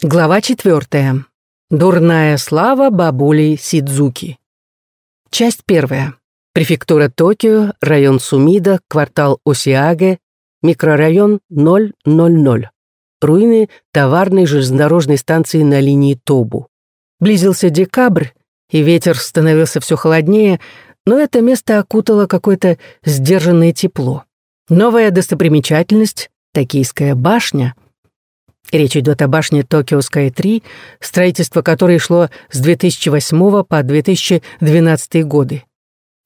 Глава четвертая. Дурная слава бабули Сидзуки. Часть первая. Префектура Токио, район Сумида, квартал Осиаге, микрорайон 000. Руины товарной железнодорожной станции на линии Тобу. Близился декабрь, и ветер становился все холоднее, но это место окутало какое-то сдержанное тепло. Новая достопримечательность — Токийская башня — Речь идет о башне Токио Скай 3, строительство которой шло с 2008 по 2012 годы.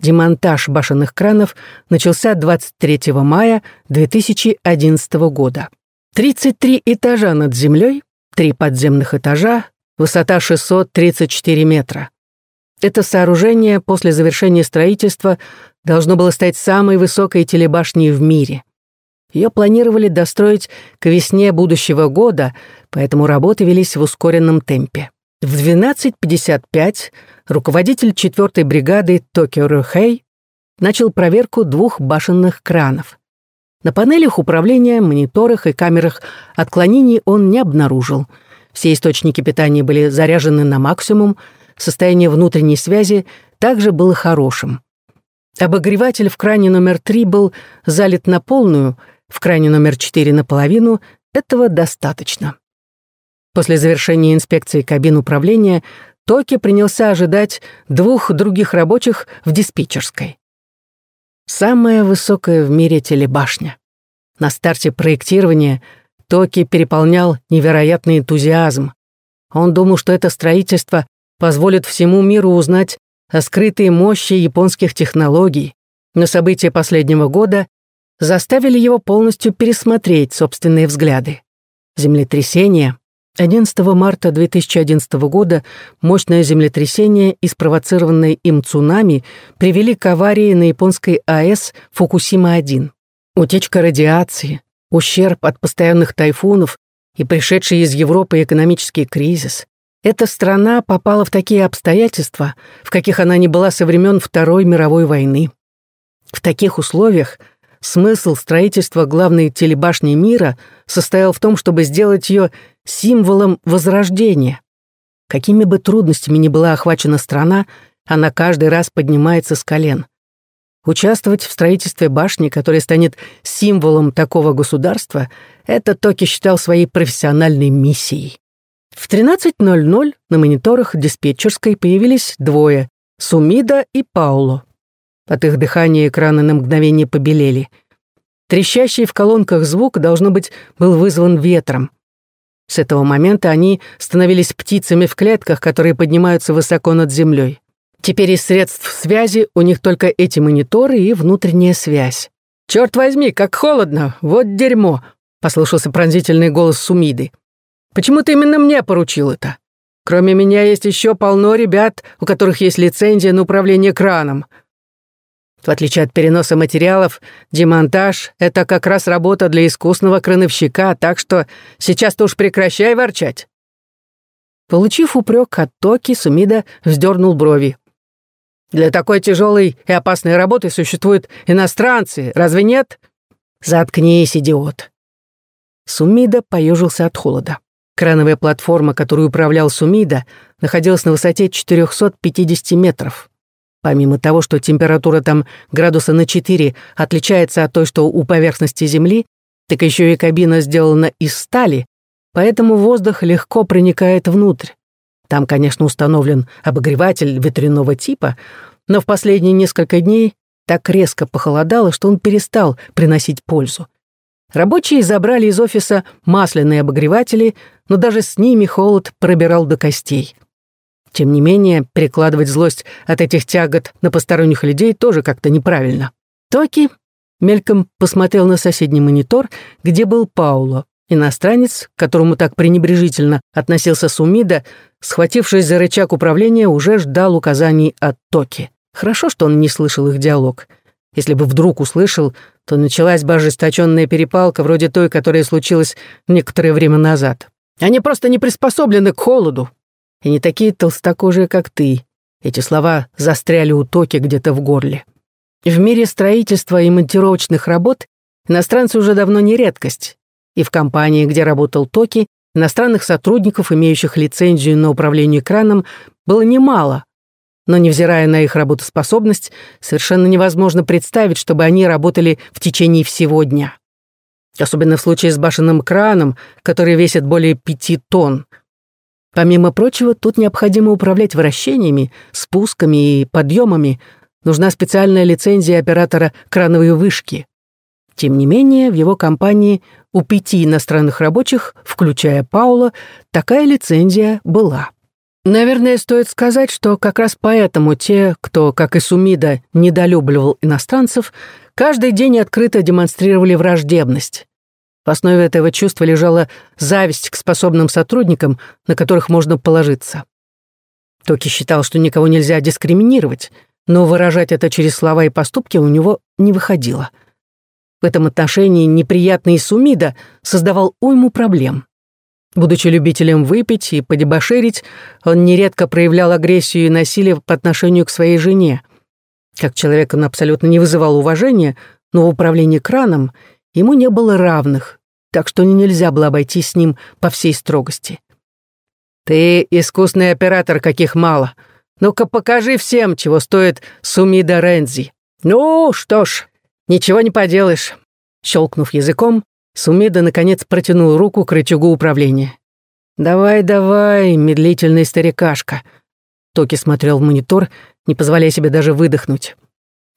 Демонтаж башенных кранов начался 23 мая 2011 года. 33 этажа над землей, три подземных этажа, высота 634 метра. Это сооружение после завершения строительства должно было стать самой высокой телебашней в мире. Ее планировали достроить к весне будущего года, поэтому работы велись в ускоренном темпе. В 12.55 руководитель 4-й бригады Токио Рухей начал проверку двух башенных кранов. На панелях управления, мониторах и камерах отклонений он не обнаружил. Все источники питания были заряжены на максимум, состояние внутренней связи также было хорошим. Обогреватель в кране номер 3 был залит на полную — в крайне номер 4 наполовину, этого достаточно. После завершения инспекции кабин управления Токи принялся ожидать двух других рабочих в диспетчерской. Самая высокая в мире телебашня. На старте проектирования Токи переполнял невероятный энтузиазм. Он думал, что это строительство позволит всему миру узнать о скрытой мощи японских технологий, но события последнего года заставили его полностью пересмотреть собственные взгляды. Землетрясение. 11 марта 2011 года мощное землетрясение и спровоцированное им цунами привели к аварии на японской АЭС Фукусима-1. Утечка радиации, ущерб от постоянных тайфунов и пришедший из Европы экономический кризис. Эта страна попала в такие обстоятельства, в каких она не была со времен Второй мировой войны. В таких условиях – Смысл строительства главной телебашни мира состоял в том, чтобы сделать ее символом возрождения. Какими бы трудностями ни была охвачена страна, она каждый раз поднимается с колен. Участвовать в строительстве башни, которая станет символом такого государства, это Токи считал своей профессиональной миссией. В 13.00 на мониторах диспетчерской появились двое — Сумида и Пауло. От их дыхания экраны на мгновение побелели. Трещащий в колонках звук, должно быть, был вызван ветром. С этого момента они становились птицами в клетках, которые поднимаются высоко над землей. Теперь из средств связи у них только эти мониторы и внутренняя связь. «Черт возьми, как холодно! Вот дерьмо!» — послышался пронзительный голос Сумиды. «Почему ты именно мне поручил это? Кроме меня есть еще полно ребят, у которых есть лицензия на управление краном. В отличие от переноса материалов, демонтаж — это как раз работа для искусного крановщика, так что сейчас-то уж прекращай ворчать». Получив упрек от Токи, Сумида вздернул брови. «Для такой тяжелой и опасной работы существуют иностранцы, разве нет?» «Заткнись, идиот!» Сумида поежился от холода. Крановая платформа, которую управлял Сумида, находилась на высоте 450 метров. Помимо того, что температура там градуса на 4 отличается от той, что у поверхности Земли, так еще и кабина сделана из стали, поэтому воздух легко проникает внутрь. Там, конечно, установлен обогреватель ветряного типа, но в последние несколько дней так резко похолодало, что он перестал приносить пользу. Рабочие забрали из офиса масляные обогреватели, но даже с ними холод пробирал до костей. Тем не менее, перекладывать злость от этих тягот на посторонних людей тоже как-то неправильно. Токи мельком посмотрел на соседний монитор, где был Пауло. Иностранец, к которому так пренебрежительно относился Сумида, схватившись за рычаг управления, уже ждал указаний от Токи. Хорошо, что он не слышал их диалог. Если бы вдруг услышал, то началась бы ожесточенная перепалка, вроде той, которая случилась некоторое время назад. Они просто не приспособлены к холоду, и не такие толстокожие, как ты. Эти слова застряли у Токи где-то в горле. В мире строительства и монтировочных работ иностранцы уже давно не редкость. И в компании, где работал Токи, Иностранных сотрудников, имеющих лицензию на управление экраном, было немало, но, невзирая на их работоспособность, совершенно невозможно представить, чтобы они работали в течение всего дня. Особенно в случае с башенным краном, который весит более пяти тонн. Помимо прочего, тут необходимо управлять вращениями, спусками и подъемами. Нужна специальная лицензия оператора крановой вышки. Тем не менее, в его компании у пяти иностранных рабочих, включая Паула, такая лицензия была. Наверное, стоит сказать, что как раз поэтому те, кто, как и Сумида, недолюбливал иностранцев, каждый день открыто демонстрировали враждебность. В основе этого чувства лежала зависть к способным сотрудникам, на которых можно положиться. Токи считал, что никого нельзя дискриминировать, но выражать это через слова и поступки у него не выходило — в этом отношении неприятный Сумида создавал уйму проблем. Будучи любителем выпить и подебоширить, он нередко проявлял агрессию и насилие по отношению к своей жене. Как человек он абсолютно не вызывал уважения, но в управлении краном ему не было равных, так что нельзя было обойтись с ним по всей строгости. «Ты искусный оператор, каких мало. Ну-ка покажи всем, чего стоит Сумида Рензи. Ну, что ж, «Ничего не поделаешь». Щелкнув языком, Сумида наконец протянул руку к рычагу управления. «Давай, давай, медлительный старикашка». Токи смотрел в монитор, не позволяя себе даже выдохнуть.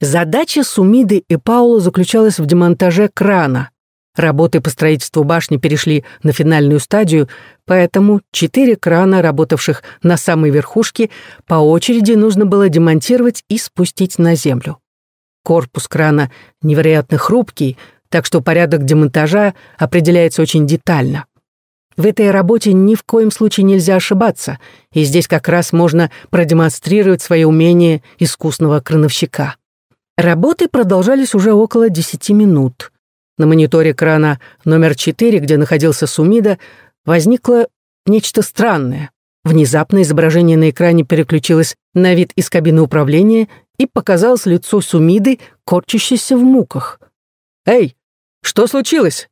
Задача Сумиды и Паула заключалась в демонтаже крана. Работы по строительству башни перешли на финальную стадию, поэтому четыре крана, работавших на самой верхушке, по очереди нужно было демонтировать и спустить на землю. Корпус крана невероятно хрупкий, так что порядок демонтажа определяется очень детально. В этой работе ни в коем случае нельзя ошибаться, и здесь как раз можно продемонстрировать свое умение искусного крановщика. Работы продолжались уже около 10 минут. На мониторе крана номер 4, где находился Сумида, возникло нечто странное. Внезапно изображение на экране переключилось на вид из кабины управления, и показалось лицо Сумиды, корчащееся в муках. «Эй, что случилось?»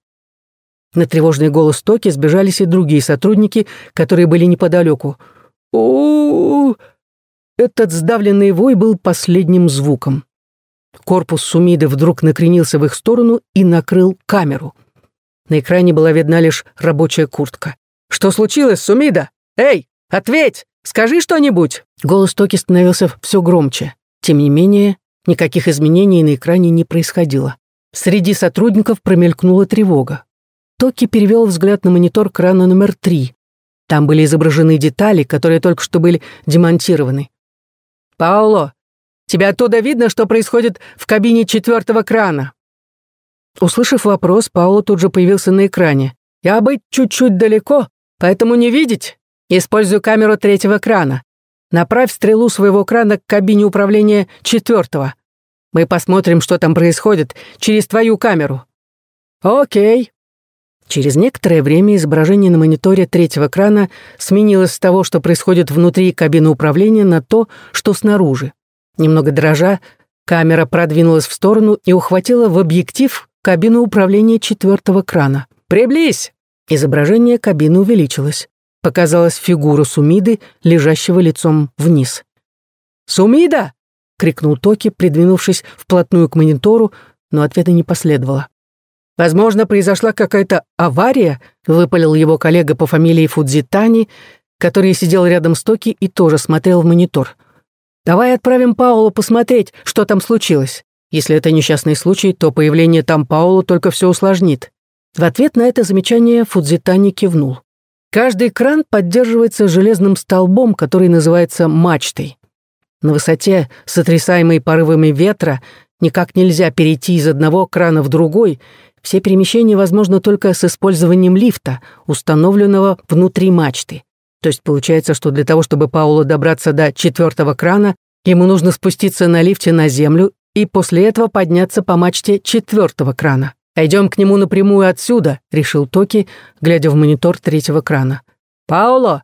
На тревожный голос Токи сбежались и другие сотрудники, которые были неподалеку. -у Этот сдавленный вой был последним звуком. Корпус Сумиды вдруг накренился в их сторону и накрыл камеру. На экране была видна лишь рабочая куртка. «Что случилось, Сумида? Эй, Ответь! Скажи что-нибудь!» Голос Токи становился все громче. Тем не менее, никаких изменений на экране не происходило. Среди сотрудников промелькнула тревога. Токи перевел взгляд на монитор крана номер три. Там были изображены детали, которые только что были демонтированы. «Пауло, тебе оттуда видно, что происходит в кабине четвертого крана?» Услышав вопрос, Пауло тут же появился на экране. «Я быть чуть-чуть далеко, поэтому не видеть. Используй камеру третьего крана. Направь стрелу своего крана к кабине управления четвертого. Мы посмотрим, что там происходит, через твою камеру. Окей. Через некоторое время изображение на мониторе третьего крана сменилось с того, что происходит внутри кабины управления, на то, что снаружи. Немного дрожа, камера продвинулась в сторону и ухватила в объектив кабину управления четвертого крана. «Приблизь!» Изображение кабины увеличилось показалась фигура Сумиды, лежащего лицом вниз. «Сумида!» — крикнул Токи, придвинувшись вплотную к монитору, но ответа не последовало. «Возможно, произошла какая-то авария», — выпалил его коллега по фамилии Фудзитани, который сидел рядом с Токи и тоже смотрел в монитор. «Давай отправим Паулу посмотреть, что там случилось. Если это несчастный случай, то появление там Паула только все усложнит». В ответ на это замечание Фудзитани кивнул. Каждый кран поддерживается железным столбом, который называется мачтой. На высоте, сотрясаемой порывами ветра, никак нельзя перейти из одного крана в другой. Все перемещения возможны только с использованием лифта, установленного внутри мачты. То есть получается, что для того, чтобы Пауло добраться до четвертого крана, ему нужно спуститься на лифте на землю и после этого подняться по мачте четвертого крана. «Пойдем к нему напрямую отсюда», — решил Токи, глядя в монитор третьего крана. «Пауло,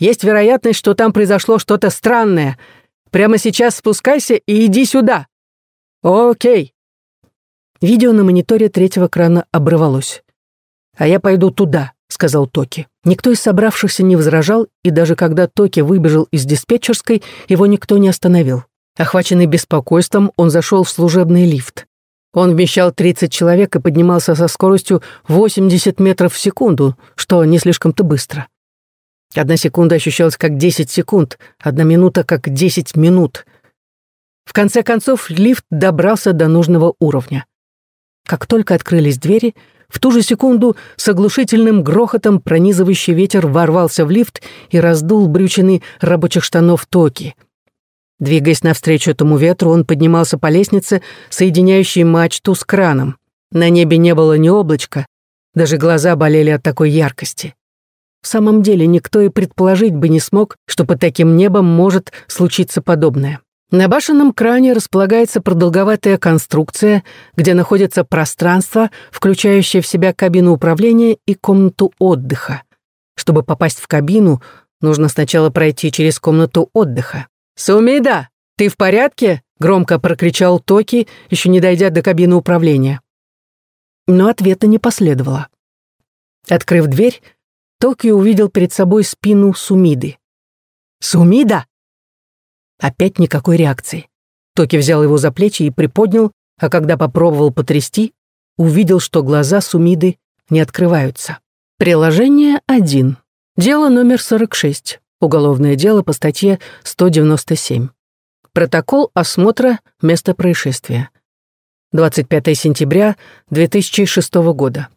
есть вероятность, что там произошло что-то странное. Прямо сейчас спускайся и иди сюда». «Окей». Видео на мониторе третьего крана обрывалось. «А я пойду туда», — сказал Токи. Никто из собравшихся не возражал, и даже когда Токи выбежал из диспетчерской, его никто не остановил. Охваченный беспокойством, он зашел в служебный лифт. Он вмещал 30 человек и поднимался со скоростью 80 метров в секунду, что не слишком-то быстро. Одна секунда ощущалась как 10 секунд, одна минута как 10 минут. В конце концов, лифт добрался до нужного уровня. Как только открылись двери, в ту же секунду с оглушительным грохотом пронизывающий ветер ворвался в лифт и раздул брючины рабочих штанов Токи. Двигаясь навстречу этому ветру, он поднимался по лестнице, соединяющей мачту с краном. На небе не было ни облачка, даже глаза болели от такой яркости. В самом деле никто и предположить бы не смог, что под таким небом может случиться подобное. На башенном кране располагается продолговатая конструкция, где находится пространство, включающее в себя кабину управления и комнату отдыха. Чтобы попасть в кабину, нужно сначала пройти через комнату отдыха. «Сумида, ты в порядке?» — громко прокричал Токи, еще не дойдя до кабины управления. Но ответа не последовало. Открыв дверь, Токи увидел перед собой спину Сумиды. «Сумида!» Опять никакой реакции. Токи взял его за плечи и приподнял, а когда попробовал потрясти, увидел, что глаза Сумиды не открываются. Приложение 1. Дело номер 46. Уголовное дело по статье 197. Протокол осмотра места происшествия. 25 сентября 2006 года.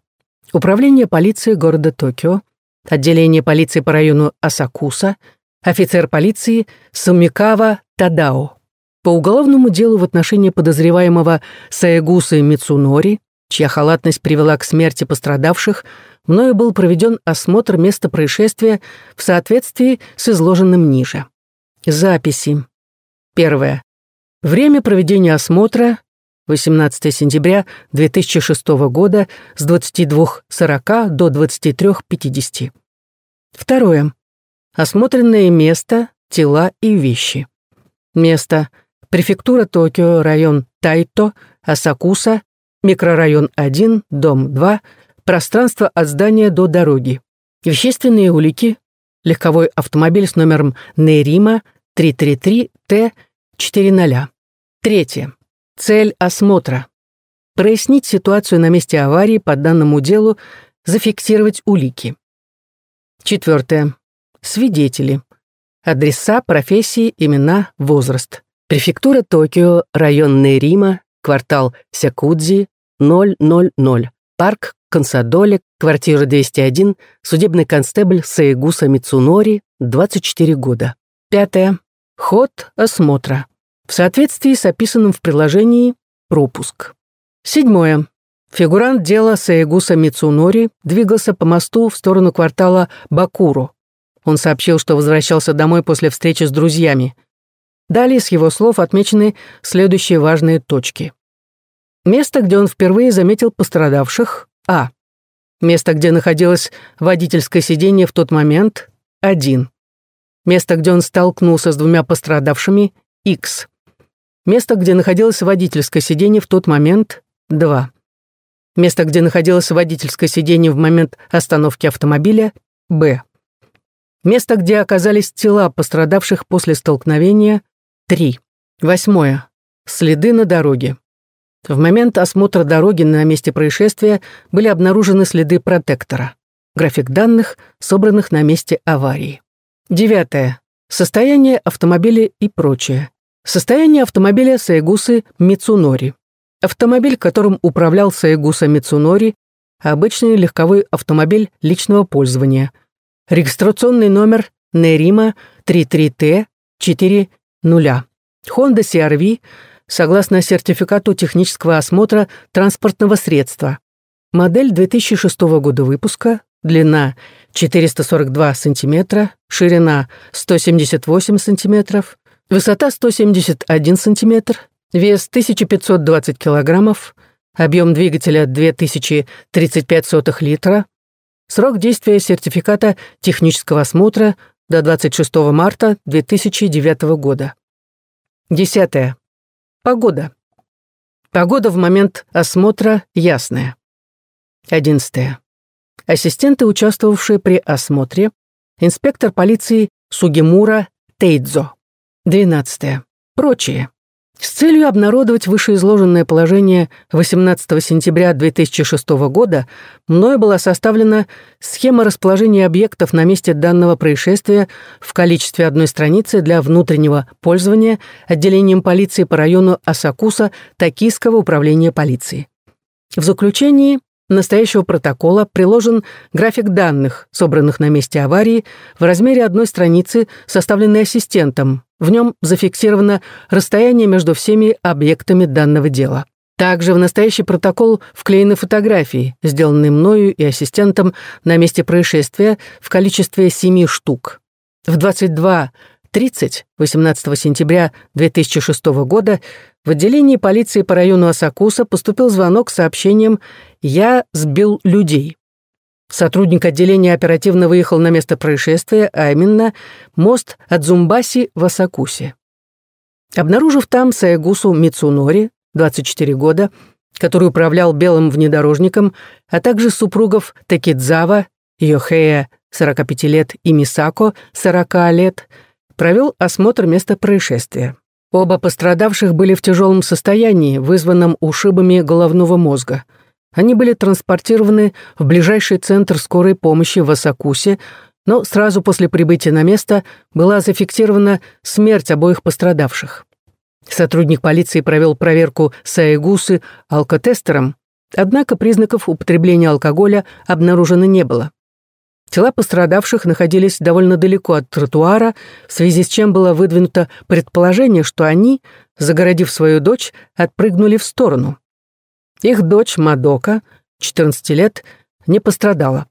Управление полиции города Токио, отделение полиции по району Асакуса, офицер полиции Сумикава Тадао. По уголовному делу в отношении подозреваемого Саегусы Мицунори, чья халатность привела к смерти пострадавших, мною был проведен осмотр места происшествия в соответствии с изложенным ниже. Записи. Первое. Время проведения осмотра 18 сентября 2006 года с 22.40 до 23.50. Второе. Осмотренное место, тела и вещи. Место. Префектура Токио, район Тайто, Асакуса, микрорайон 1, дом 2, пространство от здания до дороги. Вещественные улики. Легковой автомобиль с номером Нерима 333Т400. Третье. Цель осмотра. Прояснить ситуацию на месте аварии по данному делу, зафиксировать улики. Четвертое. Свидетели. Адреса, профессии, имена, возраст. Префектура Токио, район Нерима, квартал Сякудзи, 000. Парк Консадоле, квартира 201, судебный констебль Саегуса Мицунори, 24 года. Пятое. Ход осмотра. В соответствии с описанным в приложении пропуск. Седьмое. Фигурант дела Саегуса Мицунори двигался по мосту в сторону квартала Бакуру. Он сообщил, что возвращался домой после встречи с друзьями. Далее с его слов отмечены следующие важные точки. Место, где он впервые заметил пострадавших – А. Место, где находилось водительское сиденье в тот момент – 1. Место, где он столкнулся с двумя пострадавшими – Х. Место, где находилось водительское сиденье в тот момент – 2. Место, где находилось водительское сиденье в момент остановки автомобиля – Б. Место, где оказались тела пострадавших после столкновения – 3. Восьмое. Следы на дороге. В момент осмотра дороги на месте происшествия были обнаружены следы протектора. График данных, собранных на месте аварии. Девятое. Состояние автомобиля и прочее. Состояние автомобиля Саегусы Мицунори. Автомобиль, которым управлял Саегуса Мицунори, обычный легковой автомобиль личного пользования – Регистрационный номер Нерима 33Т 40. Honda CRV согласно сертификату технического осмотра транспортного средства. Модель 2006 года выпуска, длина 442 см, ширина 178 см, высота 171 см, вес 1520 кг, объем двигателя 2035 литра, Срок действия сертификата технического осмотра до 26 марта 2009 года. Десятое. Погода. Погода в момент осмотра ясная. Одиннадцатое. ассистенты, участвовавшие при осмотре, инспектор полиции Сугимура Тейдзо. 12. Прочие. С целью обнародовать вышеизложенное положение 18 сентября 2006 года мною была составлена схема расположения объектов на месте данного происшествия в количестве одной страницы для внутреннего пользования отделением полиции по району Асакуса Токийского управления полиции. В заключении настоящего протокола приложен график данных, собранных на месте аварии, в размере одной страницы, составленной ассистентом. В нем зафиксировано расстояние между всеми объектами данного дела. Также в настоящий протокол вклеены фотографии, сделанные мною и ассистентом на месте происшествия в количестве семи штук. В 22.30 18 сентября 2006 года в отделении полиции по району Асакуса поступил звонок с сообщением «Я сбил людей». Сотрудник отделения оперативно выехал на место происшествия, а именно мост от Зумбаси в Асакусе. Обнаружив там Саягусу Мицунори, 24 года, который управлял белым внедорожником, а также супругов Такидзава, Йохея, 45 лет, и Мисако, 40 лет, провел осмотр места происшествия. Оба пострадавших были в тяжелом состоянии, вызванном ушибами головного мозга. Они были транспортированы в ближайший центр скорой помощи в Асакусе, но сразу после прибытия на место была зафиксирована смерть обоих пострадавших. Сотрудник полиции провел проверку Саегусы алкотестером, однако признаков употребления алкоголя обнаружено не было. Тела пострадавших находились довольно далеко от тротуара, в связи с чем было выдвинуто предположение, что они, загородив свою дочь, отпрыгнули в сторону. Их дочь Мадока, 14 лет, не пострадала.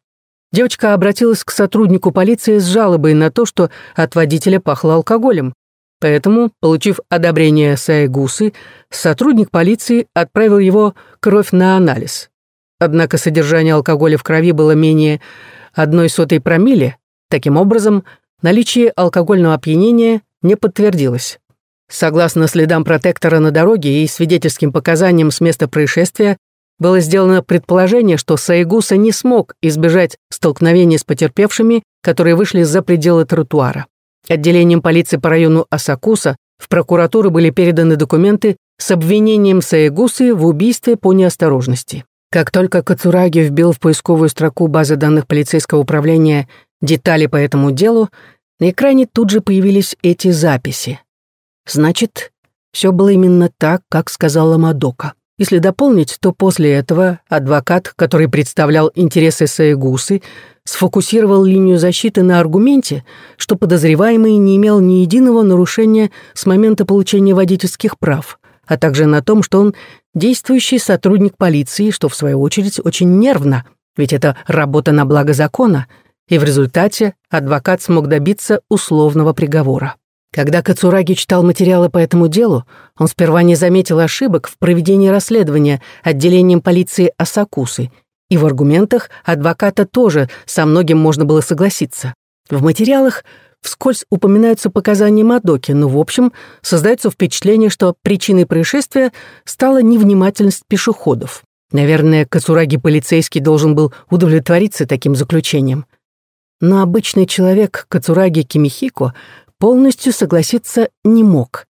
Девочка обратилась к сотруднику полиции с жалобой на то, что от водителя пахло алкоголем. Поэтому, получив одобрение Саегусы, сотрудник полиции отправил его кровь на анализ. Однако содержание алкоголя в крови было менее одной сотой промилле, таким образом, наличие алкогольного опьянения не подтвердилось. Согласно следам протектора на дороге и свидетельским показаниям с места происшествия, было сделано предположение, что Саигуса не смог избежать столкновения с потерпевшими, которые вышли за пределы тротуара. Отделением полиции по району Асакуса в прокуратуру были переданы документы с обвинением Саигусы в убийстве по неосторожности. Как только Кацураги вбил в поисковую строку базы данных полицейского управления детали по этому делу, на экране тут же появились эти записи. Значит, все было именно так, как сказала Мадока. Если дополнить, то после этого адвокат, который представлял интересы Саегусы, сфокусировал линию защиты на аргументе, что подозреваемый не имел ни единого нарушения с момента получения водительских прав, а также на том, что он действующий сотрудник полиции, что в свою очередь очень нервно, ведь это работа на благо закона, и в результате адвокат смог добиться условного приговора. Когда Кацураги читал материалы по этому делу, он сперва не заметил ошибок в проведении расследования отделением полиции Асакусы, и в аргументах адвоката тоже со многим можно было согласиться. В материалах вскользь упоминаются показания Мадоки, но, в общем, создается впечатление, что причиной происшествия стала невнимательность пешеходов. Наверное, Кацураги полицейский должен был удовлетвориться таким заключением. Но обычный человек Кацураги Кимихико полностью согласиться не мог.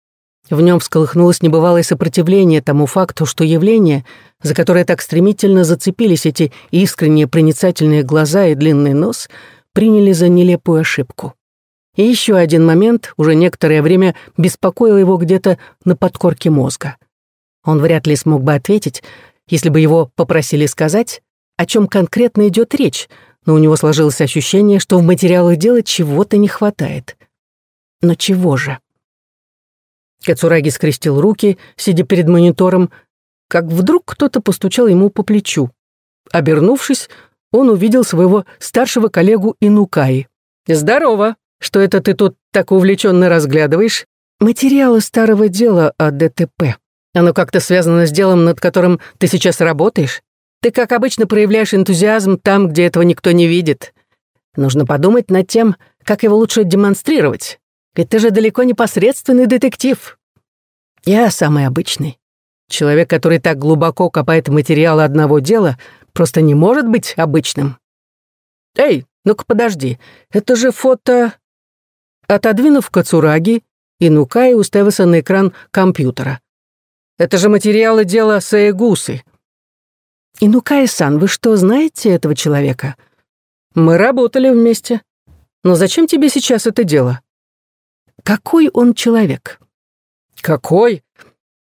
В нем всколыхнулось небывалое сопротивление тому факту, что явление, за которое так стремительно зацепились эти искренние проницательные глаза и длинный нос, приняли за нелепую ошибку. И еще один момент уже некоторое время беспокоил его где-то на подкорке мозга. Он вряд ли смог бы ответить, если бы его попросили сказать, о чем конкретно идет речь, но у него сложилось ощущение, что в материалах дела чего-то не хватает. Но чего же? Кацураги скрестил руки, сидя перед монитором, как вдруг кто-то постучал ему по плечу. Обернувшись, он увидел своего старшего коллегу Инукаи. «Здорово!» Что это ты тут так увлеченно разглядываешь? Материалы старого дела о ДТП. Оно как-то связано с делом, над которым ты сейчас работаешь? Ты, как обычно, проявляешь энтузиазм там, где этого никто не видит. Нужно подумать над тем, как его лучше демонстрировать. Ведь ты же далеко не посредственный детектив. Я самый обычный. Человек, который так глубоко копает материалы одного дела, просто не может быть обычным. Эй, ну-ка подожди, это же фото...» Отодвинув Кацураги, Инукай уставился на экран компьютера. «Это же материалы дела Саегусы». «Инукай-сан, вы что, знаете этого человека?» «Мы работали вместе. Но зачем тебе сейчас это дело?» «Какой он человек?» «Какой?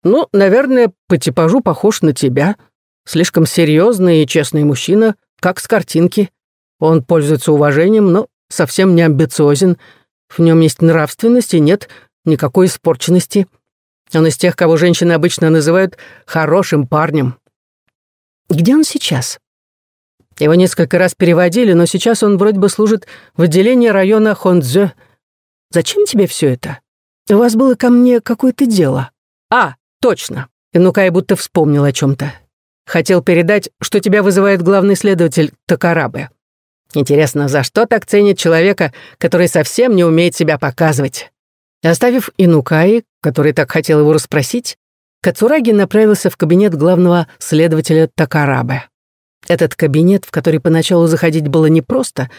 Ну, наверное, по типажу похож на тебя. Слишком серьезный и честный мужчина, как с картинки. Он пользуется уважением, но совсем не амбициозен. В нем есть нравственность и нет никакой испорченности. Он из тех, кого женщины обычно называют хорошим парнем. Где он сейчас? Его несколько раз переводили, но сейчас он вроде бы служит в отделении района Хондзе. Зачем тебе все это? У вас было ко мне какое-то дело. А, точно. Инукай будто вспомнил о чем-то. Хотел передать, что тебя вызывает главный следователь Токарабе. Интересно, за что так ценит человека, который совсем не умеет себя показывать? Оставив Инукаи, который так хотел его расспросить, Кацураги направился в кабинет главного следователя Такарабе. Этот кабинет, в который поначалу заходить было непросто,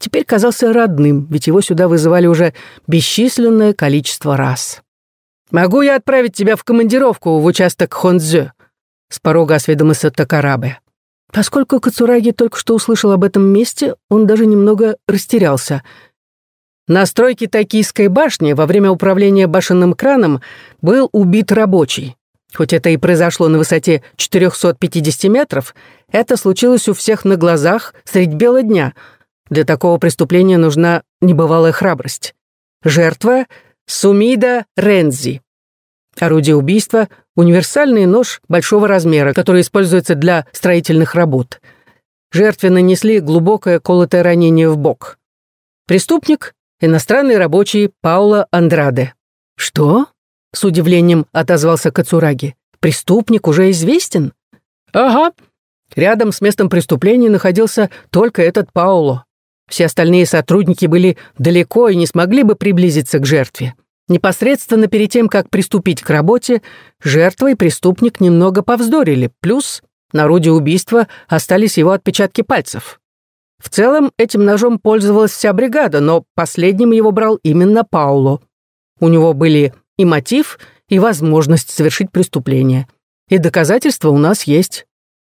теперь казался родным, ведь его сюда вызывали уже бесчисленное количество раз. «Могу я отправить тебя в командировку в участок Хонзё?» С порога осведомился Такарабе. Поскольку Кацураги только что услышал об этом месте, он даже немного растерялся. На стройке Токийской башни во время управления башенным краном был убит рабочий. Хоть это и произошло на высоте 450 метров, это случилось у всех на глазах средь бела дня. Для такого преступления нужна небывалая храбрость. Жертва — Сумида Рензи. Орудие убийства — универсальный нож большого размера, который используется для строительных работ. Жертве нанесли глубокое колотое ранение в бок. Преступник — иностранный рабочий Паула Андраде. «Что?» — с удивлением отозвался Кацураги. «Преступник уже известен?» «Ага». Рядом с местом преступления находился только этот Пауло. Все остальные сотрудники были далеко и не смогли бы приблизиться к жертве. Непосредственно перед тем, как приступить к работе, жертва и преступник немного повздорили, плюс на орудии убийства остались его отпечатки пальцев. В целом, этим ножом пользовалась вся бригада, но последним его брал именно Пауло. У него были и мотив, и возможность совершить преступление. И доказательства у нас есть,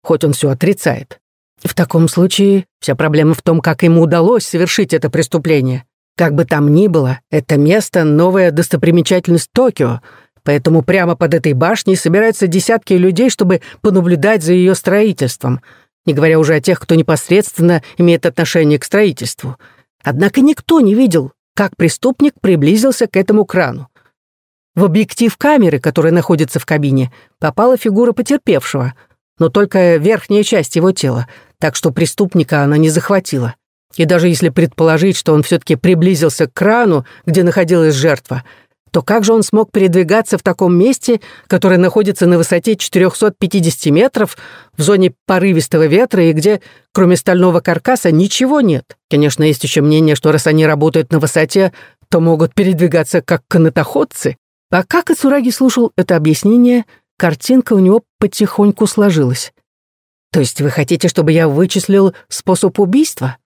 хоть он все отрицает. В таком случае вся проблема в том, как ему удалось совершить это преступление. Как бы там ни было, это место — новая достопримечательность Токио, поэтому прямо под этой башней собираются десятки людей, чтобы понаблюдать за ее строительством, не говоря уже о тех, кто непосредственно имеет отношение к строительству. Однако никто не видел, как преступник приблизился к этому крану. В объектив камеры, который находится в кабине, попала фигура потерпевшего, но только верхняя часть его тела, так что преступника она не захватила. И даже если предположить, что он все-таки приблизился к крану, где находилась жертва, то как же он смог передвигаться в таком месте, которое находится на высоте 450 метров, в зоне порывистого ветра и где, кроме стального каркаса, ничего нет? Конечно, есть еще мнение, что раз они работают на высоте, то могут передвигаться как канатоходцы. Пока Кацураги слушал это объяснение, картинка у него потихоньку сложилась. То есть вы хотите, чтобы я вычислил способ убийства?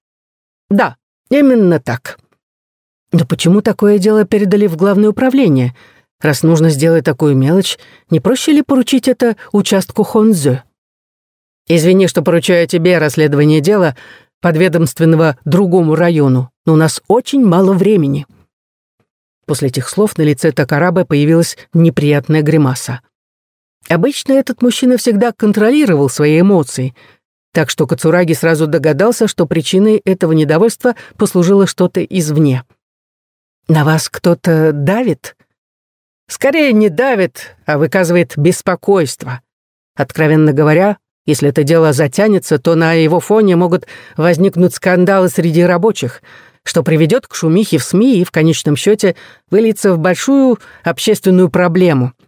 Да, именно так. Но почему такое дело передали в главное управление? Раз нужно сделать такую мелочь, не проще ли поручить это участку Хонзё? Извини, что поручаю тебе расследование дела, подведомственного другому району, но у нас очень мало времени». После этих слов на лице Такарабы появилась неприятная гримаса. Обычно этот мужчина всегда контролировал свои эмоции, так что Кацураги сразу догадался, что причиной этого недовольства послужило что-то извне. «На вас кто-то давит?» «Скорее не давит, а выказывает беспокойство. Откровенно говоря, если это дело затянется, то на его фоне могут возникнуть скандалы среди рабочих, что приведет к шумихе в СМИ и в конечном счете выльется в большую общественную проблему —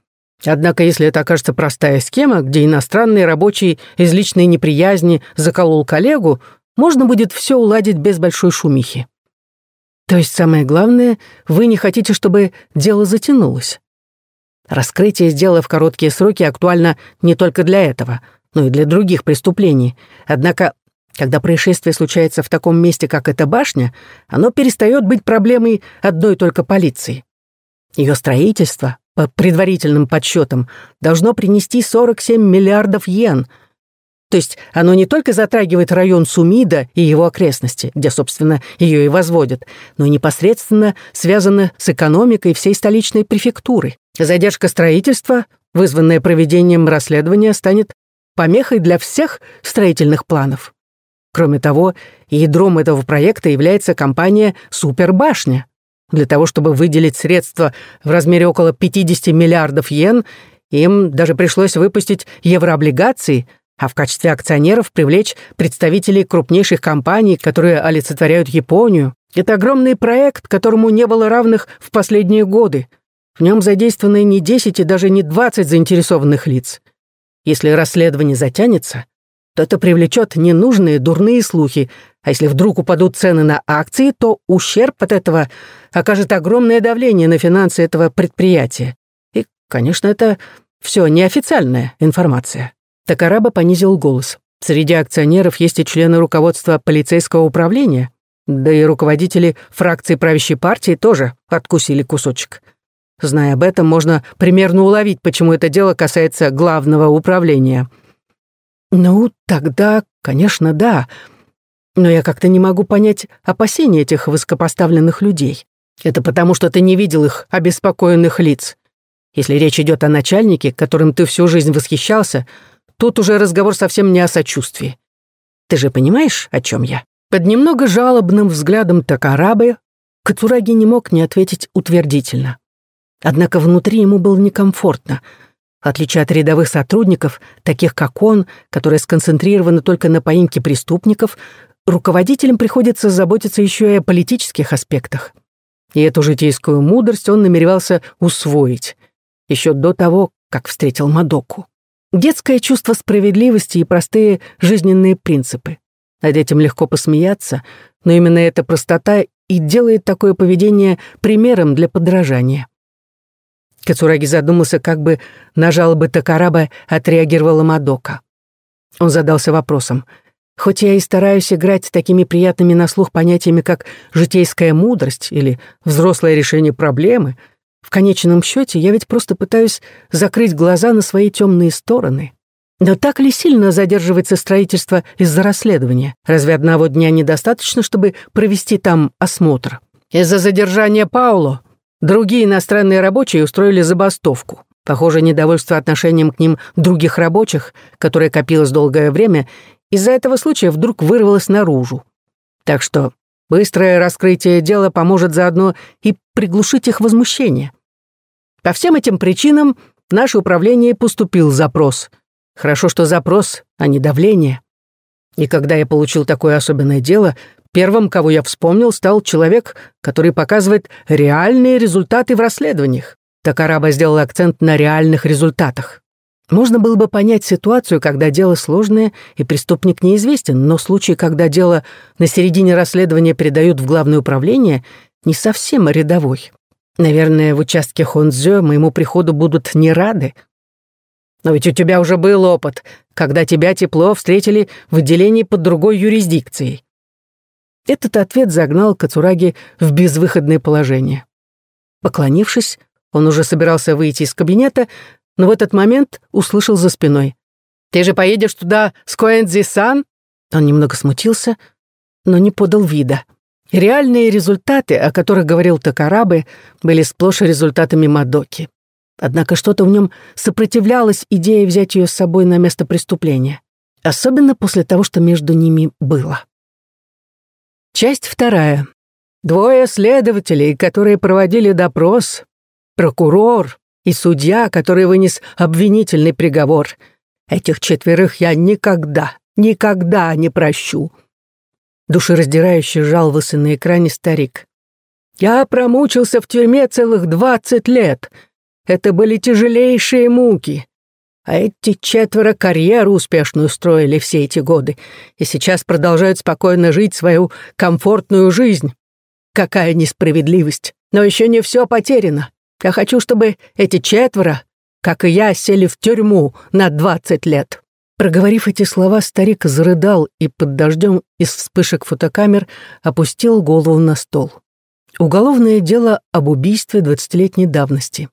Однако, если это окажется простая схема, где иностранный рабочий из личной неприязни заколол коллегу, можно будет все уладить без большой шумихи. То есть самое главное, вы не хотите, чтобы дело затянулось. Раскрытие дела в короткие сроки актуально не только для этого, но и для других преступлений. Однако Когда происшествие случается в таком месте, как эта башня, оно перестает быть проблемой одной только полиции. Ее строительство, по предварительным подсчетам, должно принести 47 миллиардов йен. То есть оно не только затрагивает район Сумида и его окрестности, где, собственно, ее и возводят, но и непосредственно связано с экономикой всей столичной префектуры. Задержка строительства, вызванная проведением расследования, станет помехой для всех строительных планов. Кроме того, ядром этого проекта является компания «Супербашня». Для того, чтобы выделить средства в размере около 50 миллиардов йен, им даже пришлось выпустить еврооблигации, а в качестве акционеров привлечь представителей крупнейших компаний, которые олицетворяют Японию. Это огромный проект, которому не было равных в последние годы. В нем задействованы не 10 и даже не 20 заинтересованных лиц. Если расследование затянется, то это привлечет ненужные дурные слухи, а если вдруг упадут цены на акции, то ущерб от этого окажет огромное давление на финансы этого предприятия. И, конечно, это все неофициальная информация. Такараба понизил голос. Среди акционеров есть и члены руководства полицейского управления, да и руководители фракции правящей партии тоже откусили кусочек. Зная об этом, можно примерно уловить, почему это дело касается главного управления — «Ну, тогда, конечно, да. Но я как-то не могу понять опасения этих высокопоставленных людей. Это потому, что ты не видел их обеспокоенных лиц. Если речь идет о начальнике, которым ты всю жизнь восхищался, тут уже разговор совсем не о сочувствии. Ты же понимаешь, о чем я?» Под немного жалобным взглядом Такарабы Кацураги не мог не ответить утвердительно. Однако внутри ему было некомфортно — в отличие от рядовых сотрудников, таких как он, которые сконцентрированы только на поимке преступников, руководителям приходится заботиться еще и о политических аспектах. И эту житейскую мудрость он намеревался усвоить, еще до того, как встретил Мадоку. Детское чувство справедливости и простые жизненные принципы. Над этим легко посмеяться, но именно эта простота и делает такое поведение примером для подражания. Кацураги задумался, как бы на жалобы Такараба отреагировала Мадока. Он задался вопросом. Хоть я и стараюсь играть такими приятными на слух понятиями, как житейская мудрость или взрослое решение проблемы, в конечном счете я ведь просто пытаюсь закрыть глаза на свои темные стороны. Но так ли сильно задерживается строительство из-за расследования? Разве одного дня недостаточно, чтобы провести там осмотр? Из-за задержания Пауло Другие иностранные рабочие устроили забастовку. Похоже, недовольство отношением к ним других рабочих, которое копилось долгое время, из-за этого случая вдруг вырвалось наружу. Так что быстрое раскрытие дела поможет заодно и приглушить их возмущение. По всем этим причинам в наше управление поступил запрос. Хорошо, что запрос, а не давление. И когда я получил такое особенное дело, Первым, кого я вспомнил, стал человек, который показывает реальные результаты в расследованиях. Такараба сделал акцент на реальных результатах. Можно было бы понять ситуацию, когда дело сложное и преступник неизвестен, но случай, когда дело на середине расследования передают в главное управление, не совсем рядовой. Наверное, в участке Хонзё моему приходу будут не рады. Но ведь у тебя уже был опыт, когда тебя тепло встретили в отделении под другой юрисдикцией. Этот ответ загнал Кацураги в безвыходное положение. Поклонившись, он уже собирался выйти из кабинета, но в этот момент услышал за спиной. «Ты же поедешь туда с Коэнзи-сан?» Он немного смутился, но не подал вида. Реальные результаты, о которых говорил Такарабы, были сплошь результатами Мадоки. Однако что-то в нем сопротивлялось идее взять ее с собой на место преступления. Особенно после того, что между ними было. Часть вторая. Двое следователей, которые проводили допрос, прокурор и судья, который вынес обвинительный приговор. Этих четверых я никогда, никогда не прощу. Душераздирающе жаловался на экране старик. Я промучился в тюрьме целых двадцать лет. Это были тяжелейшие муки. А эти четверо карьеру успешную строили все эти годы и сейчас продолжают спокойно жить свою комфортную жизнь. Какая несправедливость. Но еще не все потеряно. Я хочу, чтобы эти четверо, как и я, сели в тюрьму на двадцать лет. Проговорив эти слова, старик зарыдал и под дождем из вспышек фотокамер опустил голову на стол. Уголовное дело об убийстве двадцатилетней давности.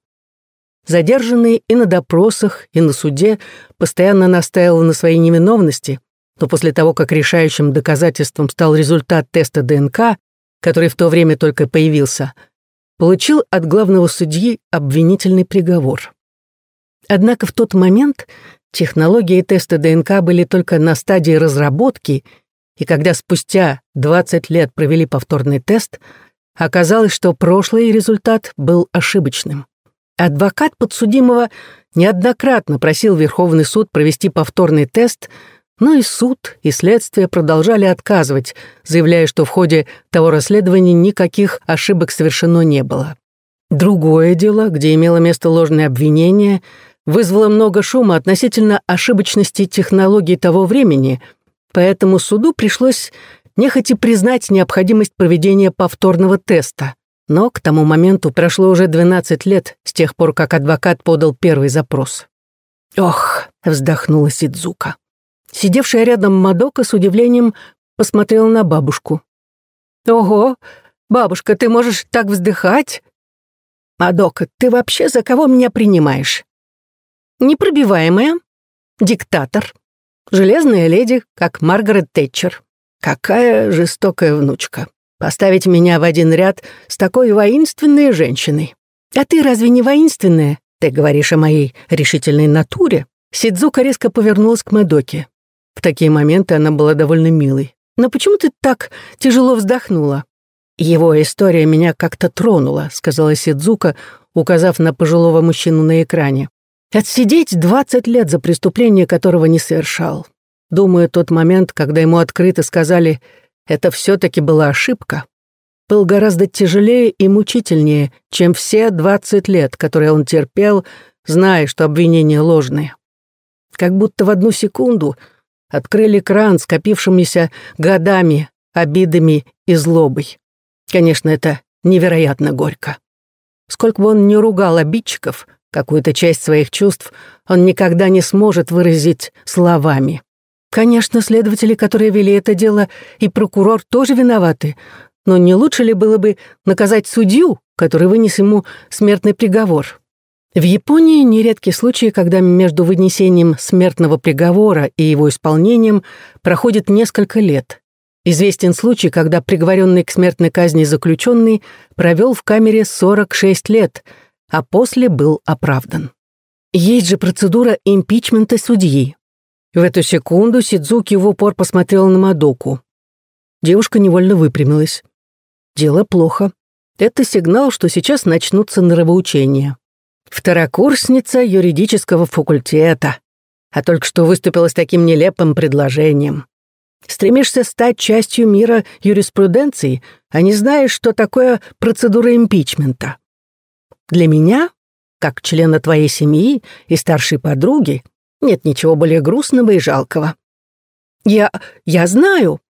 Задержанный и на допросах, и на суде постоянно настаивал на своей невиновности, но после того, как решающим доказательством стал результат теста ДНК, который в то время только появился, получил от главного судьи обвинительный приговор. Однако в тот момент технологии теста ДНК были только на стадии разработки, и когда спустя 20 лет провели повторный тест, оказалось, что прошлый результат был ошибочным. Адвокат подсудимого неоднократно просил Верховный суд провести повторный тест, но и суд, и следствие продолжали отказывать, заявляя, что в ходе того расследования никаких ошибок совершено не было. Другое дело, где имело место ложное обвинение, вызвало много шума относительно ошибочности технологий того времени, поэтому суду пришлось нехотя признать необходимость проведения повторного теста. Но к тому моменту прошло уже 12 лет с тех пор, как адвокат подал первый запрос. «Ох», — вздохнула Сидзука. Сидевшая рядом Мадока с удивлением посмотрела на бабушку. «Ого, бабушка, ты можешь так вздыхать?» «Мадока, ты вообще за кого меня принимаешь?» «Непробиваемая, диктатор, железная леди, как Маргарет Тэтчер. Какая жестокая внучка. Поставить меня в один ряд с такой воинственной женщиной. А ты разве не воинственная? Ты говоришь о моей решительной натуре?» Сидзука резко повернулась к Мэдоке. В такие моменты она была довольно милой. «Но почему ты так тяжело вздохнула?» «Его история меня как-то тронула», — сказала Сидзука, указав на пожилого мужчину на экране. «Отсидеть двадцать лет за преступление, которого не совершал. Думаю, тот момент, когда ему открыто сказали это все-таки была ошибка, был гораздо тяжелее и мучительнее, чем все 20 лет, которые он терпел, зная, что обвинения ложные. Как будто в одну секунду открыли кран, скопившимися годами, обидами и злобой. Конечно, это невероятно горько. Сколько бы он ни ругал обидчиков, какую-то часть своих чувств он никогда не сможет выразить словами. Конечно, следователи, которые вели это дело, и прокурор тоже виноваты, но не лучше ли было бы наказать судью, который вынес ему смертный приговор? В Японии нередки случаи, когда между вынесением смертного приговора и его исполнением проходит несколько лет. Известен случай, когда приговоренный к смертной казни заключенный провел в камере 46 лет, а после был оправдан. Есть же процедура импичмента судьи. В эту секунду Сидзуки в упор посмотрел на Мадоку. Девушка невольно выпрямилась. Дело плохо. Это сигнал, что сейчас начнутся нравоучения. Второкурсница юридического факультета. А только что выступила с таким нелепым предложением. Стремишься стать частью мира юриспруденции, а не знаешь, что такое процедура импичмента. Для меня, как члена твоей семьи и старшей подруги, нет ничего более грустного и жалкого. Я... я знаю.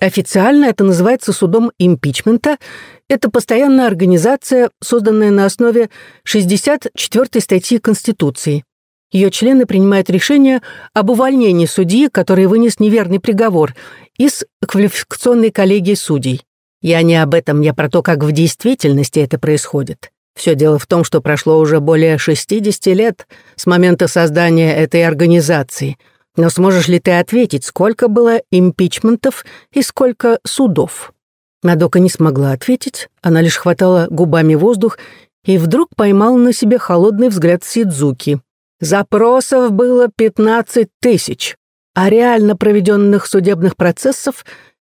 Официально это называется судом импичмента. Это постоянная организация, созданная на основе 64 статьи Конституции. Ее члены принимают решение об увольнении судьи, который вынес неверный приговор, из квалификационной коллегии судей. Я не об этом, я про то, как в действительности это происходит. Все дело в том, что прошло уже более 60 лет с момента создания этой организации. Но сможешь ли ты ответить, сколько было импичментов и сколько судов? Надока не смогла ответить, она лишь хватала губами воздух и вдруг поймал на себе холодный взгляд Сидзуки. Запросов было 15 тысяч, а реально проведенных судебных процессов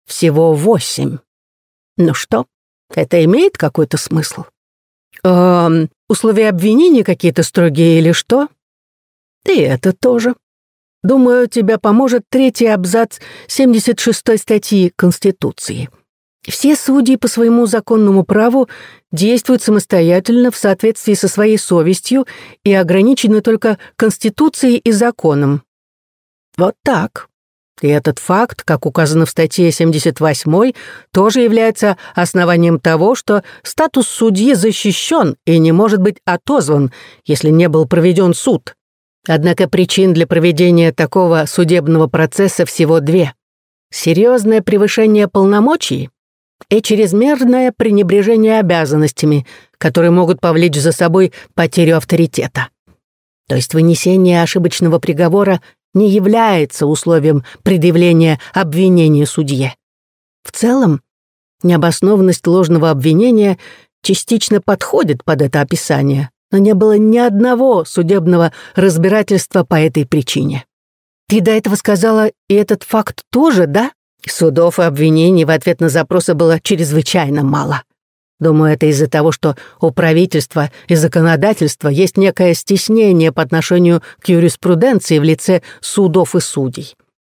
всего восемь. Ну что, это имеет какой-то смысл? «Э, условия обвинения какие-то строгие или что?» «И это тоже. Думаю, тебя поможет третий абзац 76-й статьи Конституции. Все судьи по своему законному праву действуют самостоятельно в соответствии со своей совестью и ограничены только Конституцией и законом. Вот так. И этот факт, как указано в статье 78, тоже является основанием того, что статус судьи защищен и не может быть отозван, если не был проведен суд. Однако причин для проведения такого судебного процесса всего две. Серьезное превышение полномочий и чрезмерное пренебрежение обязанностями, которые могут повлечь за собой потерю авторитета. То есть вынесение ошибочного приговора не является условием предъявления обвинения судье. В целом, необоснованность ложного обвинения частично подходит под это описание, но не было ни одного судебного разбирательства по этой причине. Ты до этого сказала, и этот факт тоже, да? Судов и обвинений в ответ на запросы было чрезвычайно мало. Думаю, это из-за того, что у правительства и законодательства есть некое стеснение по отношению к юриспруденции в лице судов и судей.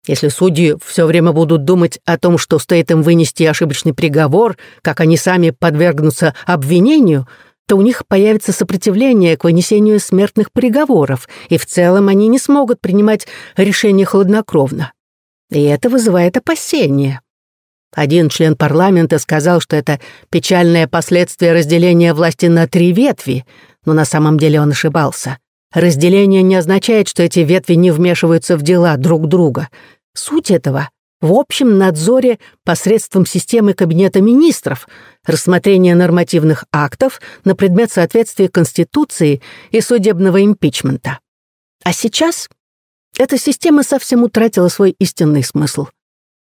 Если судьи все время будут думать о том, что стоит им вынести ошибочный приговор, как они сами подвергнутся обвинению, то у них появится сопротивление к вынесению смертных приговоров, и в целом они не смогут принимать решения хладнокровно. И это вызывает опасения. Один член парламента сказал, что это печальное последствие разделения власти на три ветви, но на самом деле он ошибался. Разделение не означает, что эти ветви не вмешиваются в дела друг друга. Суть этого в общем надзоре посредством системы Кабинета министров, рассмотрения нормативных актов на предмет соответствия Конституции и судебного импичмента. А сейчас эта система совсем утратила свой истинный смысл.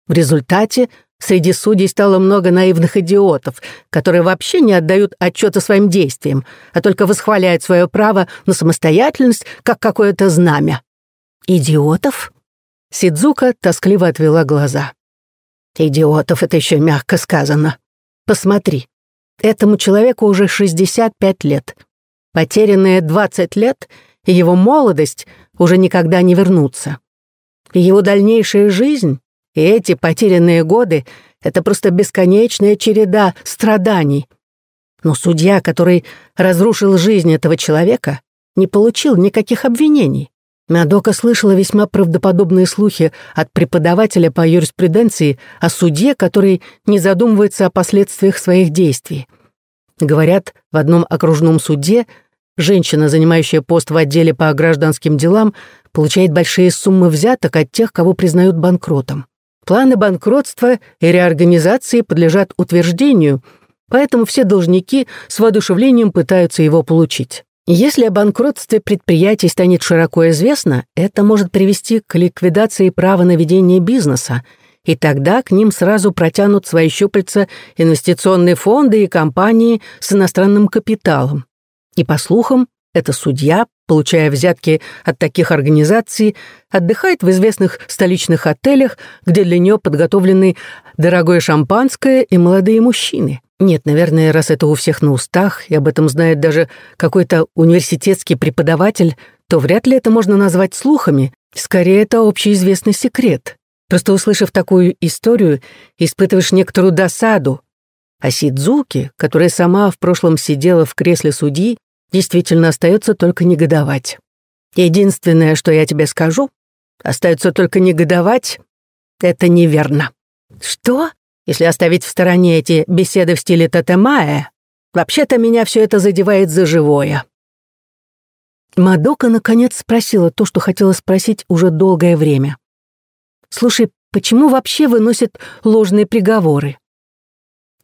В результате Среди судей стало много наивных идиотов, которые вообще не отдают отчета своим действиям, а только восхваляют свое право на самостоятельность, как какое-то знамя. Идиотов? Сидзука тоскливо отвела глаза. Идиотов — это еще мягко сказано. Посмотри, этому человеку уже 65 лет. Потерянные 20 лет и его молодость уже никогда не вернутся. И его дальнейшая жизнь и эти потерянные годы — это просто бесконечная череда страданий. Но судья, который разрушил жизнь этого человека, не получил никаких обвинений. Мадока слышала весьма правдоподобные слухи от преподавателя по юриспруденции о суде, который не задумывается о последствиях своих действий. Говорят, в одном окружном суде женщина, занимающая пост в отделе по гражданским делам, получает большие суммы взяток от тех, кого признают банкротом. Планы банкротства и реорганизации подлежат утверждению, поэтому все должники с воодушевлением пытаются его получить. Если о банкротстве предприятий станет широко известно, это может привести к ликвидации права на ведение бизнеса, и тогда к ним сразу протянут свои щупальца инвестиционные фонды и компании с иностранным капиталом. И, по слухам, это судья, получая взятки от таких организаций, отдыхает в известных столичных отелях, где для нее подготовлены дорогое шампанское и молодые мужчины. Нет, наверное, раз это у всех на устах, и об этом знает даже какой-то университетский преподаватель, то вряд ли это можно назвать слухами. Скорее, это общеизвестный секрет. Просто услышав такую историю, испытываешь некоторую досаду. А Сидзуки, которая сама в прошлом сидела в кресле судьи, Действительно, остается только негодовать. Единственное, что я тебе скажу, остается только негодовать, это неверно. Что? Если оставить в стороне эти беседы в стиле Татемая, вообще-то меня все это задевает за живое. Мадока наконец спросила то, что хотела спросить уже долгое время. «Слушай, почему вообще выносят ложные приговоры?»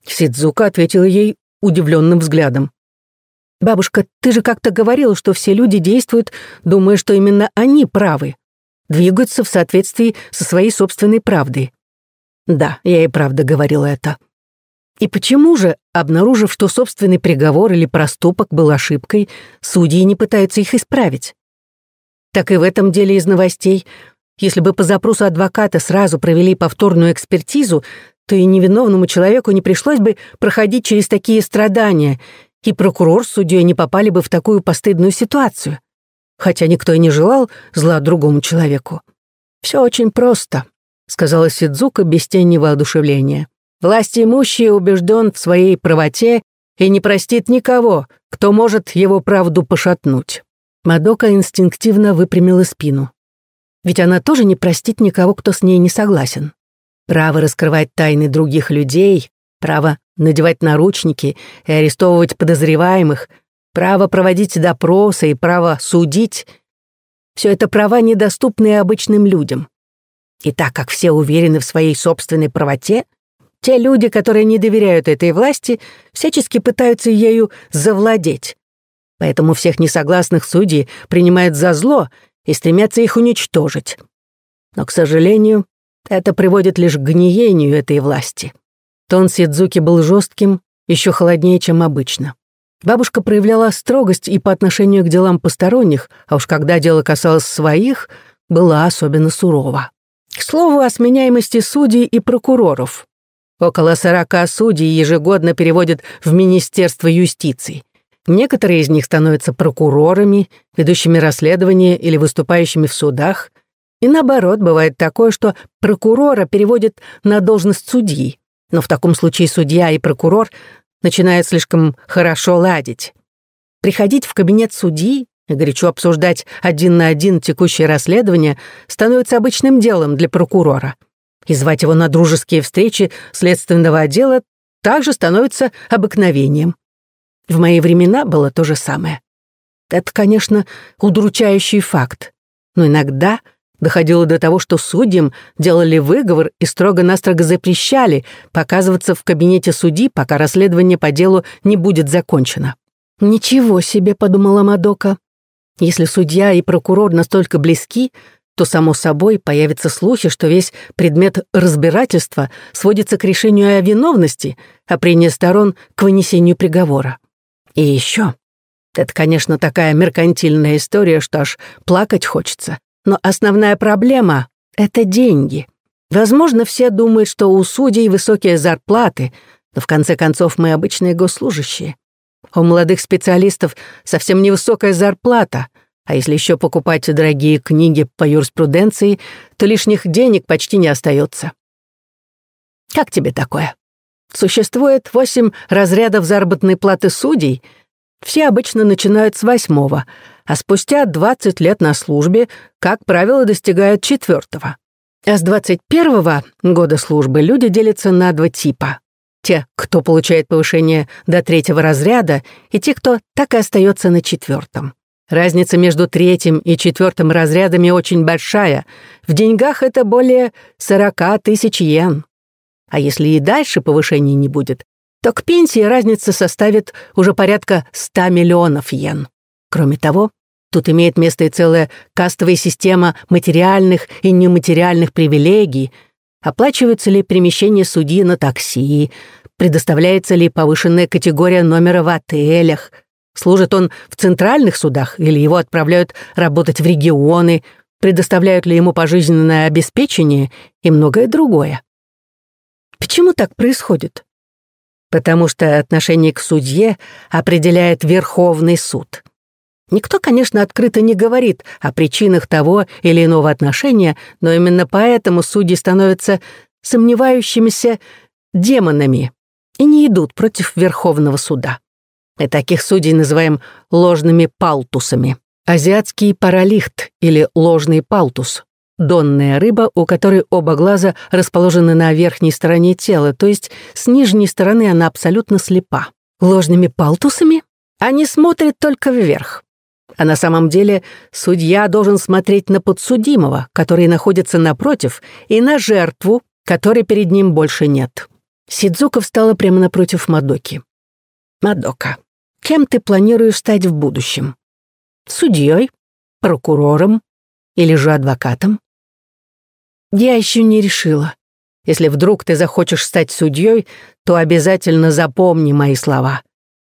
Сидзука ответила ей удивленным взглядом. «Бабушка, ты же как-то говорила, что все люди действуют, думая, что именно они правы, двигаются в соответствии со своей собственной правдой». «Да, я и правда говорила это». И почему же, обнаружив, что собственный приговор или проступок был ошибкой, судьи не пытаются их исправить? Так и в этом деле из новостей. Если бы по запросу адвоката сразу провели повторную экспертизу, то и невиновному человеку не пришлось бы проходить через такие страдания, и прокурор с судьей не попали бы в такую постыдную ситуацию. Хотя никто и не желал зла другому человеку. «Все очень просто», — сказала Сидзука без тени воодушевления. «Власть имущий убежден в своей правоте и не простит никого, кто может его правду пошатнуть». Мадока инстинктивно выпрямила спину. Ведь она тоже не простит никого, кто с ней не согласен. Право раскрывать тайны других людей, право надевать наручники и арестовывать подозреваемых, право проводить допросы и право судить — Все это права, недоступные обычным людям. И так как все уверены в своей собственной правоте, те люди, которые не доверяют этой власти, всячески пытаются ею завладеть. Поэтому всех несогласных судей принимают за зло и стремятся их уничтожить. Но, к сожалению, это приводит лишь к гниению этой власти. Тон Сидзуки был жестким, еще холоднее, чем обычно. Бабушка проявляла строгость и по отношению к делам посторонних, а уж когда дело касалось своих, была особенно сурова. К слову о сменяемости судей и прокуроров. Около сорока судей ежегодно переводят в Министерство юстиции. Некоторые из них становятся прокурорами, ведущими расследования или выступающими в судах. И наоборот, бывает такое, что прокурора переводят на должность судьи. Но в таком случае судья и прокурор начинают слишком хорошо ладить. Приходить в кабинет судьи и горячо обсуждать один на один текущее расследование становится обычным делом для прокурора — и звать его на дружеские встречи следственного отдела также становится обыкновением. В мои времена было то же самое. Это, конечно, удручающий факт, но иногда доходило до того, что судьям делали выговор и строго-настрого запрещали показываться в кабинете судьи, пока расследование по делу не будет закончено. «Ничего себе», — подумала Мадока. «Если судья и прокурор настолько близки, то, само собой, появятся слухи, что весь предмет разбирательства сводится к решению о виновности, а прения сторон — к вынесению приговора. И еще. Это, конечно, такая меркантильная история, что аж плакать хочется. Но основная проблема — это деньги. Возможно, все думают, что у судей высокие зарплаты, но в конце концов мы обычные госслужащие. У молодых специалистов совсем невысокая зарплата — а если еще покупать дорогие книги по юриспруденции, то лишних денег почти не остается. Как тебе такое? Существует восемь разрядов заработной платы судей. Все обычно начинают с восьмого, а спустя 20 лет на службе, как правило, достигают четвертого. А с 21 года службы люди делятся на два типа. Те, кто получает повышение до третьего разряда, и те, кто так и остается на четвертом. Разница между третьим и четвертым разрядами очень большая. В деньгах это более 40 тысяч йен. А если и дальше повышений не будет, то к пенсии разница составит уже порядка 100 миллионов йен. Кроме того, тут имеет место и целая кастовая система материальных и нематериальных привилегий, оплачиваются ли перемещение судьи на такси, предоставляется ли повышенная категория номера в отелях — Служит он в центральных судах или его отправляют работать в регионы, предоставляют ли ему пожизненное обеспечение и многое другое. Почему так происходит? Потому что отношение к судье определяет Верховный суд. Никто, конечно, открыто не говорит о причинах того или иного отношения, но именно поэтому судьи становятся сомневающимися демонами и не идут против Верховного суда. Мы таких судей называем ложными палтусами. Азиатский паралихт или ложный палтус. Донная рыба, у которой оба глаза расположены на верхней стороне тела, то есть с нижней стороны она абсолютно слепа. Ложными палтусами? Они смотрят только вверх. А на самом деле судья должен смотреть на подсудимого, который находится напротив, и на жертву, которой перед ним больше нет. Сидзука встала прямо напротив Мадоки. «Мадока, Кем ты планируешь стать в будущем? Судьей? Прокурором? Или же адвокатом? Я еще не решила. Если вдруг ты захочешь стать судьей, то обязательно запомни мои слова.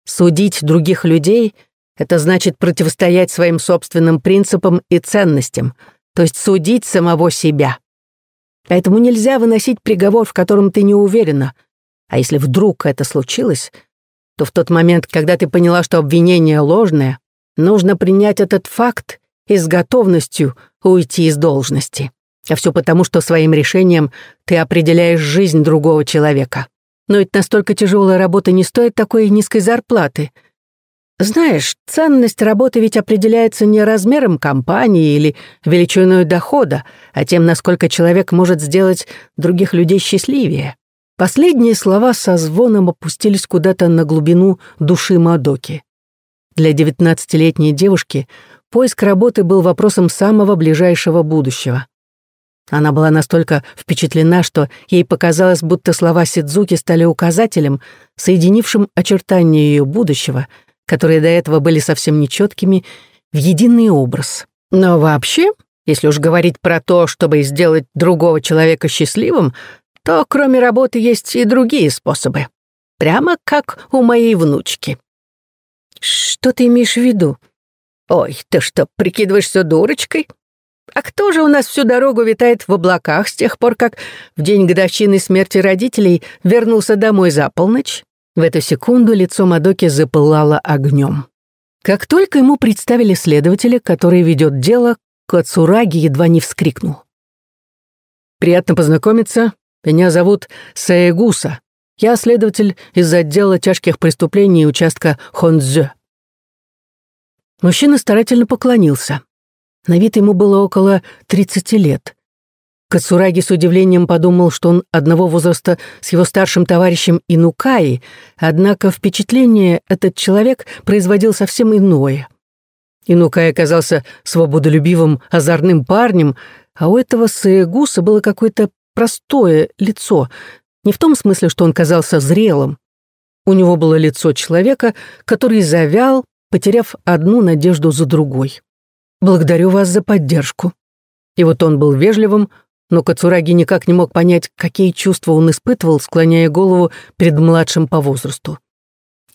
Судить других людей — это значит противостоять своим собственным принципам и ценностям, то есть судить самого себя. Поэтому нельзя выносить приговор, в котором ты не уверена. А если вдруг это случилось — то в тот момент, когда ты поняла, что обвинение ложное, нужно принять этот факт и с готовностью уйти из должности. А все потому, что своим решением ты определяешь жизнь другого человека. Но ведь настолько тяжелая работа не стоит такой низкой зарплаты. Знаешь, ценность работы ведь определяется не размером компании или величиной дохода, а тем, насколько человек может сделать других людей счастливее. Последние слова со звоном опустились куда-то на глубину души Мадоки. Для девятнадцатилетней девушки поиск работы был вопросом самого ближайшего будущего. Она была настолько впечатлена, что ей показалось, будто слова Сидзуки стали указателем, соединившим очертания ее будущего, которые до этого были совсем нечеткими, в единый образ. Но вообще, если уж говорить про то, чтобы сделать другого человека счастливым, то кроме работы есть и другие способы. Прямо как у моей внучки. Что ты имеешь в виду? Ой, ты что, прикидываешься дурочкой? А кто же у нас всю дорогу витает в облаках с тех пор, как в день годовщины смерти родителей вернулся домой за полночь? В эту секунду лицо Мадоки запылало огнем. Как только ему представили следователя, который ведет дело, Кацураги едва не вскрикнул. «Приятно познакомиться. Меня зовут Саегуса. Я следователь из отдела тяжких преступлений участка Хонзё». Мужчина старательно поклонился. На вид ему было около 30 лет. Кацураги с удивлением подумал, что он одного возраста с его старшим товарищем Инукаи, однако впечатление этот человек производил совсем иное. Инукай оказался свободолюбивым, озорным парнем, а у этого Саегуса было какое-то простое лицо, не в том смысле, что он казался зрелым. У него было лицо человека, который завял, потеряв одну надежду за другой. «Благодарю вас за поддержку». И вот он был вежливым, но Кацураги никак не мог понять, какие чувства он испытывал, склоняя голову перед младшим по возрасту.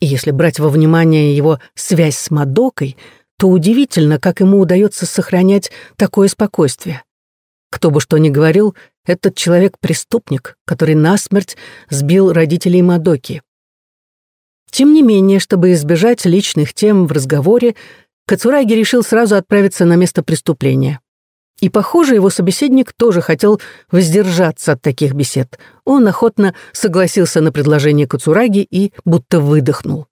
И если брать во внимание его связь с Мадокой, то удивительно, как ему удается сохранять такое спокойствие. Кто бы что ни говорил, этот человек — преступник, который насмерть сбил родителей Мадоки. Тем не менее, чтобы избежать личных тем в разговоре, Кацураги решил сразу отправиться на место преступления. И, похоже, его собеседник тоже хотел воздержаться от таких бесед. Он охотно согласился на предложение Кацураги и будто выдохнул.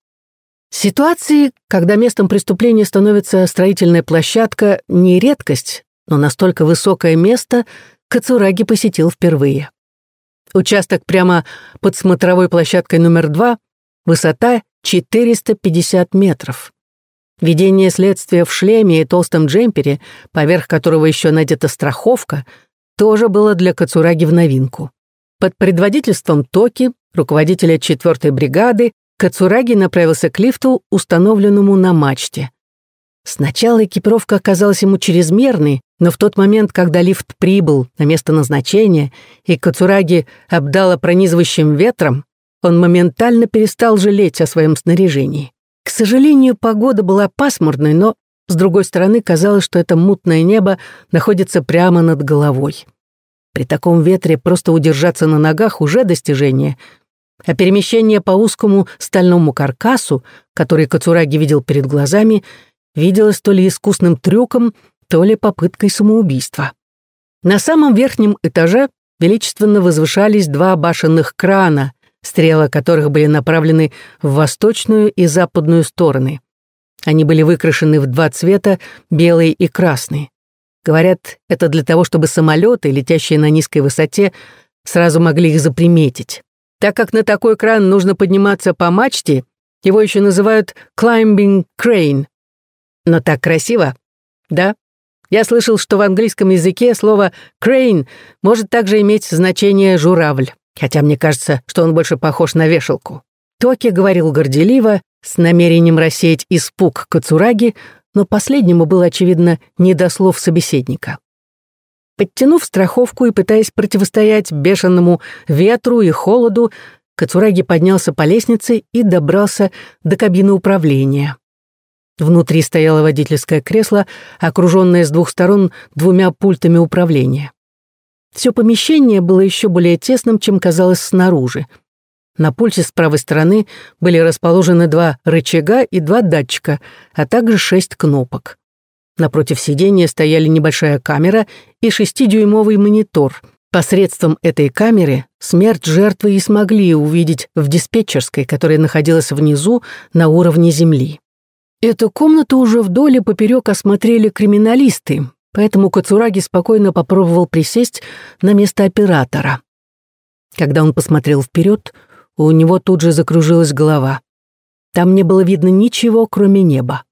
Ситуации, когда местом преступления становится строительная площадка, не редкость, но настолько высокое место Кацураги посетил впервые. Участок прямо под смотровой площадкой номер два, высота 450 метров. Ведение следствия в шлеме и толстом джемпере, поверх которого еще надета страховка, тоже было для Кацураги в новинку. Под предводительством Токи, руководителя 4-й бригады, Кацураги направился к лифту, установленному на мачте. Сначала экипировка оказалась ему чрезмерной, но в тот момент, когда лифт прибыл на место назначения и Кацураги обдало пронизывающим ветром, он моментально перестал жалеть о своем снаряжении. К сожалению, погода была пасмурной, но, с другой стороны, казалось, что это мутное небо находится прямо над головой. При таком ветре просто удержаться на ногах уже достижение, а перемещение по узкому стальному каркасу, который Кацураги видел перед глазами, виделось то ли искусным трюком, то ли попыткой самоубийства. На самом верхнем этаже величественно возвышались два башенных крана, стрелы которых были направлены в восточную и западную стороны. Они были выкрашены в два цвета, белый и красный. Говорят, это для того, чтобы самолеты, летящие на низкой высоте, сразу могли их заприметить. Так как на такой кран нужно подниматься по мачте, его еще называют climbing crane. Но так красиво, да? Я слышал, что в английском языке слово crane может также иметь значение «журавль» хотя мне кажется, что он больше похож на вешалку. Токи говорил горделиво, с намерением рассеять испуг Кацураги, но последнему было, очевидно, не до слов собеседника. Подтянув страховку и пытаясь противостоять бешеному ветру и холоду, Кацураги поднялся по лестнице и добрался до кабины управления. Внутри стояло водительское кресло, окруженное с двух сторон двумя пультами управления. Все помещение было еще более тесным, чем казалось снаружи. На пульте с правой стороны были расположены два рычага и два датчика, а также шесть кнопок. Напротив сидения стояли небольшая камера и шестидюймовый монитор. Посредством этой камеры смерть жертвы и смогли увидеть в диспетчерской, которая находилась внизу на уровне земли. Эту комнату уже вдоль и поперек осмотрели криминалисты, поэтому Кацураги спокойно попробовал присесть на место оператора. Когда он посмотрел вперед, у него тут же закружилась голова. Там не было видно ничего, кроме неба.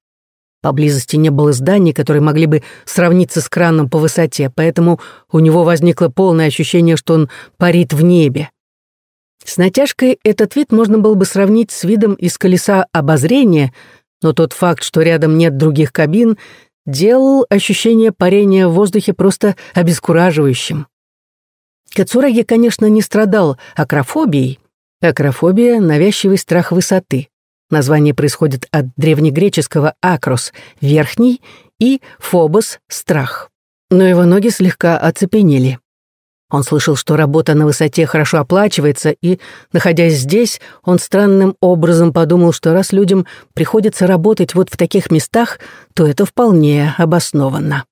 Поблизости не было зданий, которые могли бы сравниться с краном по высоте, поэтому у него возникло полное ощущение, что он парит в небе. С натяжкой этот вид можно было бы сравнить с видом из колеса обозрения, но тот факт, что рядом нет других кабин, делал ощущение парения в воздухе просто обескураживающим. Кацураги, конечно, не страдал акрофобией. Акрофобия — навязчивый страх высоты. Название происходит от древнегреческого «акрос» — верхний, и «фобос» — страх. Но его ноги слегка оцепенели. Он слышал, что работа на высоте хорошо оплачивается, и, находясь здесь, он странным образом подумал, что раз людям приходится работать вот в таких местах, то это вполне обоснованно.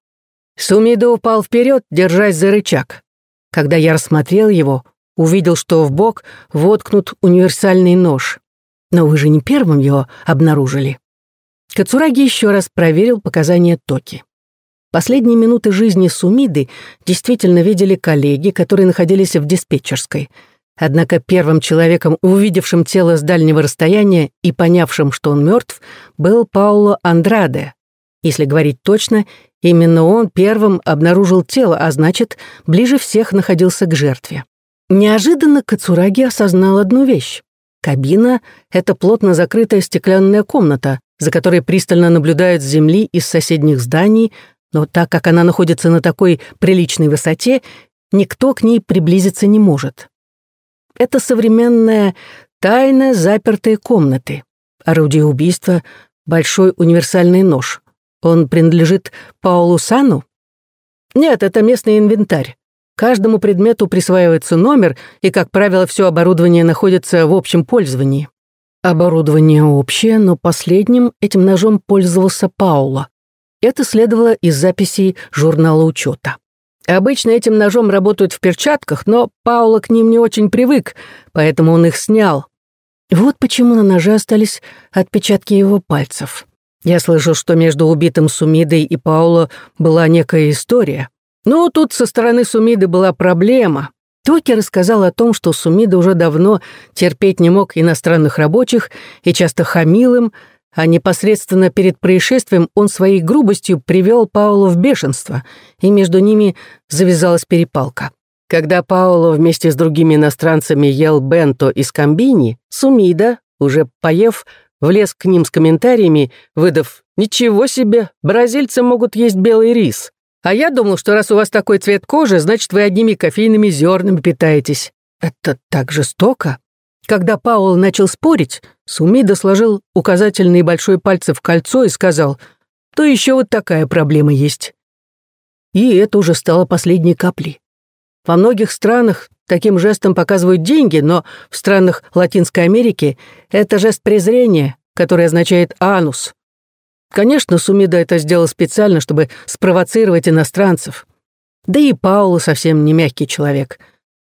Сумида упал вперед, держась за рычаг. Когда я рассмотрел его, увидел, что в бок воткнут универсальный нож. Но вы же не первым его обнаружили. Кацураги еще раз проверил показания Токи. Последние минуты жизни Сумиды действительно видели коллеги, которые находились в диспетчерской. Однако первым человеком, увидевшим тело с дальнего расстояния и понявшим, что он мертв, был Пауло Андраде. Если говорить точно, именно он первым обнаружил тело, а значит, ближе всех находился к жертве. Неожиданно Кацураги осознал одну вещь. Кабина — это плотно закрытая стеклянная комната, за которой пристально наблюдают с земли из соседних зданий, но так как она находится на такой приличной высоте, никто к ней приблизиться не может. Это современная тайна запертой комнаты. Орудие убийства — большой универсальный нож. Он принадлежит Паулу Сану? Нет, это местный инвентарь. Каждому предмету присваивается номер, и, как правило, все оборудование находится в общем пользовании. Оборудование общее, но последним этим ножом пользовался Паула. Это следовало из записей журнала учета. Обычно этим ножом работают в перчатках, но Паула к ним не очень привык, поэтому он их снял. Вот почему на ноже остались отпечатки его пальцев. Я слышал, что между убитым Сумидой и Пауло была некая история. Но тут со стороны Сумиды была проблема. Токи рассказал о том, что Сумида уже давно терпеть не мог иностранных рабочих и часто хамил им, а непосредственно перед происшествием он своей грубостью привел Пауло в бешенство, и между ними завязалась перепалка. Когда Пауло вместе с другими иностранцами ел бенто из комбини, Сумида, уже поев, влез к ним с комментариями, выдав «Ничего себе, бразильцы могут есть белый рис». А я думал, что раз у вас такой цвет кожи, значит, вы одними кофейными зернами питаетесь. Это так жестоко. Когда Паул начал спорить, Сумида сложил указательный и большой пальцы в кольцо и сказал, то еще вот такая проблема есть. И это уже стало последней каплей. Во многих странах таким жестом показывают деньги, но в странах Латинской Америки это жест презрения, который означает «анус». Конечно, Сумида это сделал специально, чтобы спровоцировать иностранцев. Да и Паула совсем не мягкий человек.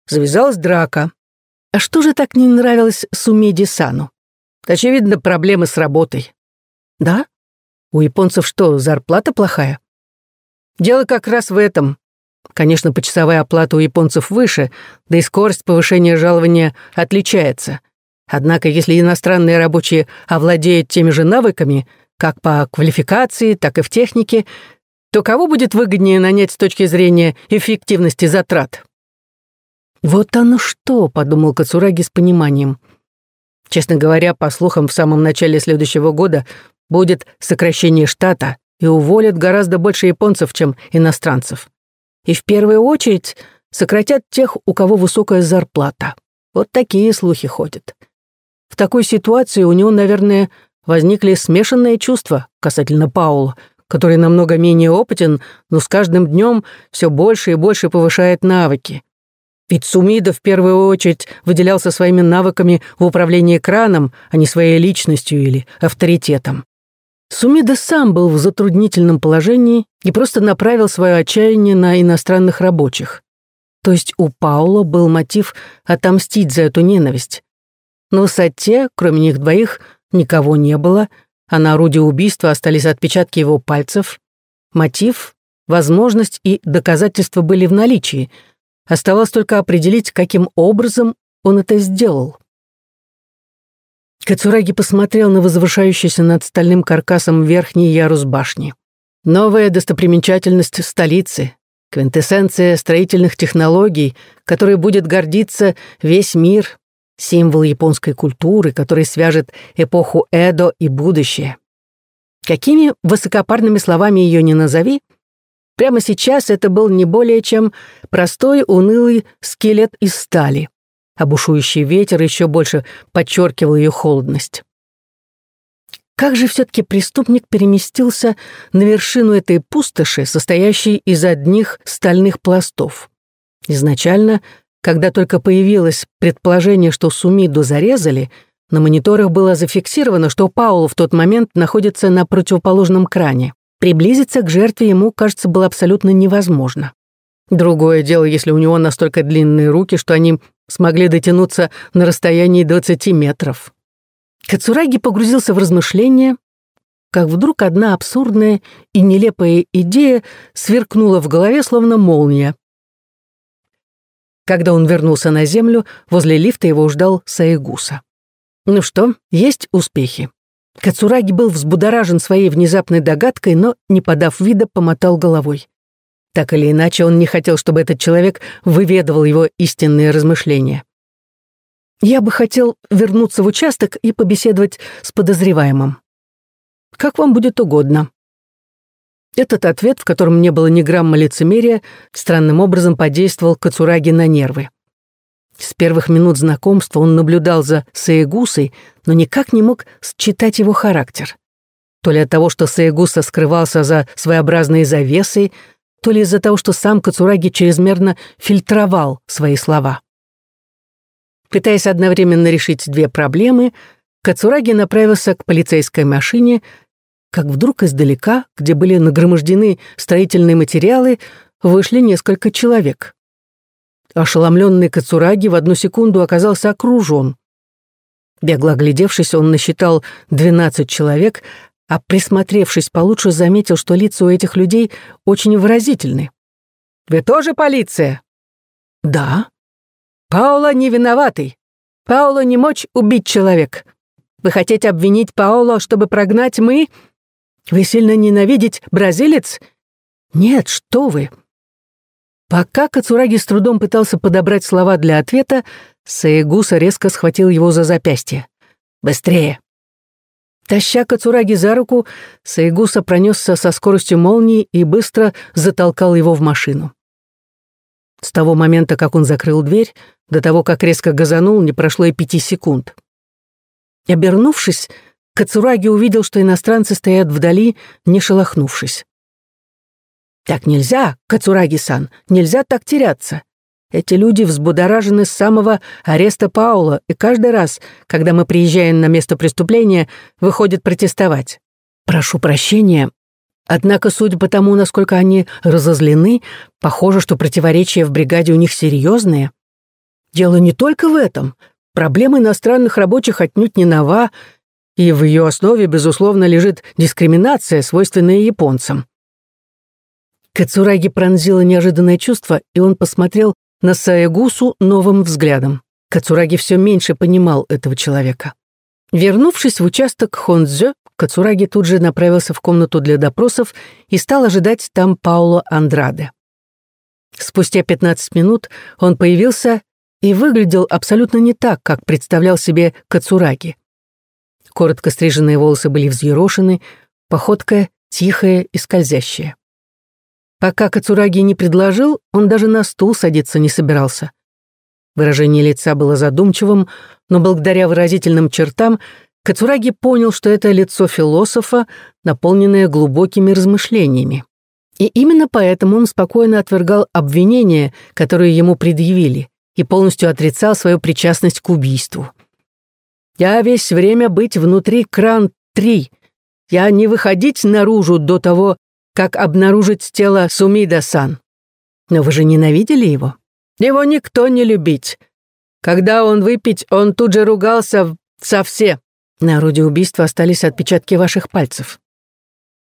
Завязалась драка. А что же так не нравилось Сумиде Сану? Очевидно, проблемы с работой. Да? У японцев что, зарплата плохая? Дело как раз в этом. Конечно, почасовая оплата у японцев выше, да и скорость повышения жалования отличается. Однако, если иностранные рабочие овладеют теми же навыками, как по квалификации, так и в технике, то кого будет выгоднее нанять с точки зрения эффективности затрат? «Вот оно что», — подумал Кацураги с пониманием. Честно говоря, по слухам, в самом начале следующего года будет сокращение штата и уволят гораздо больше японцев, чем иностранцев. И в первую очередь сократят тех, у кого высокая зарплата. Вот такие слухи ходят. В такой ситуации у него, наверное, возникли смешанные чувства касательно Паула, который намного менее опытен, но с каждым днем все больше и больше повышает навыки. Ведь Сумида в первую очередь выделялся своими навыками в управлении краном, а не своей личностью или авторитетом. Сумида сам был в затруднительном положении и просто направил свое отчаяние на иностранных рабочих. То есть у Паула был мотив отомстить за эту ненависть. На высоте, кроме них двоих, никого не было, а на орудии убийства остались отпечатки его пальцев. Мотив, возможность и доказательства были в наличии — Оставалось только определить, каким образом он это сделал. Кацураги посмотрел на возвышающийся над стальным каркасом верхний ярус башни. Новая достопримечательность столицы, квинтэссенция строительных технологий, которой будет гордиться весь мир, символ японской культуры, который свяжет эпоху Эдо и будущее. Какими высокопарными словами ее не назови, прямо сейчас это был не более чем простой унылый скелет из стали, а бушующий ветер еще больше подчеркивал ее холодность. Как же все-таки преступник переместился на вершину этой пустоши, состоящей из одних стальных пластов? Изначально, когда только появилось предположение, что Сумиду зарезали, на мониторах было зафиксировано, что Паул в тот момент находится на противоположном кране. Приблизиться к жертве ему, кажется, было абсолютно невозможно. Другое дело, если у него настолько длинные руки, что они смогли дотянуться на расстоянии 20 метров. Кацураги погрузился в размышления, как вдруг одна абсурдная и нелепая идея сверкнула в голове, словно молния. Когда он вернулся на землю, возле лифта его ждал Саегуса. Ну что, есть успехи? Кацураги был взбудоражен своей внезапной догадкой, но, не подав вида, помотал головой. Так или иначе, он не хотел, чтобы этот человек выведывал его истинные размышления. Я бы хотел вернуться в участок и побеседовать с подозреваемым. Как вам будет угодно. Этот ответ, в котором не было ни грамма лицемерия, странным образом подействовал Кацураги на нервы. С первых минут знакомства он наблюдал за Саегусой, но никак не мог считать его характер. То ли от того, что Саегуса скрывался за своеобразной завесой, то ли из-за того, что сам Кацураги чрезмерно фильтровал свои слова. Пытаясь одновременно решить две проблемы, Кацураги направился к полицейской машине, как вдруг издалека, где были нагромождены строительные материалы, вышли несколько человек. Ошеломленный Кацураги в одну секунду оказался окружен. Бегло оглядевшись, он насчитал 12 человек, а присмотревшись получше, заметил, что лица у этих людей очень выразительны. «Вы тоже полиция?» «Да», Паула не виноватый. Паула не мочь убить человек. Вы хотите обвинить Паула, чтобы прогнать мы? Вы сильно ненавидеть бразилец? Нет, что вы. Пока Кацураги с трудом пытался подобрать слова для ответа, Саегуса резко схватил его за запястье. «Быстрее!» Таща Кацураги за руку, Саегуса пронесся со скоростью молнии и быстро затолкал его в машину. С того момента, как он закрыл дверь, до того, как резко газанул, не прошло и пяти секунд. Обернувшись, Кацураги увидел, что иностранцы стоят вдали, не шелохнувшись. «Так нельзя, Кацураги-сан, нельзя так теряться. Эти люди взбудоражены с самого ареста Паула, и каждый раз, когда мы приезжаем на место преступления, выходят протестовать. Прошу прощения, Однако, судя по тому, насколько они разозлены, похоже, что противоречия в бригаде у них серьезные. Дело не только в этом. Проблема иностранных рабочих отнюдь не нова, и в ее основе, безусловно, лежит дискриминация, свойственная японцам. Кацураги пронзило неожиданное чувство, и он посмотрел на Саегусу новым взглядом. Кацураги все меньше понимал этого человека. Вернувшись в участок Хонзё, Кацураги тут же направился в комнату для допросов и стал ожидать там Пауло Андраде. Спустя 15 минут он появился и выглядел абсолютно не так, как представлял себе Кацураги. Коротко стриженные волосы были взъерошены, походка тихая и скользящая. Пока Кацураги не предложил, он даже на стул садиться не собирался. Выражение лица было задумчивым, но благодаря выразительным чертам Кацураги понял, что это лицо философа, наполненное глубокими размышлениями. И именно поэтому он спокойно отвергал обвинения, которые ему предъявили, и полностью отрицал свою причастность к убийству. «Я весь время быть внутри кран-3. Я не выходить наружу до того, как обнаружить тело Сумида-сан. Но вы же ненавидели его? Его никто не любить. Когда он выпить, он тут же ругался со все. На орудии убийства остались отпечатки ваших пальцев.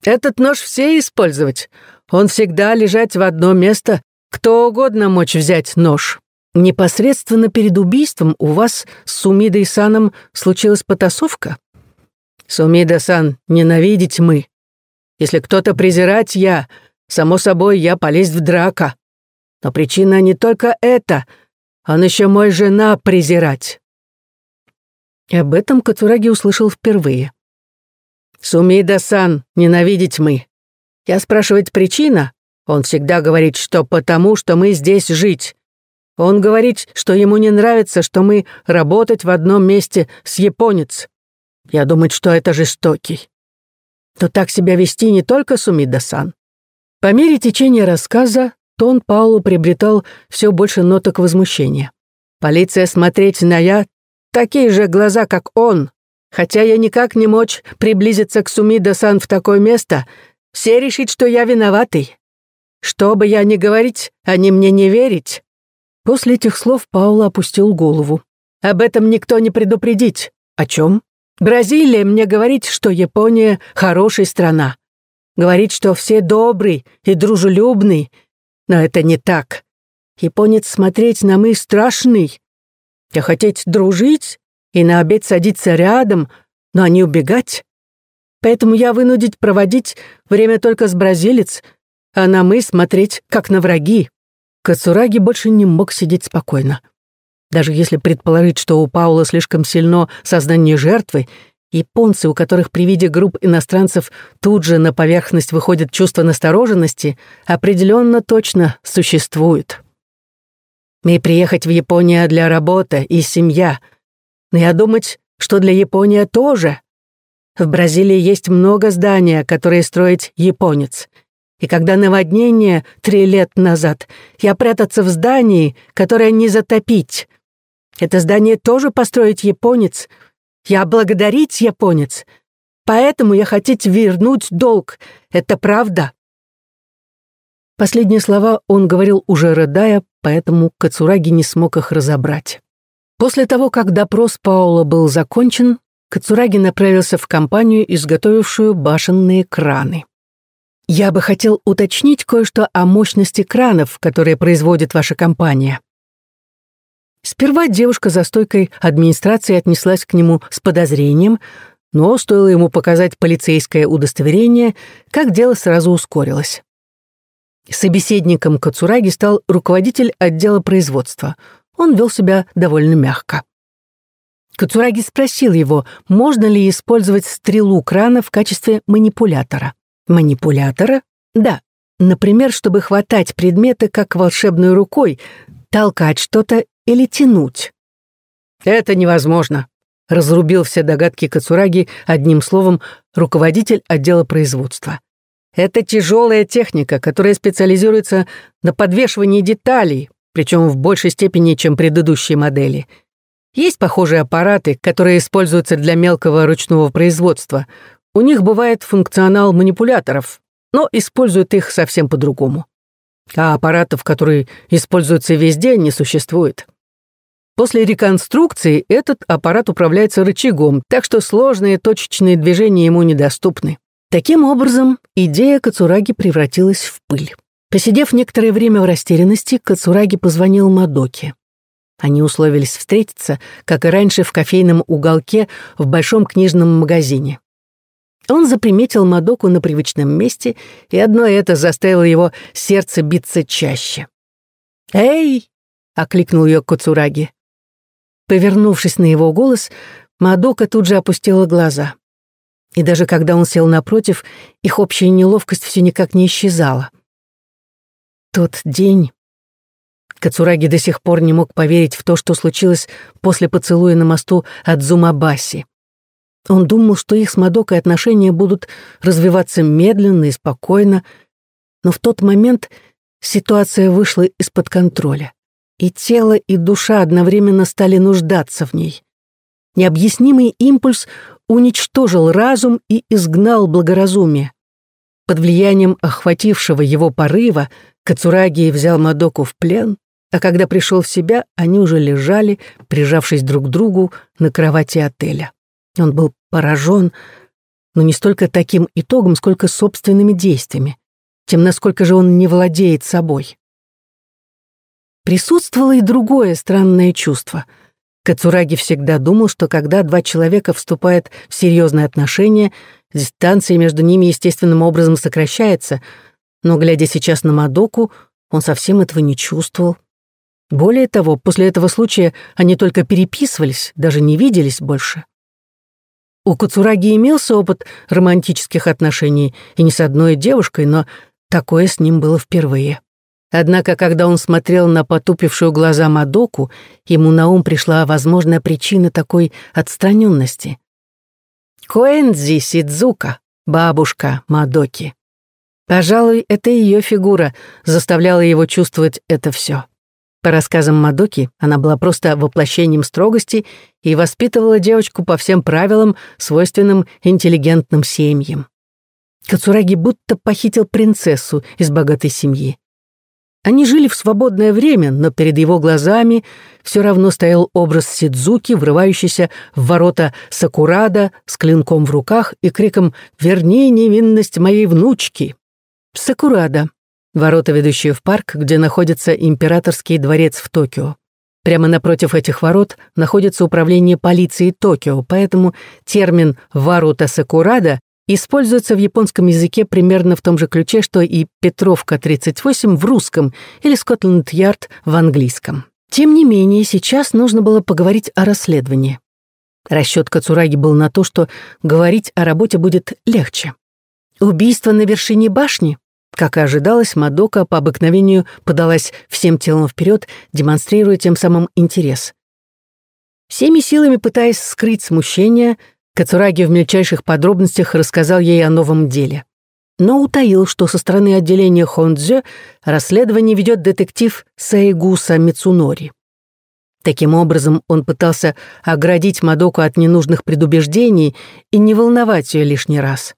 Этот нож все использовать. Он всегда лежать в одно место. Кто угодно мочь взять нож. Непосредственно перед убийством у вас с Сумидой Саном случилась потасовка? Сумида-сан, ненавидеть мы. Если кто-то презирать я, само собой, я полезть в драка. Но причина не только это, он еще мой жена презирать. И об этом Кацураги услышал впервые. «Сумида-сан, ненавидеть мы. Я спрашивать причина, он всегда говорит, что потому, что мы здесь жить. Он говорит, что ему не нравится, что мы работать в одном месте с японец. Я думаю, что это жестокий. То так себя вести не только Сумида-сан. По мере течения рассказа тон Паулу приобретал все больше ноток возмущения. Полиция смотреть на я такие же глаза, как он. Хотя я никак не мочь приблизиться к Сумида-сан в такое место, все решить, что я виноватый. Что бы я ни говорить, они мне не верить. После этих слов Паула опустил голову. «Об этом никто не предупредить. О чем? Бразилия мне говорит, что Япония — хорошая страна. Говорит, что все добрый и дружелюбный. Но это не так. Японец смотреть на мы страшный. Я хотеть дружить и на обед садиться рядом, но не убегать. Поэтому я вынудить проводить время только с бразилец, а на мы смотреть, как на враги. Кацураги больше не мог сидеть спокойно. Даже если предположить, что у Паула слишком сильно сознание жертвы, японцы, у которых при виде групп иностранцев тут же на поверхность выходит чувство настороженности, определенно точно существуют. Мы приехать в Японию для работы и семья. Но я думать, что для Японии тоже. В Бразилии есть много зданий, которые строит японец — и когда наводнение три лет назад, я прятаться в здании, которое не затопить. Это здание тоже построить японец. Я благодарить японец. Поэтому я хотеть вернуть долг. Это правда. Последние слова он говорил уже рыдая, поэтому Кацураги не смог их разобрать. После того, как допрос Паула был закончен, Кацураги направился в компанию, изготовившую башенные краны. Я бы хотел уточнить кое-что о мощности кранов, которые производит ваша компания. Сперва девушка за стойкой администрации отнеслась к нему с подозрением, но стоило ему показать полицейское удостоверение, как дело сразу ускорилось. Собеседником Кацураги стал руководитель отдела производства. Он вел себя довольно мягко. Кацураги спросил его, можно ли использовать стрелу крана в качестве манипулятора. Манипулятора? Да. Например, чтобы хватать предметы как волшебной рукой, толкать что-то или тянуть. Это невозможно. Разрубил все догадки Кацураги одним словом руководитель отдела производства. Это тяжелая техника, которая специализируется на подвешивании деталей, причем в большей степени, чем предыдущие модели. Есть похожие аппараты, которые используются для мелкого ручного производства. У них бывает функционал манипуляторов, но используют их совсем по-другому. А аппаратов, которые используются везде, не существует. После реконструкции этот аппарат управляется рычагом, так что сложные точечные движения ему недоступны. Таким образом, идея Кацураги превратилась в пыль. Посидев некоторое время в растерянности, Кацураги позвонил Мадоке. Они условились встретиться, как и раньше, в кофейном уголке в большом книжном магазине. Он заприметил Мадоку на привычном месте, и одно это заставило его сердце биться чаще. «Эй!» — окликнул ее Куцураги. Повернувшись на его голос, Мадока тут же опустила глаза. И даже когда он сел напротив, их общая неловкость все никак не исчезала. Тот день... Кацураги до сих пор не мог поверить в то, что случилось после поцелуя на мосту от Зумабаси. Он думал, что их с Мадокой отношения будут развиваться медленно и спокойно, но в тот момент ситуация вышла из-под контроля, и тело, и душа одновременно стали нуждаться в ней. Необъяснимый импульс уничтожил разум и изгнал благоразумие. Под влиянием охватившего его порыва Кацураги взял Мадоку в плен, а когда пришел в себя, они уже лежали, прижавшись друг к другу на кровати отеля. Он был поражен, но не столько таким итогом, сколько собственными действиями, тем, насколько же он не владеет собой. Присутствовало и другое странное чувство. Кацураги всегда думал, что когда два человека вступают в серьезные отношения, дистанция между ними естественным образом сокращается, но, глядя сейчас на Мадоку, он совсем этого не чувствовал. Более того, после этого случая они только переписывались, даже не виделись больше. У Куцураги имелся опыт романтических отношений, и не с одной девушкой, но такое с ним было впервые. Однако, когда он смотрел на потупившую глаза Мадоку, ему на ум пришла возможная причина такой отстраненности. Коэнзи Сидзука, бабушка Мадоки. Пожалуй, это ее фигура заставляла его чувствовать это все. По рассказам Мадоки, она была просто воплощением строгости и воспитывала девочку по всем правилам, свойственным интеллигентным семьям. Кацураги будто похитил принцессу из богатой семьи. Они жили в свободное время, но перед его глазами все равно стоял образ Сидзуки, врывающийся в ворота Сакурада с клинком в руках и криком «Верни невинность моей внучки!» Сакурада Ворота, ведущие в парк, где находится императорский дворец в Токио. Прямо напротив этих ворот находится управление полиции Токио, поэтому термин «ворота Сакурада» используется в японском языке примерно в том же ключе, что и «Петровка 38» в русском или «Скотланд-Ярд» в английском. Тем не менее, сейчас нужно было поговорить о расследовании. Расчет Кацураги был на то, что говорить о работе будет легче. Убийство на вершине башни? Как и ожидалось, Мадока по обыкновению подалась всем телом вперед, демонстрируя тем самым интерес. Всеми силами пытаясь скрыть смущение, Кацураги в мельчайших подробностях рассказал ей о новом деле. Но утаил, что со стороны отделения Хондзё расследование ведет детектив Саигуса Мицунори. Таким образом, он пытался оградить Мадоку от ненужных предубеждений и не волновать ее лишний раз.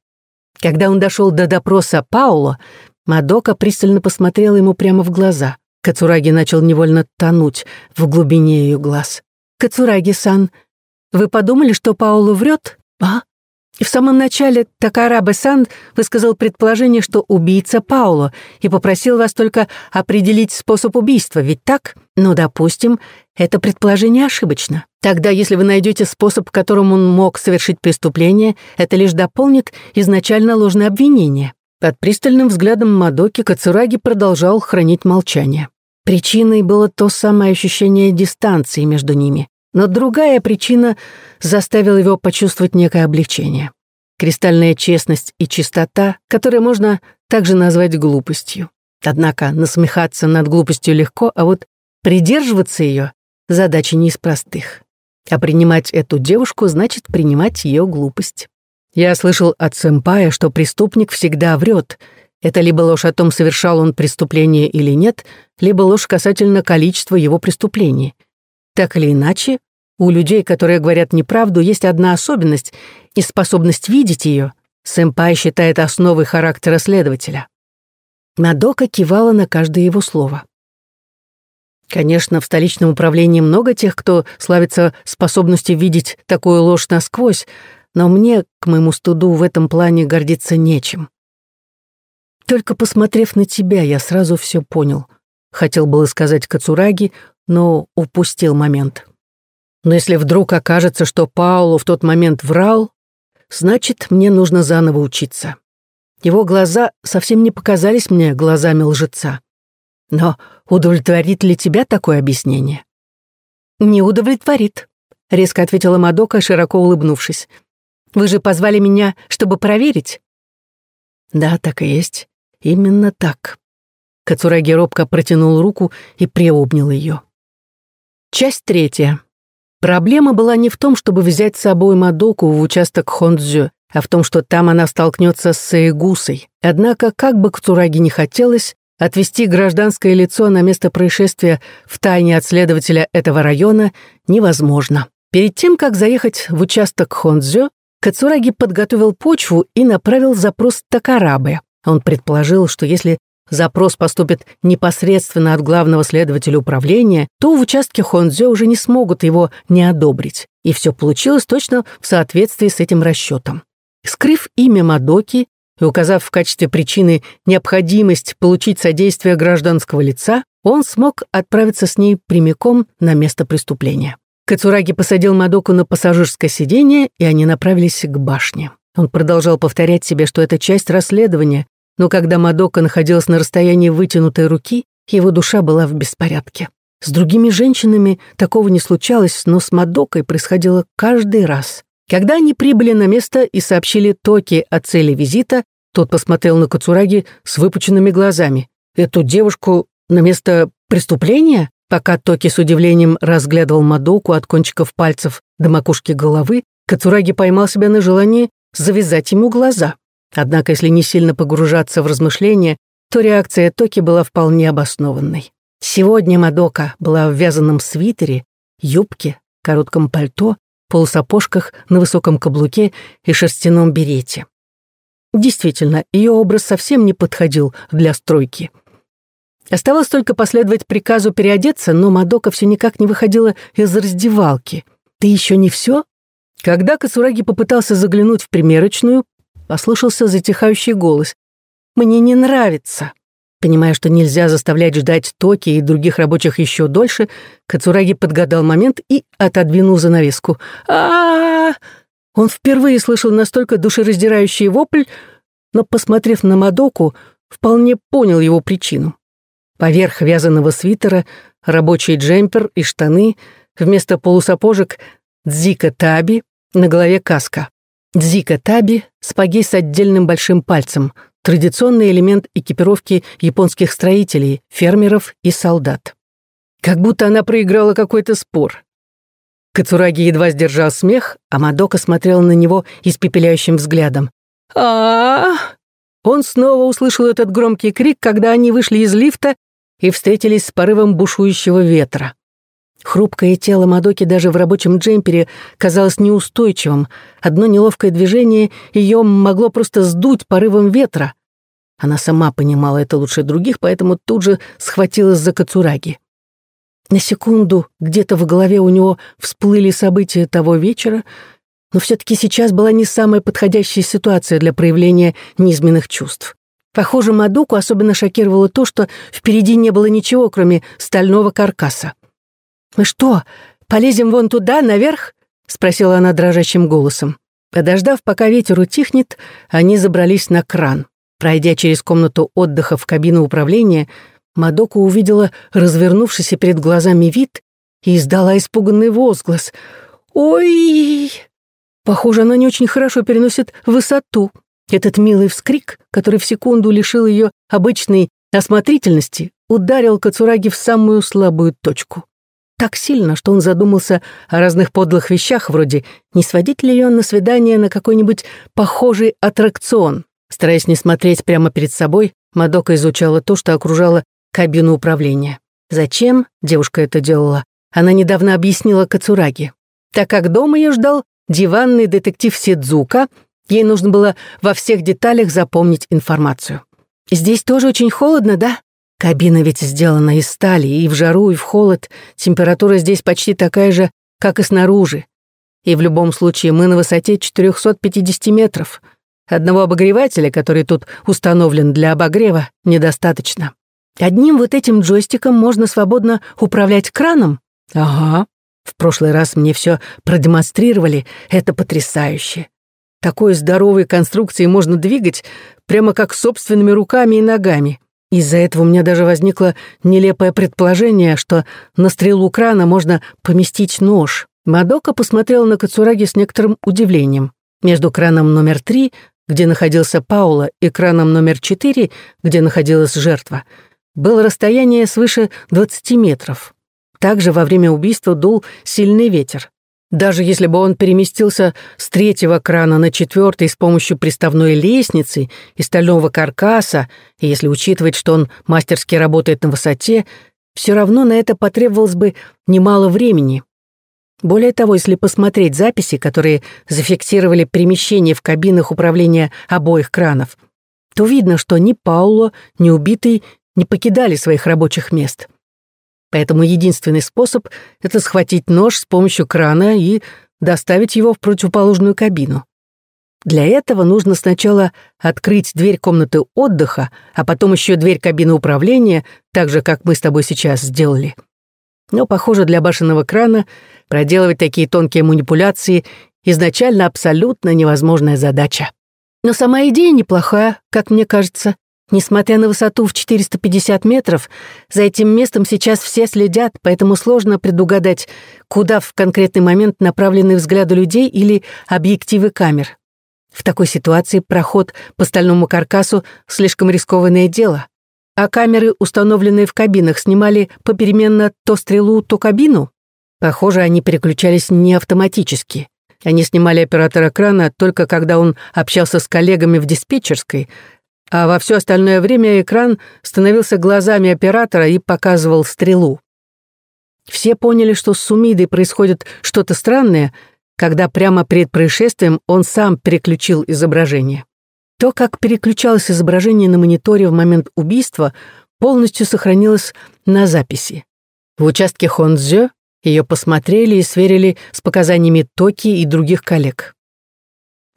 Когда он дошел до допроса Паула, Мадока пристально посмотрела ему прямо в глаза. Кацураги начал невольно тонуть в глубине ее глаз. «Кацураги-сан, вы подумали, что Пауло врет? А? В самом начале Такарабе-сан высказал предположение, что убийца Пауло, и попросил вас только определить способ убийства, ведь так? Ну, допустим, это предположение ошибочно. Тогда, если вы найдете способ, которым он мог совершить преступление, это лишь дополнит изначально ложное обвинение. Под пристальным взглядом Мадоки Кацураги продолжал хранить молчание. Причиной было то самое ощущение дистанции между ними. Но другая причина заставила его почувствовать некое облегчение. Кристальная честность и чистота, которые можно также назвать глупостью. Однако насмехаться над глупостью легко, а вот придерживаться ее — задача не из простых. А принимать эту девушку значит принимать ее глупость. Я слышал от сэмпая, что преступник всегда врет. Это либо ложь о том, совершал он преступление или нет, либо ложь касательно количества его преступлений. Так или иначе, у людей, которые говорят неправду, есть одна особенность и способность видеть ее. Сэмпай считает основой характера следователя. Мадока кивала на каждое его слово. Конечно, в столичном управлении много тех, кто славится способностью видеть такую ложь насквозь, но мне, к моему студу, в этом плане гордиться нечем. Только посмотрев на тебя, я сразу все понял. Хотел было сказать Кацураги, но упустил момент. Но если вдруг окажется, что Паулу в тот момент врал, значит, мне нужно заново учиться. Его глаза совсем не показались мне глазами лжеца. Но удовлетворит ли тебя такое объяснение? «Не удовлетворит», — резко ответила Мадока, широко улыбнувшись. «Вы же позвали меня, чтобы проверить?» «Да, так и есть. Именно так». Кацураги робко протянул руку и приобнял ее. Часть третья. Проблема была не в том, чтобы взять с собой Мадоку в участок Хондзю, а в том, что там она столкнется с Саегусой. Однако, как бы Кцураги не хотелось, отвести гражданское лицо на место происшествия в тайне от следователя этого района невозможно. Перед тем, как заехать в участок Хондзю, Кацураги подготовил почву и направил запрос Такарабе. Он предположил, что если запрос поступит непосредственно от главного следователя управления, то в участке Хонзё уже не смогут его не одобрить. И все получилось точно в соответствии с этим расчетом. Скрыв имя Мадоки, и указав в качестве причины необходимость получить содействие гражданского лица, он смог отправиться с ней прямиком на место преступления. Кацураги посадил Мадоку на пассажирское сиденье, и они направились к башне. Он продолжал повторять себе, что это часть расследования, но когда Мадока находилась на расстоянии вытянутой руки, его душа была в беспорядке. С другими женщинами такого не случалось, но с Мадокой происходило каждый раз. Когда они прибыли на место и сообщили Токи о цели визита, тот посмотрел на Кацураги с выпученными глазами. «Эту девушку на место преступления?» Пока Токи с удивлением разглядывал Мадоку от кончиков пальцев до макушки головы, Кацураги поймал себя на желании завязать ему глаза. Однако, если не сильно погружаться в размышления, то реакция Токи была вполне обоснованной. Сегодня Мадока была в вязаном свитере, юбке, коротком пальто, полусапожках на высоком каблуке и шерстяном берете. Действительно, ее образ совсем не подходил для стройки. Оставалось только последовать приказу переодеться, но Мадока все никак не выходила из раздевалки. «Ты еще не все?» Когда Кацураги попытался заглянуть в примерочную, послышался затихающий голос. «Мне не нравится». Понимая, что нельзя заставлять ждать Токи и других рабочих еще дольше, Кацураги подгадал момент и отодвинул занавеску. а, -а, -а Он впервые слышал настолько душераздирающий вопль, но, посмотрев на Мадоку, вполне понял его причину. Поверх вязаного свитера рабочий джемпер и штаны, вместо полусапожек дзика таби, на голове каска. Дзика таби — спаги с отдельным большим пальцем, традиционный элемент экипировки японских строителей, фермеров и солдат. Как будто она проиграла какой-то спор. Кацураги едва сдержал смех, а Мадока смотрела на него испепеляющим взглядом. а, -а, Он снова услышал этот громкий крик, когда они вышли из лифта и встретились с порывом бушующего ветра. Хрупкое тело Мадоки даже в рабочем джемпере казалось неустойчивым. Одно неловкое движение ее могло просто сдуть порывом ветра. Она сама понимала это лучше других, поэтому тут же схватилась за Кацураги. На секунду где-то в голове у него всплыли события того вечера, но все-таки сейчас была не самая подходящая ситуация для проявления низменных чувств. Похоже, Мадоку особенно шокировало то, что впереди не было ничего, кроме стального каркаса. «Мы что, полезем вон туда, наверх?» — спросила она дрожащим голосом. Подождав, пока ветер утихнет, они забрались на кран. Пройдя через комнату отдыха в кабину управления, Мадоку увидела развернувшийся перед глазами вид и издала испуганный возглас. «Ой!» Похоже, она не очень хорошо переносит высоту. Этот милый вскрик, который в секунду лишил ее обычной осмотрительности, ударил Кацураги в самую слабую точку так сильно, что он задумался о разных подлых вещах, вроде не сводить ли ее на свидание на какой-нибудь похожий аттракцион. Стараясь не смотреть прямо перед собой, Мадока изучала то, что окружало кабину управления. Зачем девушка это делала, она недавно объяснила Кацураги. Так как дома ее ждал диванный детектив Сидзука, ей нужно было во всех деталях запомнить информацию. «Здесь тоже очень холодно, да?» Кабина ведь сделана из стали, и в жару, и в холод температура здесь почти такая же, как и снаружи. И в любом случае мы на высоте 450 метров. Одного обогревателя, который тут установлен для обогрева, недостаточно. Одним вот этим джойстиком можно свободно управлять краном? Ага. В прошлый раз мне все продемонстрировали, это потрясающе. Такой здоровой конструкции можно двигать прямо как собственными руками и ногами. Из-за этого у меня даже возникло нелепое предположение, что на стрелу крана можно поместить нож. Мадока посмотрела на Кацураги с некоторым удивлением. Между краном номер три, где находился Паула, и краном номер четыре, где находилась жертва, было расстояние свыше 20 метров. Также во время убийства дул сильный ветер. Даже если бы он переместился с третьего крана на четвертый с помощью приставной лестницы и стального каркаса, и если учитывать, что он мастерски работает на высоте, все равно на это потребовалось бы немало времени. Более того, если посмотреть записи, которые зафиксировали перемещение в кабинах управления обоих кранов, то видно, что ни Пауло, ни убитый не покидали своих рабочих мест. Поэтому единственный способ — это схватить нож с помощью крана и доставить его в противоположную кабину. Для этого нужно сначала открыть дверь комнаты отдыха, а потом еще дверь кабины управления, так же, как мы с тобой сейчас сделали. Но, похоже, для башенного крана проделывать такие тонкие манипуляции изначально абсолютно невозможная задача. Но сама идея неплохая, как мне кажется. Несмотря на высоту в 450 метров, за этим местом сейчас все следят, поэтому сложно предугадать, куда в конкретный момент направлены взгляды людей или объективы камер. В такой ситуации проход по стальному каркасу слишком рискованное дело. А камеры, установленные в кабинах, снимали попеременно то стрелу, то кабину. Похоже, они переключались не автоматически. Они снимали оператора крана только когда он общался с коллегами в диспетчерской, а во все остальное время экран становился глазами оператора и показывал стрелу. Все поняли, что с Сумидой происходит что-то странное, когда прямо перед происшествием он сам переключил изображение. То, как переключалось изображение на мониторе в момент убийства, полностью сохранилось на записи. В участке Хонзё ее посмотрели и сверили с показаниями Токи и других коллег.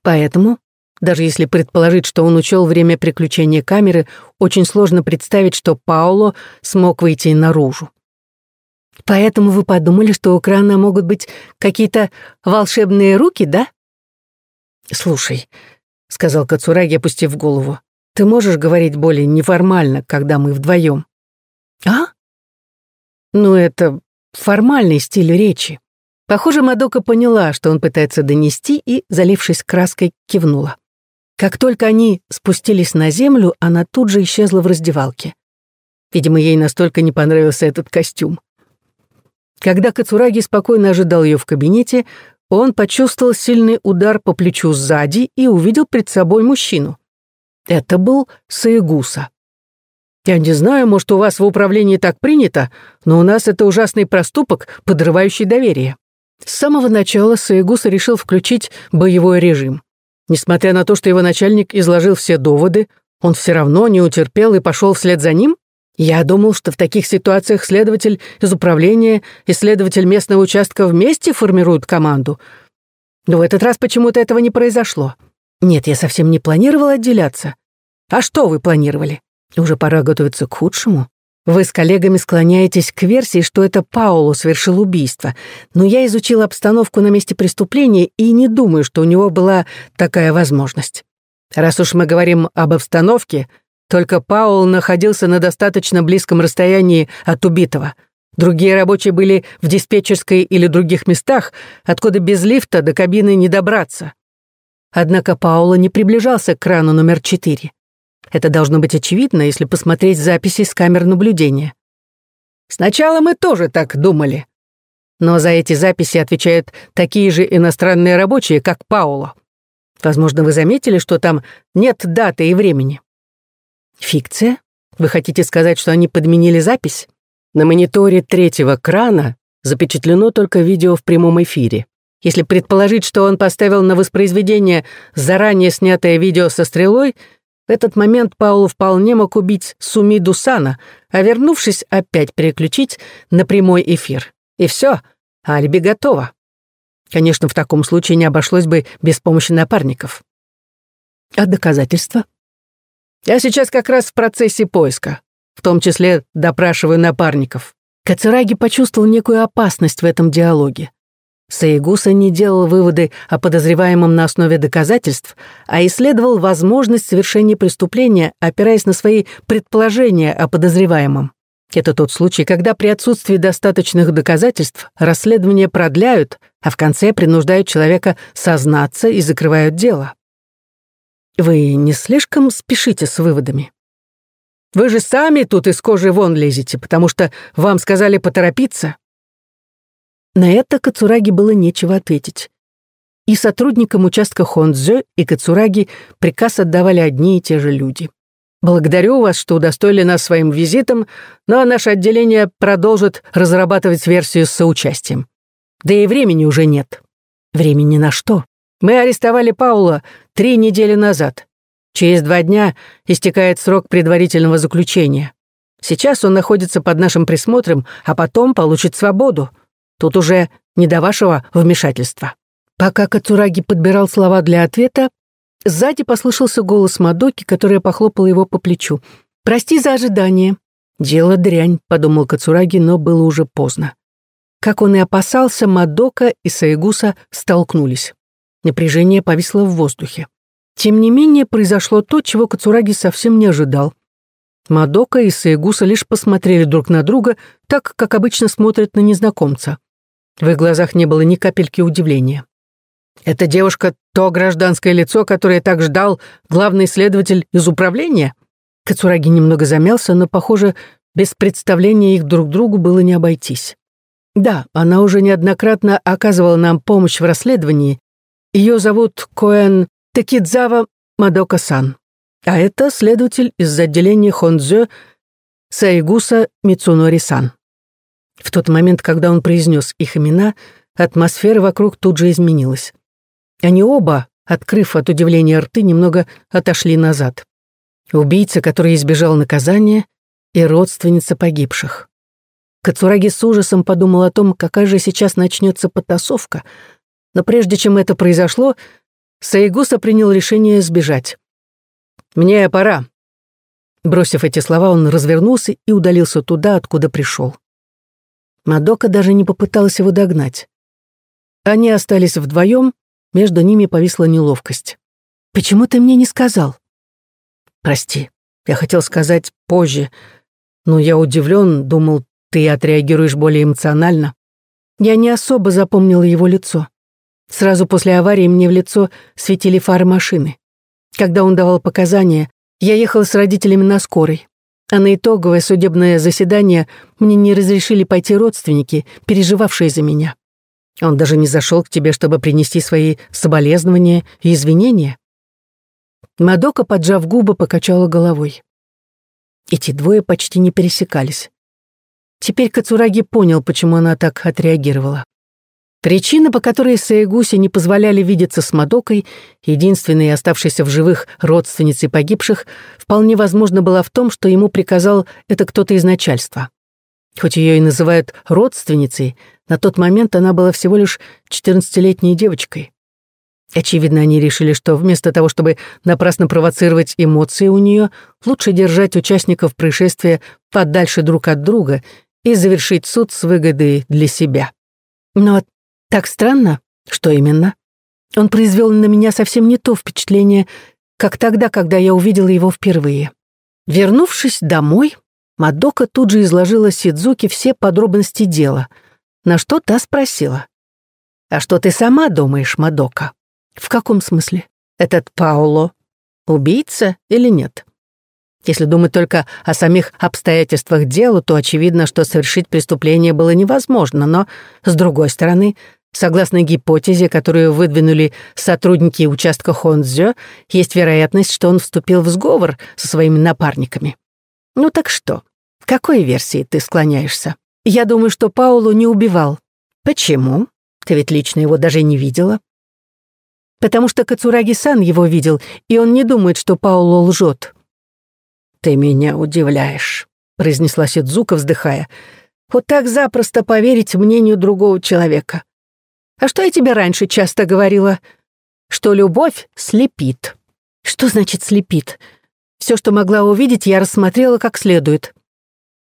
Поэтому даже если предположить, что он учел время приключения камеры, очень сложно представить, что Пауло смог выйти наружу. Поэтому вы подумали, что у крана могут быть какие-то волшебные руки, да? Слушай, сказал Кацураги, опустив голову, ты можешь говорить более неформально, когда мы вдвоем? А? Ну, это формальный стиль речи. Похоже, Мадока поняла, что он пытается донести, и, залившись краской, кивнула. Как только они спустились на землю, она тут же исчезла в раздевалке. Видимо, ей настолько не понравился этот костюм. Когда Кацураги спокойно ожидал ее в кабинете, он почувствовал сильный удар по плечу сзади и увидел перед собой мужчину. Это был Саегуса. «Я не знаю, может, у вас в управлении так принято, но у нас это ужасный проступок, подрывающий доверие». С самого начала Саегуса решил включить боевой режим. Несмотря на то, что его начальник изложил все доводы, он все равно не утерпел и пошел вслед за ним? Я думал, что в таких ситуациях следователь из управления и следователь местного участка вместе формируют команду. Но в этот раз почему-то этого не произошло. Нет, я совсем не планировал отделяться. А что вы планировали? Уже пора готовиться к худшему. Вы с коллегами склоняетесь к версии, что это Пауло совершил убийство, но я изучил обстановку на месте преступления и не думаю, что у него была такая возможность. Раз уж мы говорим об обстановке, только Паул находился на достаточно близком расстоянии от убитого. Другие рабочие были в диспетчерской или других местах, откуда без лифта до кабины не добраться. Однако Паула не приближался к крану номер четыре. Это должно быть очевидно, если посмотреть записи с камер наблюдения. Сначала мы тоже так думали. Но за эти записи отвечают такие же иностранные рабочие, как Пауло. Возможно, вы заметили, что там нет даты и времени. Фикция? Вы хотите сказать, что они подменили запись? На мониторе третьего крана запечатлено только видео в прямом эфире. Если предположить, что он поставил на воспроизведение заранее снятое видео со стрелой, в этот момент Паул вполне мог убить Суми Дусана, а вернувшись, опять переключить на прямой эфир. И все, алиби готово. Конечно, в таком случае не обошлось бы без помощи напарников. А доказательства? Я сейчас как раз в процессе поиска, в том числе допрашиваю напарников. Кацераги почувствовал некую опасность в этом диалоге. Саигуса не делал выводы о подозреваемом на основе доказательств, а исследовал возможность совершения преступления, опираясь на свои предположения о подозреваемом. Это тот случай, когда при отсутствии достаточных доказательств расследование продляют, а в конце принуждают человека сознаться и закрывают дело. Вы не слишком спешите с выводами? Вы же сами тут из кожи вон лезете, потому что вам сказали поторопиться. На это Кацураги было нечего ответить. И сотрудникам участка Хонзё и Кацураги приказ отдавали одни и те же люди. «Благодарю вас, что удостоили нас своим визитом, но наше отделение продолжит разрабатывать версию с соучастием. Да и времени уже нет». «Времени на что?» «Мы арестовали Паула три недели назад. Через два дня истекает срок предварительного заключения. Сейчас он находится под нашим присмотром, а потом получит свободу. Тут уже не до вашего вмешательства». Пока Кацураги подбирал слова для ответа, Сзади послышался голос Мадоки, которая похлопала его по плечу. «Прости за ожидание». «Дело дрянь», — подумал Кацураги, но было уже поздно. Как он и опасался, Мадока и Саигуса столкнулись. Напряжение повисло в воздухе. Тем не менее, произошло то, чего Кацураги совсем не ожидал. Мадока и Саигуса лишь посмотрели друг на друга так, как обычно смотрят на незнакомца. В их глазах не было ни капельки удивления. «Эта девушка — то гражданское лицо, которое так ждал главный следователь из управления?» Кацураги немного замялся, но, похоже, без представления их друг другу было не обойтись. Да, она уже неоднократно оказывала нам помощь в расследовании. Ее зовут Коэн Такидзава Мадока-сан. А это следователь из отделения Хонзё Саигуса Мицунори-сан. В тот момент, когда он произнес их имена, атмосфера вокруг тут же изменилась. Они оба, открыв от удивления рты, немного отошли назад. Убийца, который избежал наказания, и родственница погибших. Кацураги с ужасом подумал о том, какая же сейчас начнется потасовка, но прежде чем это произошло, Саигуса принял решение сбежать. «Мне пора». Бросив эти слова, он развернулся и удалился туда, откуда пришел. Мадока даже не попыталась его догнать. Они остались вдвоем, между ними повисла неловкость. «Почему ты мне не сказал?» «Прости, я хотел сказать позже, но я удивлен, думал, ты отреагируешь более эмоционально». Я не особо запомнила его лицо. Сразу после аварии мне в лицо светили фары машины. Когда он давал показания, я ехала с родителями на скорой. А на итоговое судебное заседание мне не разрешили пойти родственники, переживавшие за меня. Он даже не зашел к тебе, чтобы принести свои соболезнования и извинения. Мадока, поджав губы, покачала головой. Эти двое почти не пересекались. Теперь Кацураги понял, почему она так отреагировала. Причина, по которой Саегуси не позволяли видеться с Мадокой, единственной оставшейся в живых родственницей погибших, вполне возможно была в том, что ему приказал это кто-то из начальства. Хоть ее и называют родственницей, на тот момент она была всего лишь 14-летней девочкой. Очевидно, они решили, что вместо того, чтобы напрасно провоцировать эмоции у нее, лучше держать участников происшествия подальше друг от друга и завершить суд с выгодой для себя. Но так странно. Что именно? Он произвел на меня совсем не то впечатление, как тогда, когда я увидела его впервые. Вернувшись домой, Мадока тут же изложила Сидзуки все подробности дела, на что та спросила. «А что ты сама думаешь, Мадока?» «В каком смысле? Этот Пауло убийца или нет?» Если думать только о самих обстоятельствах дела, то очевидно, что совершить преступление было невозможно, но, с другой стороны, Согласно гипотезе, которую выдвинули сотрудники участка Хонзё, есть вероятность, что он вступил в сговор со своими напарниками. Ну так что, к какой версии ты склоняешься? Я думаю, что Паулу не убивал. Почему? Ты ведь лично его даже не видела. Потому что Кацураги-сан его видел, и он не думает, что Пауло лжет. «Ты меня удивляешь», — произнесла Сидзука, вздыхая. «Вот так запросто поверить мнению другого человека. А что я тебе раньше часто говорила? Что любовь слепит. Что значит слепит? Все, что могла увидеть, я рассмотрела как следует.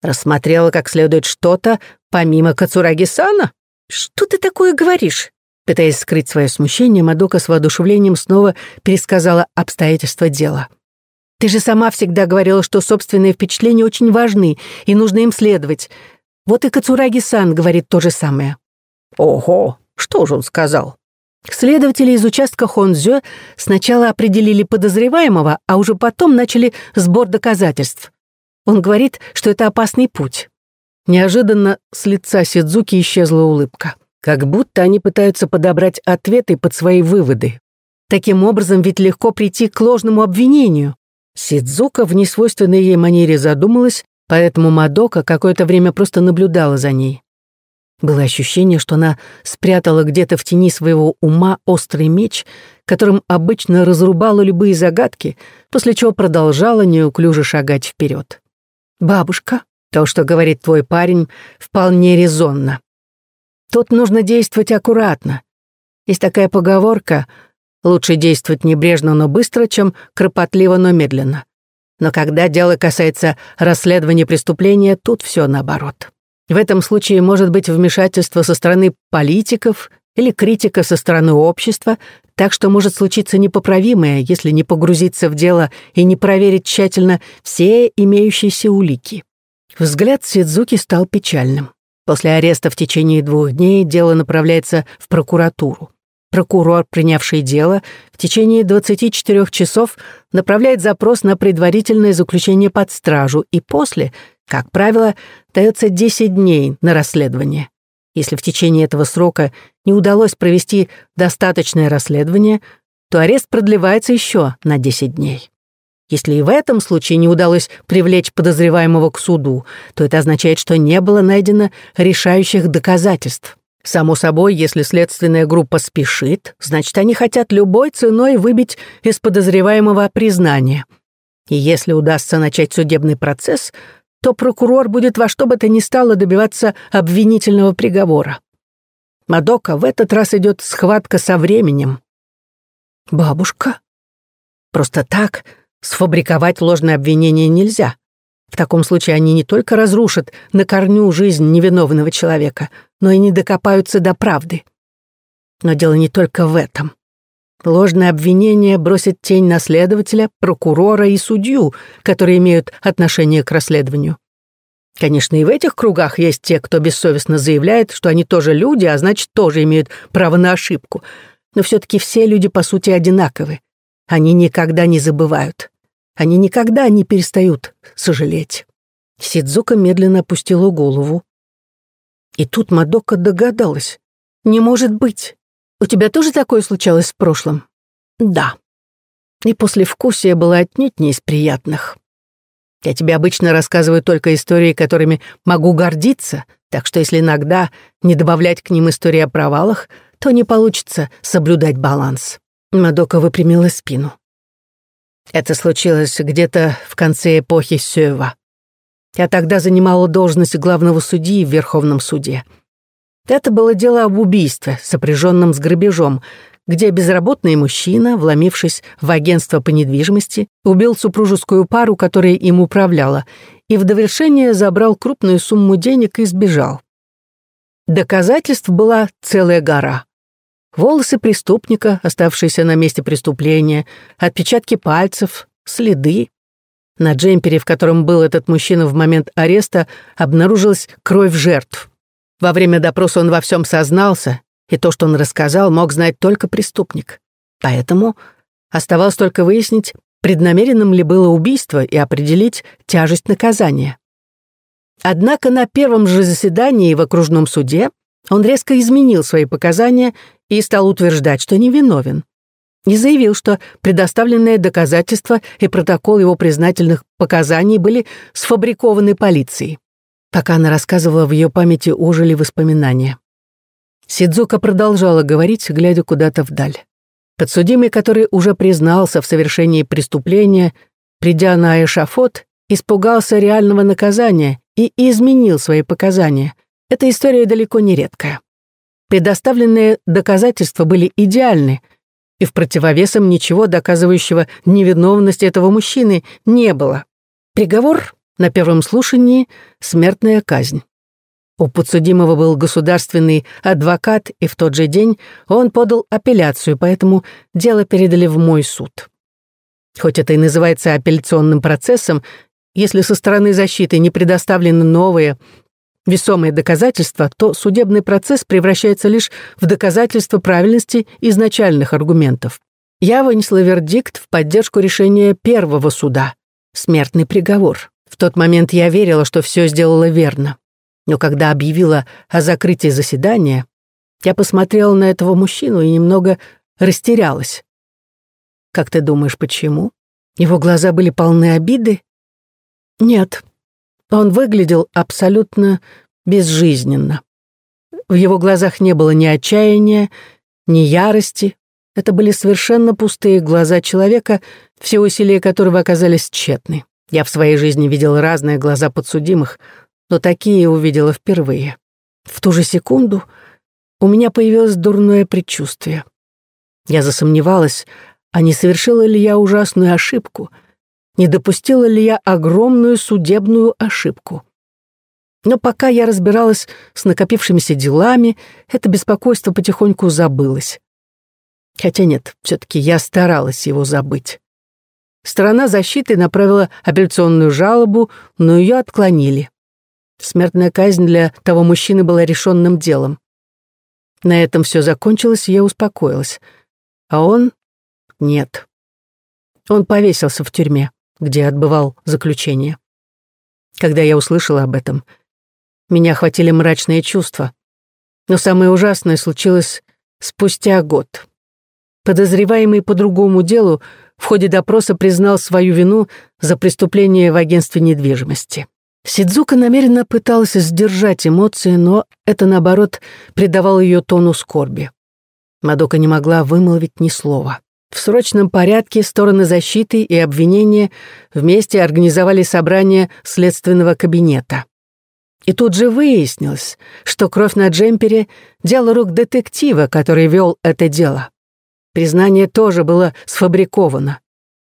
Рассмотрела как следует что-то, помимо Кацураги-сана? Что ты такое говоришь? Пытаясь скрыть свое смущение, Мадока с воодушевлением снова пересказала обстоятельства дела. «Ты же сама всегда говорила, что собственные впечатления очень важны, и нужно им следовать. Вот и Кацураги-сан говорит то же самое». «Ого, что же он сказал? Следователи из участка Хонзё сначала определили подозреваемого, а уже потом начали сбор доказательств. Он говорит, что это опасный путь. Неожиданно с лица Сидзуки исчезла улыбка. Как будто они пытаются подобрать ответы под свои выводы. Таким образом, ведь легко прийти к ложному обвинению. Сидзука в несвойственной ей манере задумалась, поэтому Мадока какое-то время просто наблюдала за ней. Было ощущение, что она спрятала где-то в тени своего ума острый меч, которым обычно разрубала любые загадки, после чего продолжала неуклюже шагать вперед. «Бабушка, то, что говорит твой парень, вполне резонно. Тут нужно действовать аккуратно. Есть такая поговорка Лучше действовать небрежно, но быстро, чем кропотливо, но медленно. Но когда дело касается расследования преступления, тут все наоборот. В этом случае может быть вмешательство со стороны политиков или критика со стороны общества, так что может случиться непоправимое, если не погрузиться в дело и не проверить тщательно все имеющиеся улики. Взгляд Сидзуки стал печальным. После ареста в течение двух дней дело направляется в прокуратуру. Прокурор, принявший дело, в течение 24 часов направляет запрос на предварительное заключение под стражу и после, как правило, дается 10 дней на расследование. Если в течение этого срока не удалось провести достаточное расследование, то арест продлевается еще на 10 дней. Если и в этом случае не удалось привлечь подозреваемого к суду, то это означает, что не было найдено решающих доказательств. Само собой, если следственная группа спешит, значит, они хотят любой ценой выбить из подозреваемого признание. И если удастся начать судебный процесс, то прокурор будет во что бы то ни стало добиваться обвинительного приговора. Мадока, в этот раз идет схватка со временем. Бабушка? Просто так сфабриковать ложное обвинение нельзя. В таком случае они не только разрушат на корню жизнь невиновного человека, но и не докопаются до правды. Но дело не только в этом. Ложное обвинение бросит тень на следователя, прокурора и судью, которые имеют отношение к расследованию. Конечно, и в этих кругах есть те, кто бессовестно заявляет, что они тоже люди, а значит, тоже имеют право на ошибку. Но все-таки все люди, по сути, одинаковы. Они никогда не забывают. Они никогда не перестают сожалеть. Сидзука медленно опустила голову. И тут Мадока догадалась. «Не может быть. У тебя тоже такое случалось в прошлом?» «Да». И послевкусие было отнюдь не из приятных. Я тебе обычно рассказываю только истории, которыми могу гордиться, так что если иногда не добавлять к ним истории о провалах, то не получится соблюдать баланс». Мадока выпрямила спину. Это случилось где-то в конце эпохи Сёва. Я тогда занимала должность главного судьи в Верховном суде. Это было дело об убийстве, сопряженном с грабежом, где безработный мужчина, вломившись в агентство по недвижимости, убил супружескую пару, которая им управляла, и в довершение забрал крупную сумму денег и сбежал. Доказательств была целая гора. Волосы преступника, оставшиеся на месте преступления, отпечатки пальцев, следы. На джемпере, в котором был этот мужчина в момент ареста, обнаружилась кровь жертв. Во время допроса он во всем сознался, и то, что он рассказал, мог знать только преступник. Поэтому оставалось только выяснить, преднамеренным ли было убийство и определить тяжесть наказания. Однако на первом же заседании в окружном суде он резко изменил свои показания и стал утверждать, что невиновен. И заявил, что предоставленные доказательства и протокол его признательных показаний были сфабрикованы полицией. Пока она рассказывала, в ее памяти ожили воспоминания. Сидзука продолжала говорить, глядя куда-то вдаль. Подсудимый, который уже признался в совершении преступления, придя на эшафот, испугался реального наказания и изменил свои показания. Эта история далеко не редкая. Предоставленные доказательства были идеальны, и в противовесом ничего доказывающего невиновность этого мужчины не было. Приговор на первом слушании — смертная казнь. У подсудимого был государственный адвокат, и в тот же день он подал апелляцию, поэтому дело передали в мой суд. Хоть это и называется апелляционным процессом, если со стороны защиты не предоставлены новые, весомые доказательства, то судебный процесс превращается лишь в доказательство правильности изначальных аргументов. Я вынесла вердикт в поддержку решения первого суда — смертный приговор. В тот момент я верила, что все сделала верно. Но когда объявила о закрытии заседания, я посмотрела на этого мужчину и немного растерялась. Как ты думаешь, почему? Его глаза были полны обиды? Нет, он выглядел абсолютно безжизненно. В его глазах не было ни отчаяния, ни ярости. Это были совершенно пустые глаза человека, все усилия которого оказались тщетны. Я в своей жизни видел разные глаза подсудимых, но такие увидела впервые. В ту же секунду у меня появилось дурное предчувствие. Я засомневалась, а не совершила ли я ужасную ошибку, не допустила ли я огромную судебную ошибку. Но пока я разбиралась с накопившимися делами, это беспокойство потихоньку забылось. Хотя нет, все-таки я старалась его забыть. Сторона защиты направила апелляционную жалобу, но ее отклонили. Смертная казнь для того мужчины была решенным делом. На этом все закончилось, и я успокоилась. А он — нет. Он повесился в тюрьме, где отбывал заключение. Когда я услышала об этом, меня охватили мрачные чувства. Но самое ужасное случилось спустя год. Подозреваемый по другому делу в ходе допроса признал свою вину за преступление в агентстве недвижимости. Сидзука намеренно пыталась сдержать эмоции, но это, наоборот, придавало ее тону скорби. Мадока не могла вымолвить ни слова. В срочном порядке стороны защиты и обвинения вместе организовали собрание следственного кабинета. И тут же выяснилось, что кровь на джемпере — дело рук детектива, который вел это дело. Признание тоже было сфабриковано.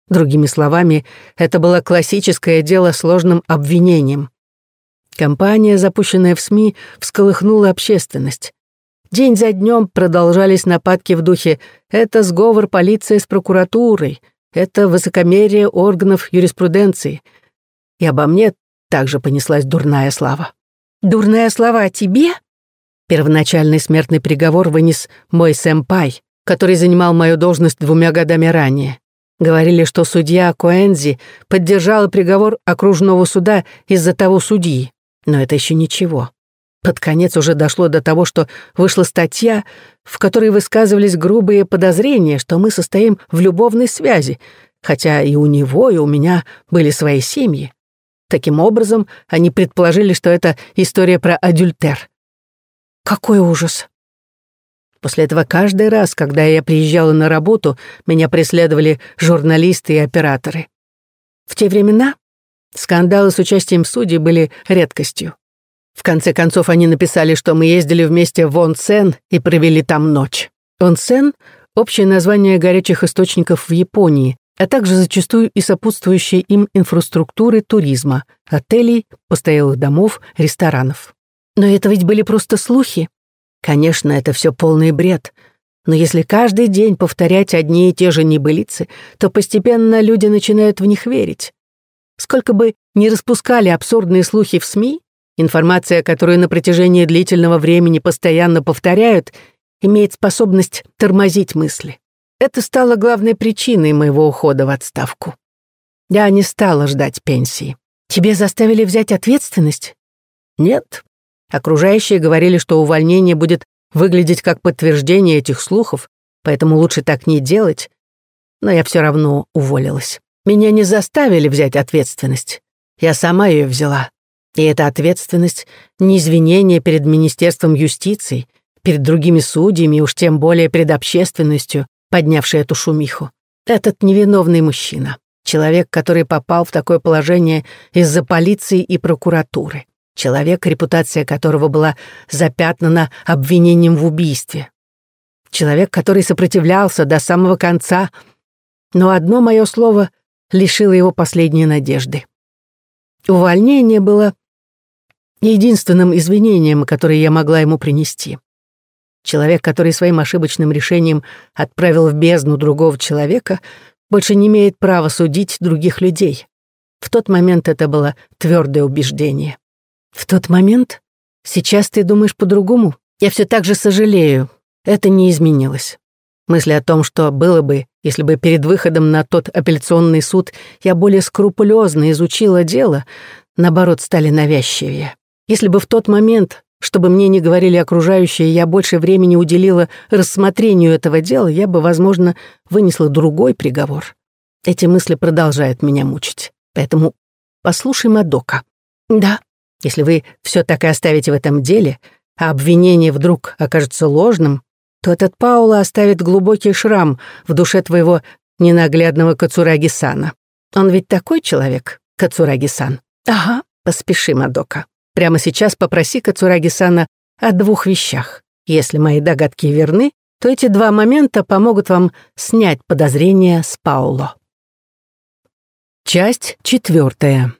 Другими словами, это было классическое дело сложным обвинением. Компания, запущенная в СМИ, всколыхнула общественность. День за днем продолжались нападки в духе «это сговор полиции с прокуратурой», «это высокомерие органов юриспруденции». И обо мне также понеслась дурная слава. «Дурная слава о тебе?» Первоначальный смертный приговор вынес мой сэмпай, который занимал мою должность двумя годами ранее. Говорили, что судья Коэнзи поддержала приговор окружного суда из-за того судьи. Но это еще ничего. Под конец уже дошло до того, что вышла статья, в которой высказывались грубые подозрения, что мы состоим в любовной связи, хотя и у него, и у меня были свои семьи. Таким образом, они предположили, что это история про адюльтер. Какой ужас! После этого каждый раз, когда я приезжала на работу, меня преследовали журналисты и операторы. В те времена скандалы с участием судей были редкостью. В конце концов, они написали, что мы ездили вместе в Онсен и провели там ночь. Онсен — общее название горячих источников в Японии, а также зачастую и сопутствующие им инфраструктуры туризма, отелей, постоялых домов, ресторанов. Но это ведь были просто слухи. Конечно, это все полный бред. Но если каждый день повторять одни и те же небылицы, то постепенно люди начинают в них верить. Сколько бы ни распускали абсурдные слухи в СМИ, информация, которую на протяжении длительного времени постоянно повторяют, имеет способность тормозить мысли. Это стало главной причиной моего ухода в отставку. Я не стала ждать пенсии. Тебе заставили взять ответственность? Нет, Окружающие говорили, что увольнение будет выглядеть как подтверждение этих слухов, поэтому лучше так не делать. Но я все равно уволилась. Меня не заставили взять ответственность. Я сама ее взяла. И эта ответственность — не извинение перед Министерством юстиции, перед другими судьями уж тем более перед общественностью, поднявшей эту шумиху. Этот невиновный мужчина. Человек, который попал в такое положение из-за полиции и прокуратуры. Человек, репутация которого была запятнана обвинением в убийстве. Человек, который сопротивлялся до самого конца, но одно мое слово лишило его последней надежды. Увольнение было единственным извинением, которое я могла ему принести. Человек, который своим ошибочным решением отправил в бездну другого человека, больше не имеет права судить других людей. В тот момент это было твердое убеждение. В тот момент? Сейчас ты думаешь по-другому? Я все так же сожалею. Это не изменилось. Мысли о том, что было бы, если бы перед выходом на тот апелляционный суд я более скрупулезно изучила дело, наоборот, стали навязчивее. Если бы в тот момент, чтобы мне не говорили окружающие, я больше времени уделила рассмотрению этого дела, я бы, возможно, вынесла другой приговор. Эти мысли продолжают меня мучить. Поэтому послушай Мадока. Да, если вы все так и оставите в этом деле, а обвинение вдруг окажется ложным, то этот Паула оставит глубокий шрам в душе твоего ненаглядного Кацураги-сана. Он ведь такой человек, Кацураги-сан. Ага, поспеши, Мадока. Прямо сейчас попроси Кацураги-сана о двух вещах. Если мои догадки верны, то эти два момента помогут вам снять подозрения с Пауло. Часть четвертая.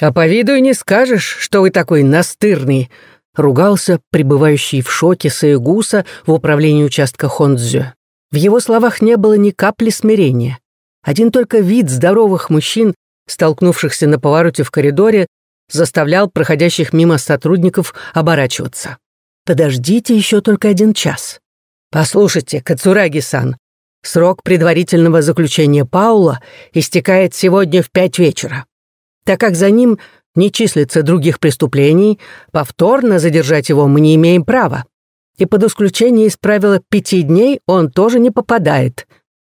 «А по виду и не скажешь, что вы такой настырный», ругался пребывающий в шоке Саегуса в управлении участка Хондзё. В его словах не было ни капли смирения. Один только вид здоровых мужчин, столкнувшихся на повороте в коридоре, заставлял проходящих мимо сотрудников оборачиваться. «Подождите еще только один час. Послушайте, Кацураги-сан, срок предварительного заключения Паула истекает сегодня в пять вечера. Так как за ним не числится других преступлений, повторно задержать его мы не имеем права. И под исключение из правила пяти дней он тоже не попадает.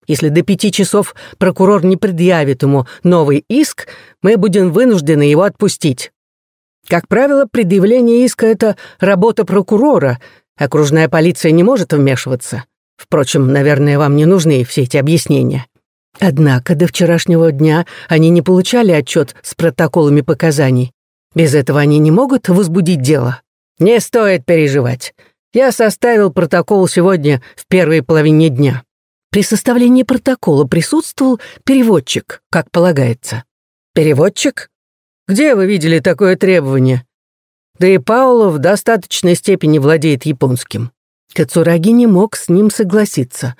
Если до пяти часов прокурор не предъявит ему новый иск, мы будем вынуждены его отпустить. Как правило, предъявление иска — это работа прокурора. Окружная полиция не может вмешиваться. Впрочем, наверное, вам не нужны все эти объяснения. Однако до вчерашнего дня они не получали отчет с протоколами показаний. Без этого они не могут возбудить дело. Не стоит переживать. Я составил протокол сегодня в первой половине дня. При составлении протокола присутствовал переводчик, как полагается. Переводчик? Где вы видели такое требование? Да и Пауло в достаточной степени владеет японским. Кацураги не мог с ним согласиться.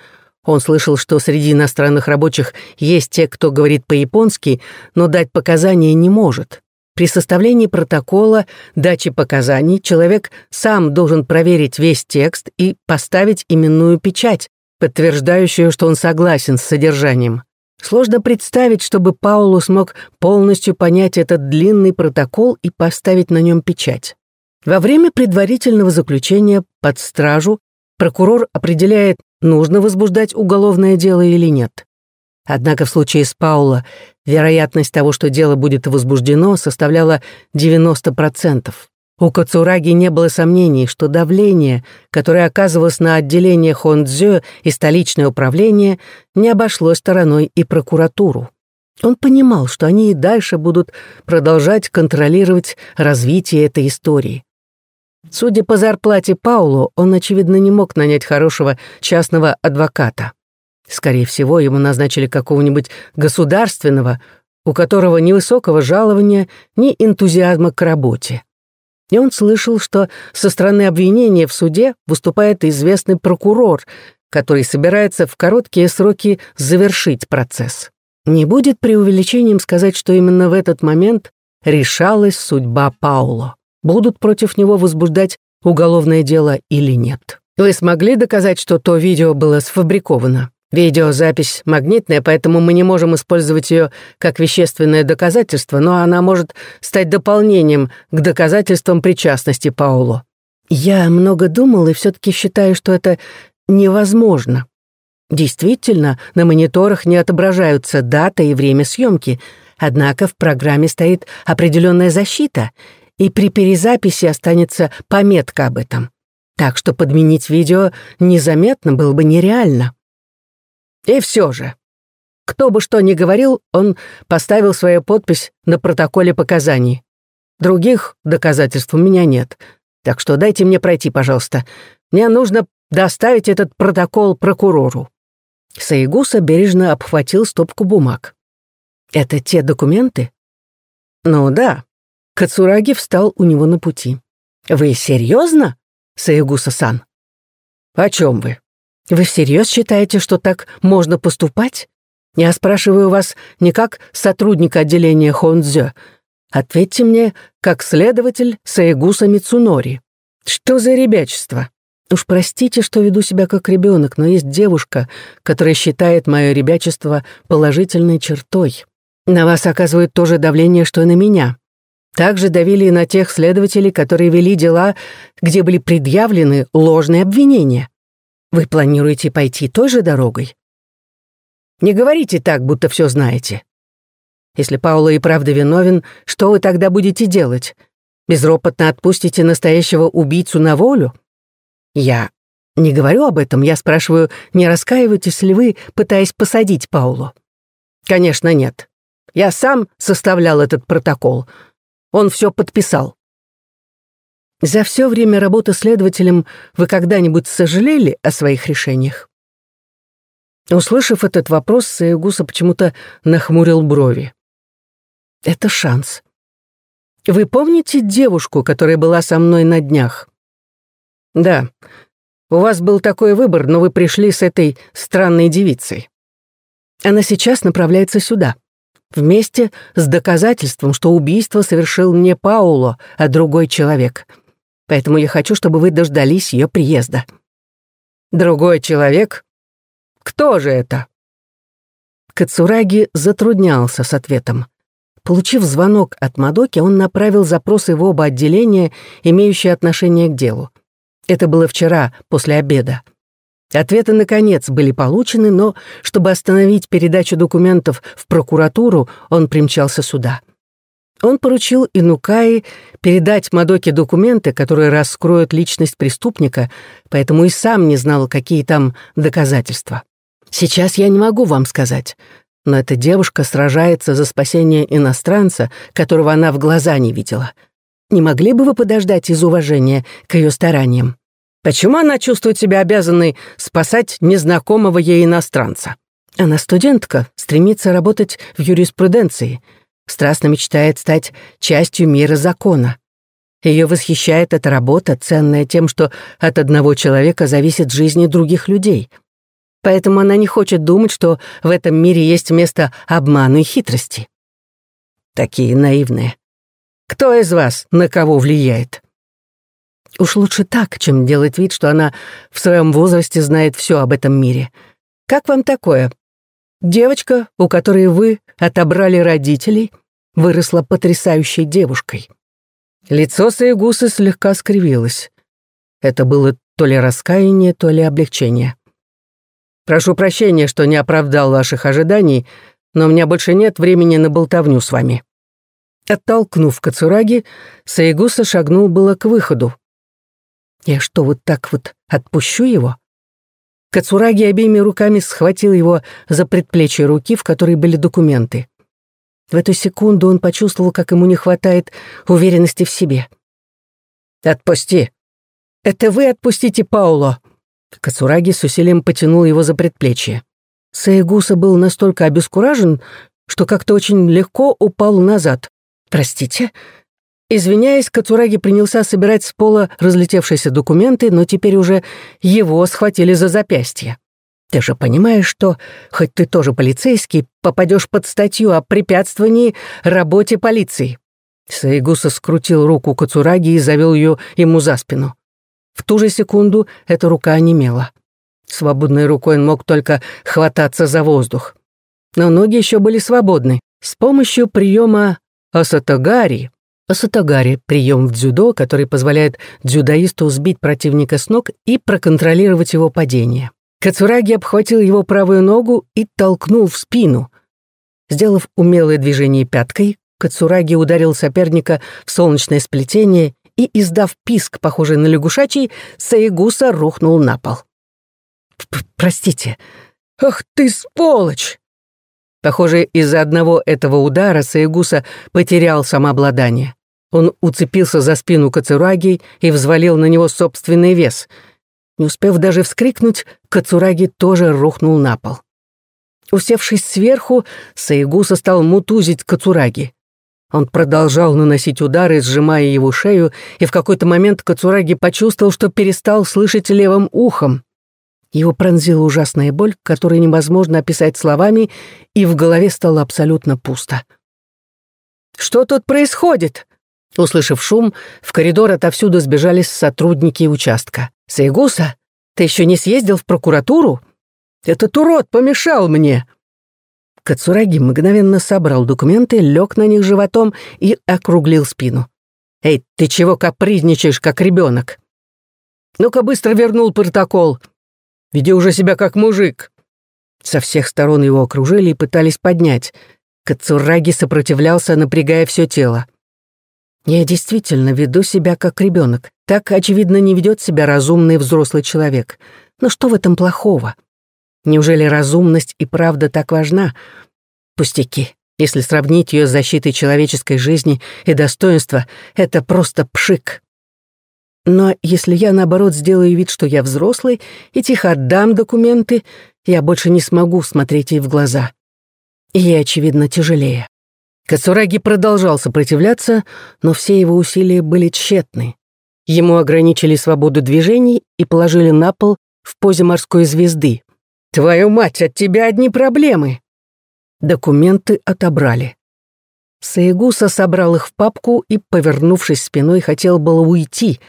Он слышал, что среди иностранных рабочих есть те, кто говорит по-японски, но дать показания не может. При составлении протокола дачи показаний человек сам должен проверить весь текст и поставить именную печать, подтверждающую, что он согласен с содержанием. Сложно представить, чтобы Паулу смог полностью понять этот длинный протокол и поставить на нем печать. Во время предварительного заключения под стражу прокурор определяет, нужно возбуждать уголовное дело или нет. Однако в случае с Паула вероятность того, что дело будет возбуждено, составляла 90%. У Кацураги не было сомнений, что давление, которое оказывалось на отделение Хондзё и столичное управление, не обошло стороной и прокуратуру. Он понимал, что они и дальше будут продолжать контролировать развитие этой истории. Судя по зарплате Паулу, он, очевидно, не мог нанять хорошего частного адвоката. Скорее всего, ему назначили какого-нибудь государственного, у которого ни высокого жалования, ни энтузиазма к работе и он слышал, что со стороны обвинения в суде выступает известный прокурор, который собирается в короткие сроки завершить процесс. Не будет преувеличением сказать, что именно в этот момент решалась судьба Пауло. Будут против него возбуждать уголовное дело или нет. Вы смогли доказать, что то видео было сфабриковано? Видеозапись магнитная, поэтому мы не можем использовать ее как вещественное доказательство, но она может стать дополнением к доказательствам причастности Пауло. Я много думал и все-таки считаю, что это невозможно. Действительно, на мониторах не отображаются дата и время съемки, однако в программе стоит определенная защита, и при перезаписи останется пометка об этом. Так что подменить видео незаметно было бы нереально. И все же, кто бы что ни говорил, он поставил свою подпись на протоколе показаний. Других доказательств у меня нет, так что дайте мне пройти, пожалуйста. Мне нужно доставить этот протокол прокурору». Саигуса бережно обхватил стопку бумаг. «Это те документы?» «Ну да». Кацураги встал у него на пути. «Вы серьезно, Саигуса-сан?» «О чем вы?» Вы всерьез считаете, что так можно поступать? Я спрашиваю вас не как сотрудника отделения Хонзё. Ответьте мне, как следователь Саегуса Мицунори. Что за ребячество? Уж простите, что веду себя как ребенок, но есть девушка, которая считает мое ребячество положительной чертой. На вас оказывают то же давление, что и на меня. Также давили и на тех следователей, которые вели дела, где были предъявлены ложные обвинения. Вы планируете пойти той же дорогой? Не говорите так, будто все знаете. Если Паула и правда виновен, что вы тогда будете делать? Безропотно отпустите настоящего убийцу на волю? Я не говорю об этом, я спрашиваю, не раскаиваетесь ли вы, пытаясь посадить Паулу? Конечно, нет. Я сам составлял этот протокол. Он все подписал. За все время работы следователем вы когда-нибудь сожалели о своих решениях? Услышав этот вопрос, Саягуса почему-то нахмурил брови. Это шанс. Вы помните девушку, которая была со мной на днях? Да. У вас был такой выбор, но вы пришли с этой странной девицей. Она сейчас направляется сюда. Вместе с доказательством, что убийство совершил не Пауло, а другой человек. Поэтому я хочу, чтобы вы дождались ее приезда. Другой человек? Кто же это? Кацураги затруднялся с ответом. Получив звонок от Мадоки, он направил запросы в оба отделения, имеющие отношение к делу. Это было вчера, после обеда. Ответы, наконец, были получены, но, чтобы остановить передачу документов в прокуратуру, он примчался сюда. Он поручил Инукаи передать Мадоке документы, которые раскроют личность преступника, поэтому и сам не знал, какие там доказательства. Сейчас я не могу вам сказать, но эта девушка сражается за спасение иностранца, которого она в глаза не видела. Не могли бы вы подождать из уважения к ее стараниям? Почему она чувствует себя обязанной спасать незнакомого ей иностранца? Она студентка, стремится работать в юриспруденции, страстно мечтает стать частью мира закона. Ее восхищает эта работа, ценная тем, что от одного человека зависит жизни других людей — Поэтому она не хочет думать, что в этом мире есть место обману и хитрости. Такие наивные. Кто из вас на кого влияет? Уж лучше так, чем делать вид, что она в своем возрасте знает все об этом мире. Как вам такое? Девочка, у которой вы отобрали родителей, выросла потрясающей девушкой. Лицо Саегусы слегка скривилось. Это было то ли раскаяние, то ли облегчение. Прошу прощения, что не оправдал ваших ожиданий, но у меня больше нет времени на болтовню с вами». Оттолкнув Кацураги, Саигуса шагнул было к выходу. «Я что, вот так вот отпущу его?» Кацураги обеими руками схватил его за предплечье руки, в которой были документы. В эту секунду он почувствовал, как ему не хватает уверенности в себе. «Отпусти!» «Это вы отпустите Пауло!» Кацураги с усилием потянул его за предплечье. Саегуса был настолько обескуражен, что как-то очень легко упал назад. «Простите?» Извиняясь, Кацураги принялся собирать с пола разлетевшиеся документы, но теперь уже его схватили за запястье. «Ты же понимаешь, что, хоть ты тоже полицейский, попадешь под статью о препятствовании работе полиции». Саигуса скрутил руку Кацураги и завел ее ему за спину. В ту же секунду эта рука онемела. Свободной рукой он мог только хвататься за воздух. Но ноги еще были свободны. С помощью приема осатогари, осатогари — прием в дзюдо, который позволяет дзюдоисту сбить противника с ног и проконтролировать его падение. Кацураги обхватил его правую ногу и толкнул в спину. Сделав умелое движение пяткой, Кацураги ударил соперника в солнечное сплетение и, издав писк, похожий на лягушачий, Саигуса рухнул на пол. «Простите. Ах ты, сволочь!» Похоже, из-за одного этого удара Саигуса потерял самообладание. Он уцепился за спину Кацураги и взвалил на него собственный вес. Не успев даже вскрикнуть, Кацураги тоже рухнул на пол. Усевшись сверху, Саигуса стал мутузить Кацураги. Он продолжал наносить удары, сжимая его шею, и в какой-то момент Кацураги почувствовал, что перестал слышать левым ухом. Его пронзила ужасная боль, которую невозможно описать словами, и в голове стало абсолютно пусто. «Что тут происходит?» Услышав шум, в коридор отовсюду сбежались сотрудники участка. «Сайгуса, ты еще не съездил в прокуратуру? Этот урод помешал мне!» Кацураги мгновенно собрал документы, лег на них животом и округлил спину. «Эй, ты чего капризничаешь, как ребенок? Ну-ка быстро вернул протокол. Веди уже себя как мужик». Со всех сторон его окружили и пытались поднять. Кацураги сопротивлялся, напрягая все тело. «Я действительно веду себя как ребенок. Так, очевидно, не ведет себя разумный взрослый человек. Но что в этом плохого?» Неужели разумность и правда так важна? Пустяки. Если сравнить ее с защитой человеческой жизни и достоинства, это просто пшик. Но если я, наоборот, сделаю вид, что я взрослый, и тихо отдам документы, я больше не смогу смотреть ей в глаза. И ей, очевидно, тяжелее. Кацураги продолжал сопротивляться, но все его усилия были тщетны. Ему ограничили свободу движений и положили на пол в позе морской звезды. «Твою мать, от тебя одни проблемы!» Документы отобрали. Саегуса собрал их в папку и, повернувшись спиной, хотел было уйти.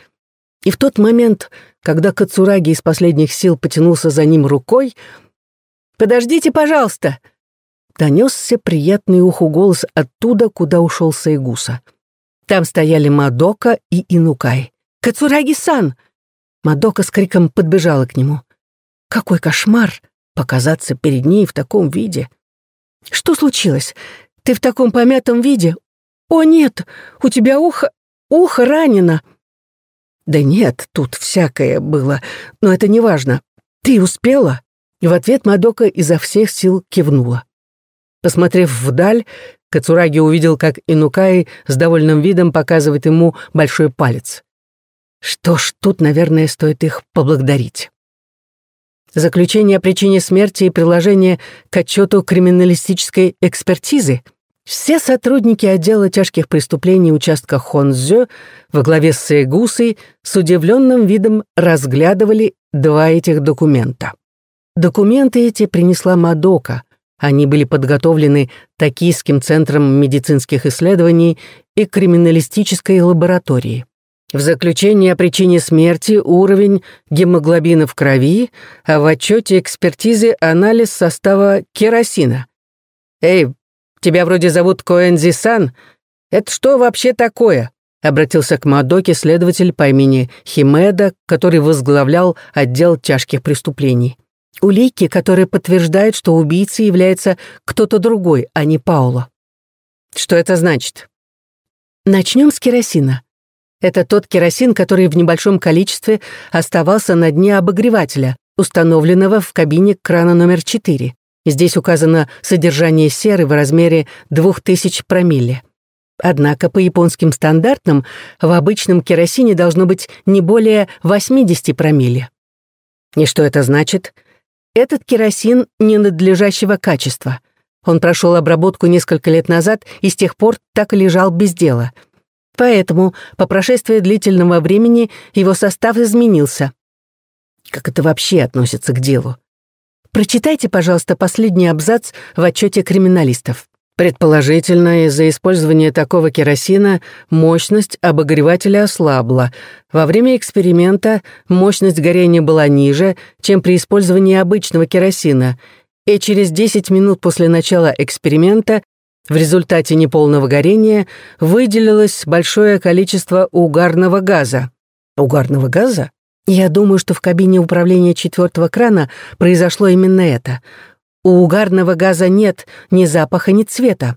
И в тот момент, когда Кацураги из последних сил потянулся за ним рукой, «Подождите, пожалуйста!» Донесся приятный уху голос оттуда, куда ушел Саегуса. Там стояли Мадока и Инукай. «Кацураги-сан!» Мадока с криком подбежала к нему. «Какой кошмар! Показаться перед ней в таком виде!» «Что случилось? Ты в таком помятом виде? О, нет, у тебя ухо... ухо ранено!» «Да нет, тут всякое было, но это не важно. Ты успела?» В ответ Мадока изо всех сил кивнула. Посмотрев вдаль, Кацураги увидел, как Инукай с довольным видом показывает ему большой палец. Что ж, тут, наверное, стоит их поблагодарить. Заключение о причине смерти и приложение к отчету криминалистической экспертизы. Все сотрудники отдела тяжких преступлений участка Хонзё во главе с Сейгусой с удивленным видом разглядывали два этих документа. Документы эти принесла Мадока. Они были подготовлены Токийским центром медицинских исследований и криминалистической лабораторией. В заключении о причине смерти уровень гемоглобина в крови, а в отчете экспертизы анализ состава керосина. «Эй, тебя вроде зовут Коэнзи-сан. Это что вообще такое?» обратился к Мадоке следователь по имени Химеда, который возглавлял отдел тяжких преступлений. Улики, которые подтверждают, что убийцей является кто-то другой, а не Паула. Что это значит? Начнем с керосина. Это тот керосин, который в небольшом количестве оставался на дне обогревателя, установленного в кабине крана номер 4. Здесь указано содержание серы в размере 2000 промилле. Однако по японским стандартам в обычном керосине должно быть не более 80 промилле. И что это значит? Этот керосин ненадлежащего качества. Он прошел обработку несколько лет назад и с тех пор так и лежал без дела — Поэтому по прошествии длительного времени его состав изменился. Как это вообще относится к делу? Прочитайте, пожалуйста, последний абзац в отчете криминалистов. Предположительно, из-за использования такого керосина мощность обогревателя ослабла. Во время эксперимента мощность горения была ниже, чем при использовании обычного керосина, и через 10 минут после начала эксперимента в результате неполного горения выделилось большое количество угарного газа. Угарного газа? Я думаю, что в кабине управления четвертого крана произошло именно это. У угарного газа нет ни запаха, ни цвета.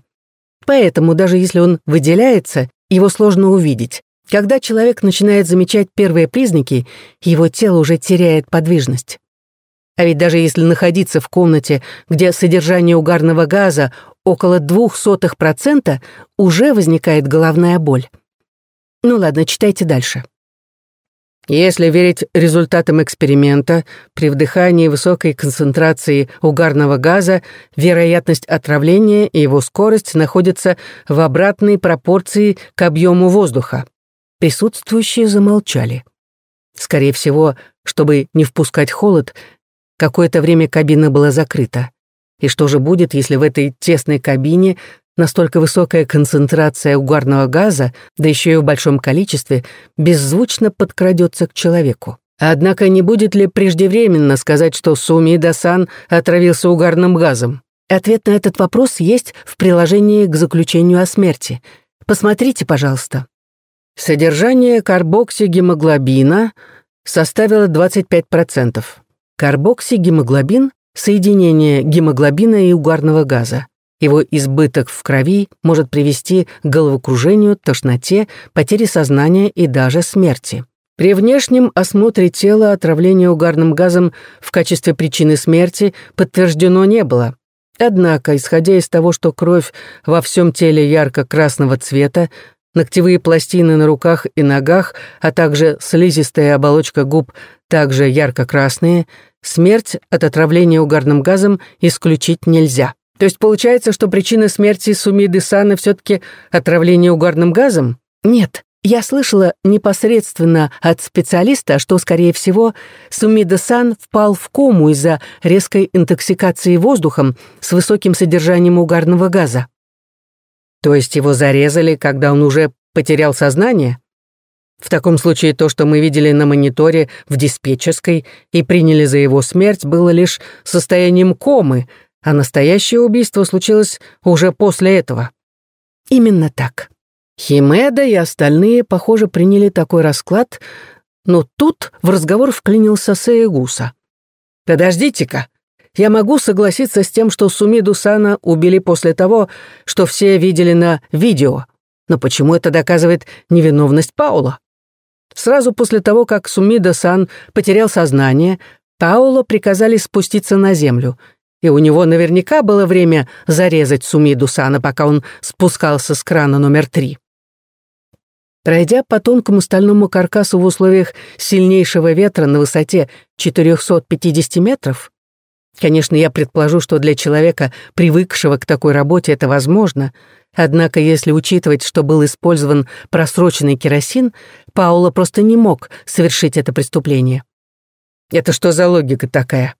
Поэтому даже если он выделяется, его сложно увидеть. Когда человек начинает замечать первые признаки, его тело уже теряет подвижность. А ведь даже если находиться в комнате, где содержание угарного газа около двух сотых процента, уже возникает головная боль. Ну ладно, читайте дальше. Если верить результатам эксперимента, при вдыхании высокой концентрации угарного газа вероятность отравления и его скорость находятся в обратной пропорции к объему воздуха. Присутствующие замолчали. Скорее всего, чтобы не впускать холод, какое-то время кабина была закрыта. И что же будет, если в этой тесной кабине настолько высокая концентрация угарного газа, да еще и в большом количестве, беззвучно подкрадется к человеку? Однако не будет ли преждевременно сказать, что Сумида-сан отравился угарным газом? Ответ на этот вопрос есть в приложении к заключению о смерти. Посмотрите, пожалуйста. Содержание карбоксигемоглобина составило 25%. Карбоксигемоглобин соединение гемоглобина и угарного газа. Его избыток в крови может привести к головокружению, тошноте, потере сознания и даже смерти. При внешнем осмотре тела отравление угарным газом в качестве причины смерти подтверждено не было. Однако, исходя из того, что кровь во всем теле ярко-красного цвета, ногтевые пластины на руках и ногах, а также слизистая оболочка губ, также ярко-красные, смерть от отравления угарным газом исключить нельзя. То есть получается, что причина смерти Сумиды Саны все-таки отравление угарным газом? Нет, я слышала непосредственно от специалиста, что, скорее всего, Сумида-сан впал в кому из-за резкой интоксикации воздухом с высоким содержанием угарного газа. То есть его зарезали, когда он уже потерял сознание? В таком случае то, что мы видели на мониторе в диспетчерской и приняли за его смерть, было лишь состоянием комы, а настоящее убийство случилось уже после этого. Именно так. Химеда и остальные, похоже, приняли такой расклад, но тут в разговор вклинился Саегуса. «Подождите-ка, я могу согласиться с тем, что Сумиду Сана убили после того, что все видели на видео. Но почему это доказывает невиновность Паула? Сразу после того, как Сумида Сан потерял сознание, Пауло приказали спуститься на землю, и у него наверняка было время зарезать Сумиду Сана, пока он спускался с крана номер три. Пройдя по тонкому стальному каркасу в условиях сильнейшего ветра на высоте 450 метров, конечно, я предположу, что для человека, привыкшего к такой работе, это возможно, однако если учитывать, что был использован просроченный керосин, Паула просто не мог совершить это преступление. Это что за логика такая?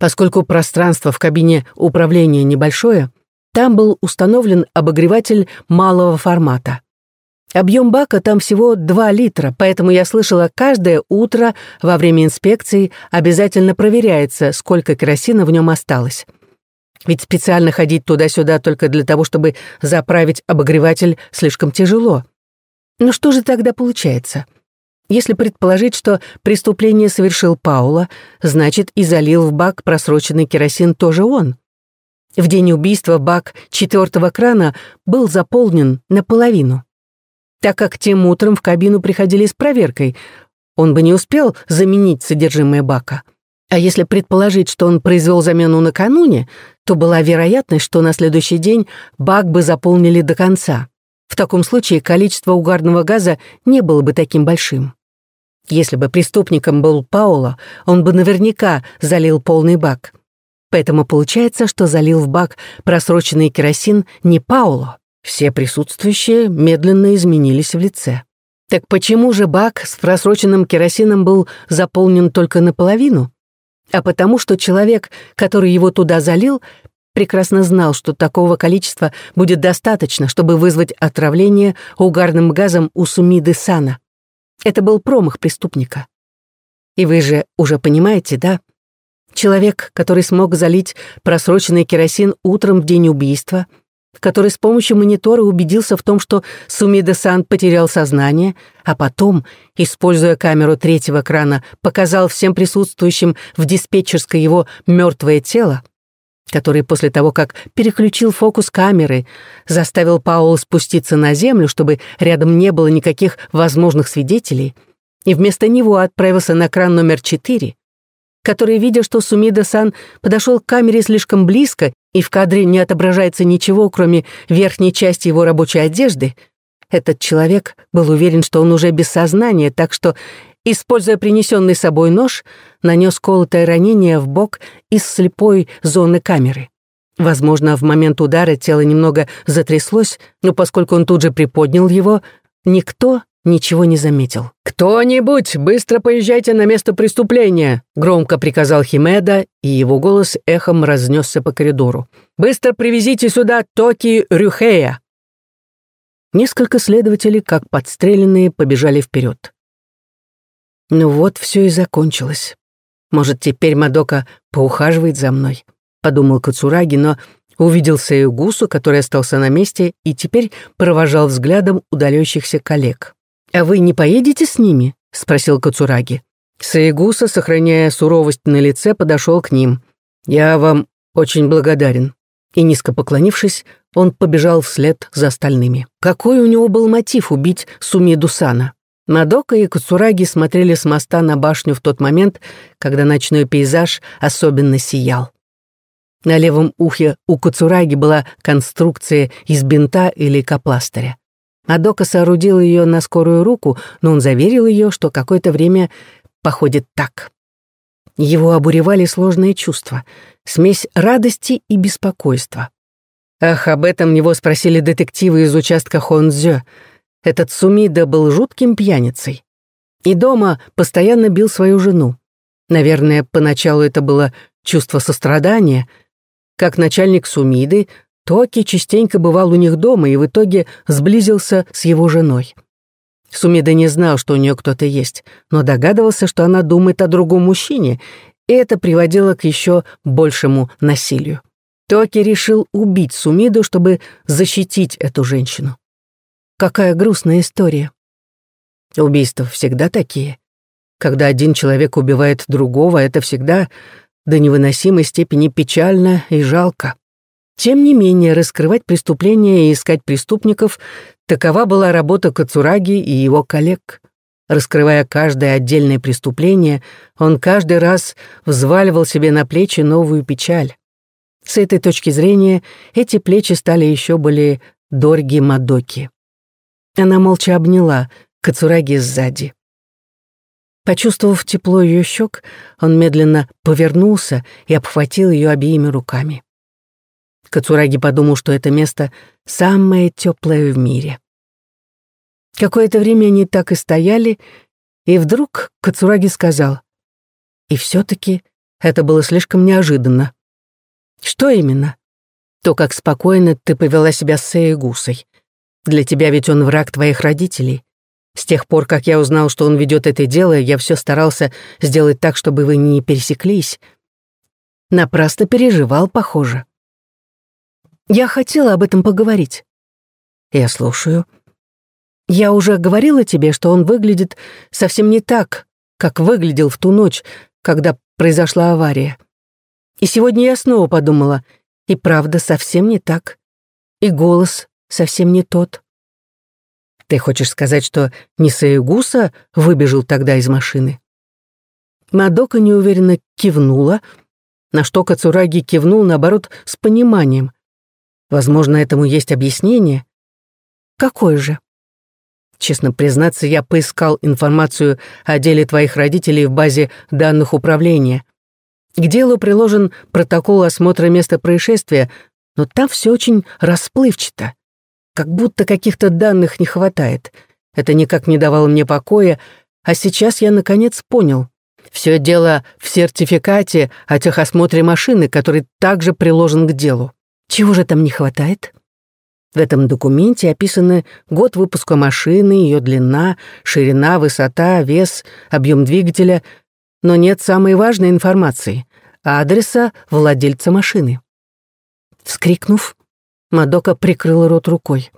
Поскольку пространство в кабине управления небольшое, там был установлен обогреватель малого формата. Объем бака там всего 2 литра, поэтому я слышала, каждое утро во время инспекции обязательно проверяется, сколько керосина в нем осталось. Ведь специально ходить туда-сюда только для того, чтобы заправить обогреватель, слишком тяжело. Ну что же тогда получается? Если предположить, что преступление совершил Паула, значит, и залил в бак просроченный керосин тоже он. В день убийства бак четвертого крана был заполнен наполовину так как тем утром в кабину приходили с проверкой. Он бы не успел заменить содержимое бака. А если предположить, что он произвел замену накануне, то была вероятность, что на следующий день бак бы заполнили до конца. В таком случае количество угарного газа не было бы таким большим. Если бы преступником был Пауло, он бы наверняка залил полный бак. Поэтому получается, что залил в бак просроченный керосин не Пауло. Все присутствующие медленно изменились в лице. Так почему же бак с просроченным керосином был заполнен только наполовину? А потому что человек, который его туда залил, прекрасно знал, что такого количества будет достаточно, чтобы вызвать отравление угарным газом у Сумиды Сана. Это был промах преступника. И вы же уже понимаете, да? Человек, который смог залить просроченный керосин утром в день убийства — который с помощью монитора убедился в том, что Сумида-сан потерял сознание, а потом, используя камеру третьего крана, показал всем присутствующим в диспетчерской его мертвое тело, который после того, как переключил фокус камеры, заставил Паула спуститься на землю, чтобы рядом не было никаких возможных свидетелей, и вместо него отправился на кран номер четыре, который, видя, что Сумида-сан подошел к камере слишком близко и в кадре не отображается ничего, кроме верхней части его рабочей одежды, этот человек был уверен, что он уже без сознания, так что, используя принесенный собой нож, нанес колотое ранение в бок из слепой зоны камеры. Возможно, в момент удара тело немного затряслось, но поскольку он тут же приподнял его, никто ничего не заметил. «Кто-нибудь, быстро поезжайте на место преступления!» громко приказал Химеда, и его голос эхом разнесся по коридору. «Быстро привезите сюда Токи Рюхея!» Несколько следователей, как подстреленные, побежали вперед. Ну вот все и закончилось. Может, теперь Мадока поухаживает за мной, подумал Кацураги, но увидел Саюгусу, который остался на месте и теперь провожал взглядом удаляющихся коллег. «А вы не поедете с ними?» — спросил Кацураги. Саигуса, сохраняя суровость на лице, подошел к ним. «Я вам очень благодарен». И, низко поклонившись, он побежал вслед за остальными. Какой у него был мотив убить Сумидусана? Мадока и Кацураги смотрели с моста на башню в тот момент, когда ночной пейзаж особенно сиял. На левом ухе у Кацураги была конструкция из бинта или капластыря. Адока соорудил ее на скорую руку, но он заверил ее, что какое-то время походит так. Его обуревали сложные чувства, смесь радости и беспокойства. Ах, об этом его спросили детективы из участка Хонзё. Этот Сумида был жутким пьяницей. И дома постоянно бил свою жену. Наверное, поначалу это было чувство сострадания. Как начальник Сумиды, Токи частенько бывал у них дома и в итоге сблизился с его женой. Сумида не знал, что у нее кто-то есть, но догадывался, что она думает о другом мужчине, и это приводило к еще большему насилию. Токи решил убить Сумиду, чтобы защитить эту женщину. Какая грустная история. Убийства всегда такие. Когда один человек убивает другого, это всегда до невыносимой степени печально и жалко. Тем не менее, раскрывать преступления и искать преступников — такова была работа Кацураги и его коллег. Раскрывая каждое отдельное преступление, он каждый раз взваливал себе на плечи новую печаль. С этой точки зрения эти плечи стали еще более дороги Мадоки. Она молча обняла Кацураги сзади. Почувствовав тепло ее щек, он медленно повернулся и обхватил ее обеими руками. Кацураги подумал, что это место самое теплое в мире. Какое-то время они так и стояли, и вдруг Кацураги сказал, «И все-таки это было слишком неожиданно». «Что именно?» «То, как спокойно ты повела себя с Сеегусой. Для тебя ведь он враг твоих родителей. С тех пор, как я узнал, что он ведет это дело, я все старался сделать так, чтобы вы не пересеклись. Напрасно переживал, похоже. Я хотела об этом поговорить. Я слушаю. Я уже говорила тебе, что он выглядит совсем не так, как выглядел в ту ночь, когда произошла авария. И сегодня я снова подумала, и правда совсем не так. И голос совсем не тот. Ты хочешь сказать, что не Саегуса выбежал тогда из машины? Мадока неуверенно кивнула, на что Кацураги кивнул, наоборот, с пониманием. Возможно, этому есть объяснение. Какое же? Честно признаться, я поискал информацию о деле твоих родителей в базе данных управления. К делу приложен протокол осмотра места происшествия, но там все очень расплывчато. Как будто каких-то данных не хватает. Это никак не давало мне покоя, а сейчас я наконец понял. Все дело в сертификате о техосмотре машины, который также приложен к делу. Чего же там не хватает? В этом документе описаны год выпуска машины, ее длина, ширина, высота, вес, объем двигателя, но нет самой важной информации — адреса владельца машины. Вскрикнув, Мадока прикрыла рот рукой.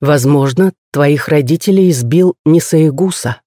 «Возможно, твоих родителей избил не Саигуса».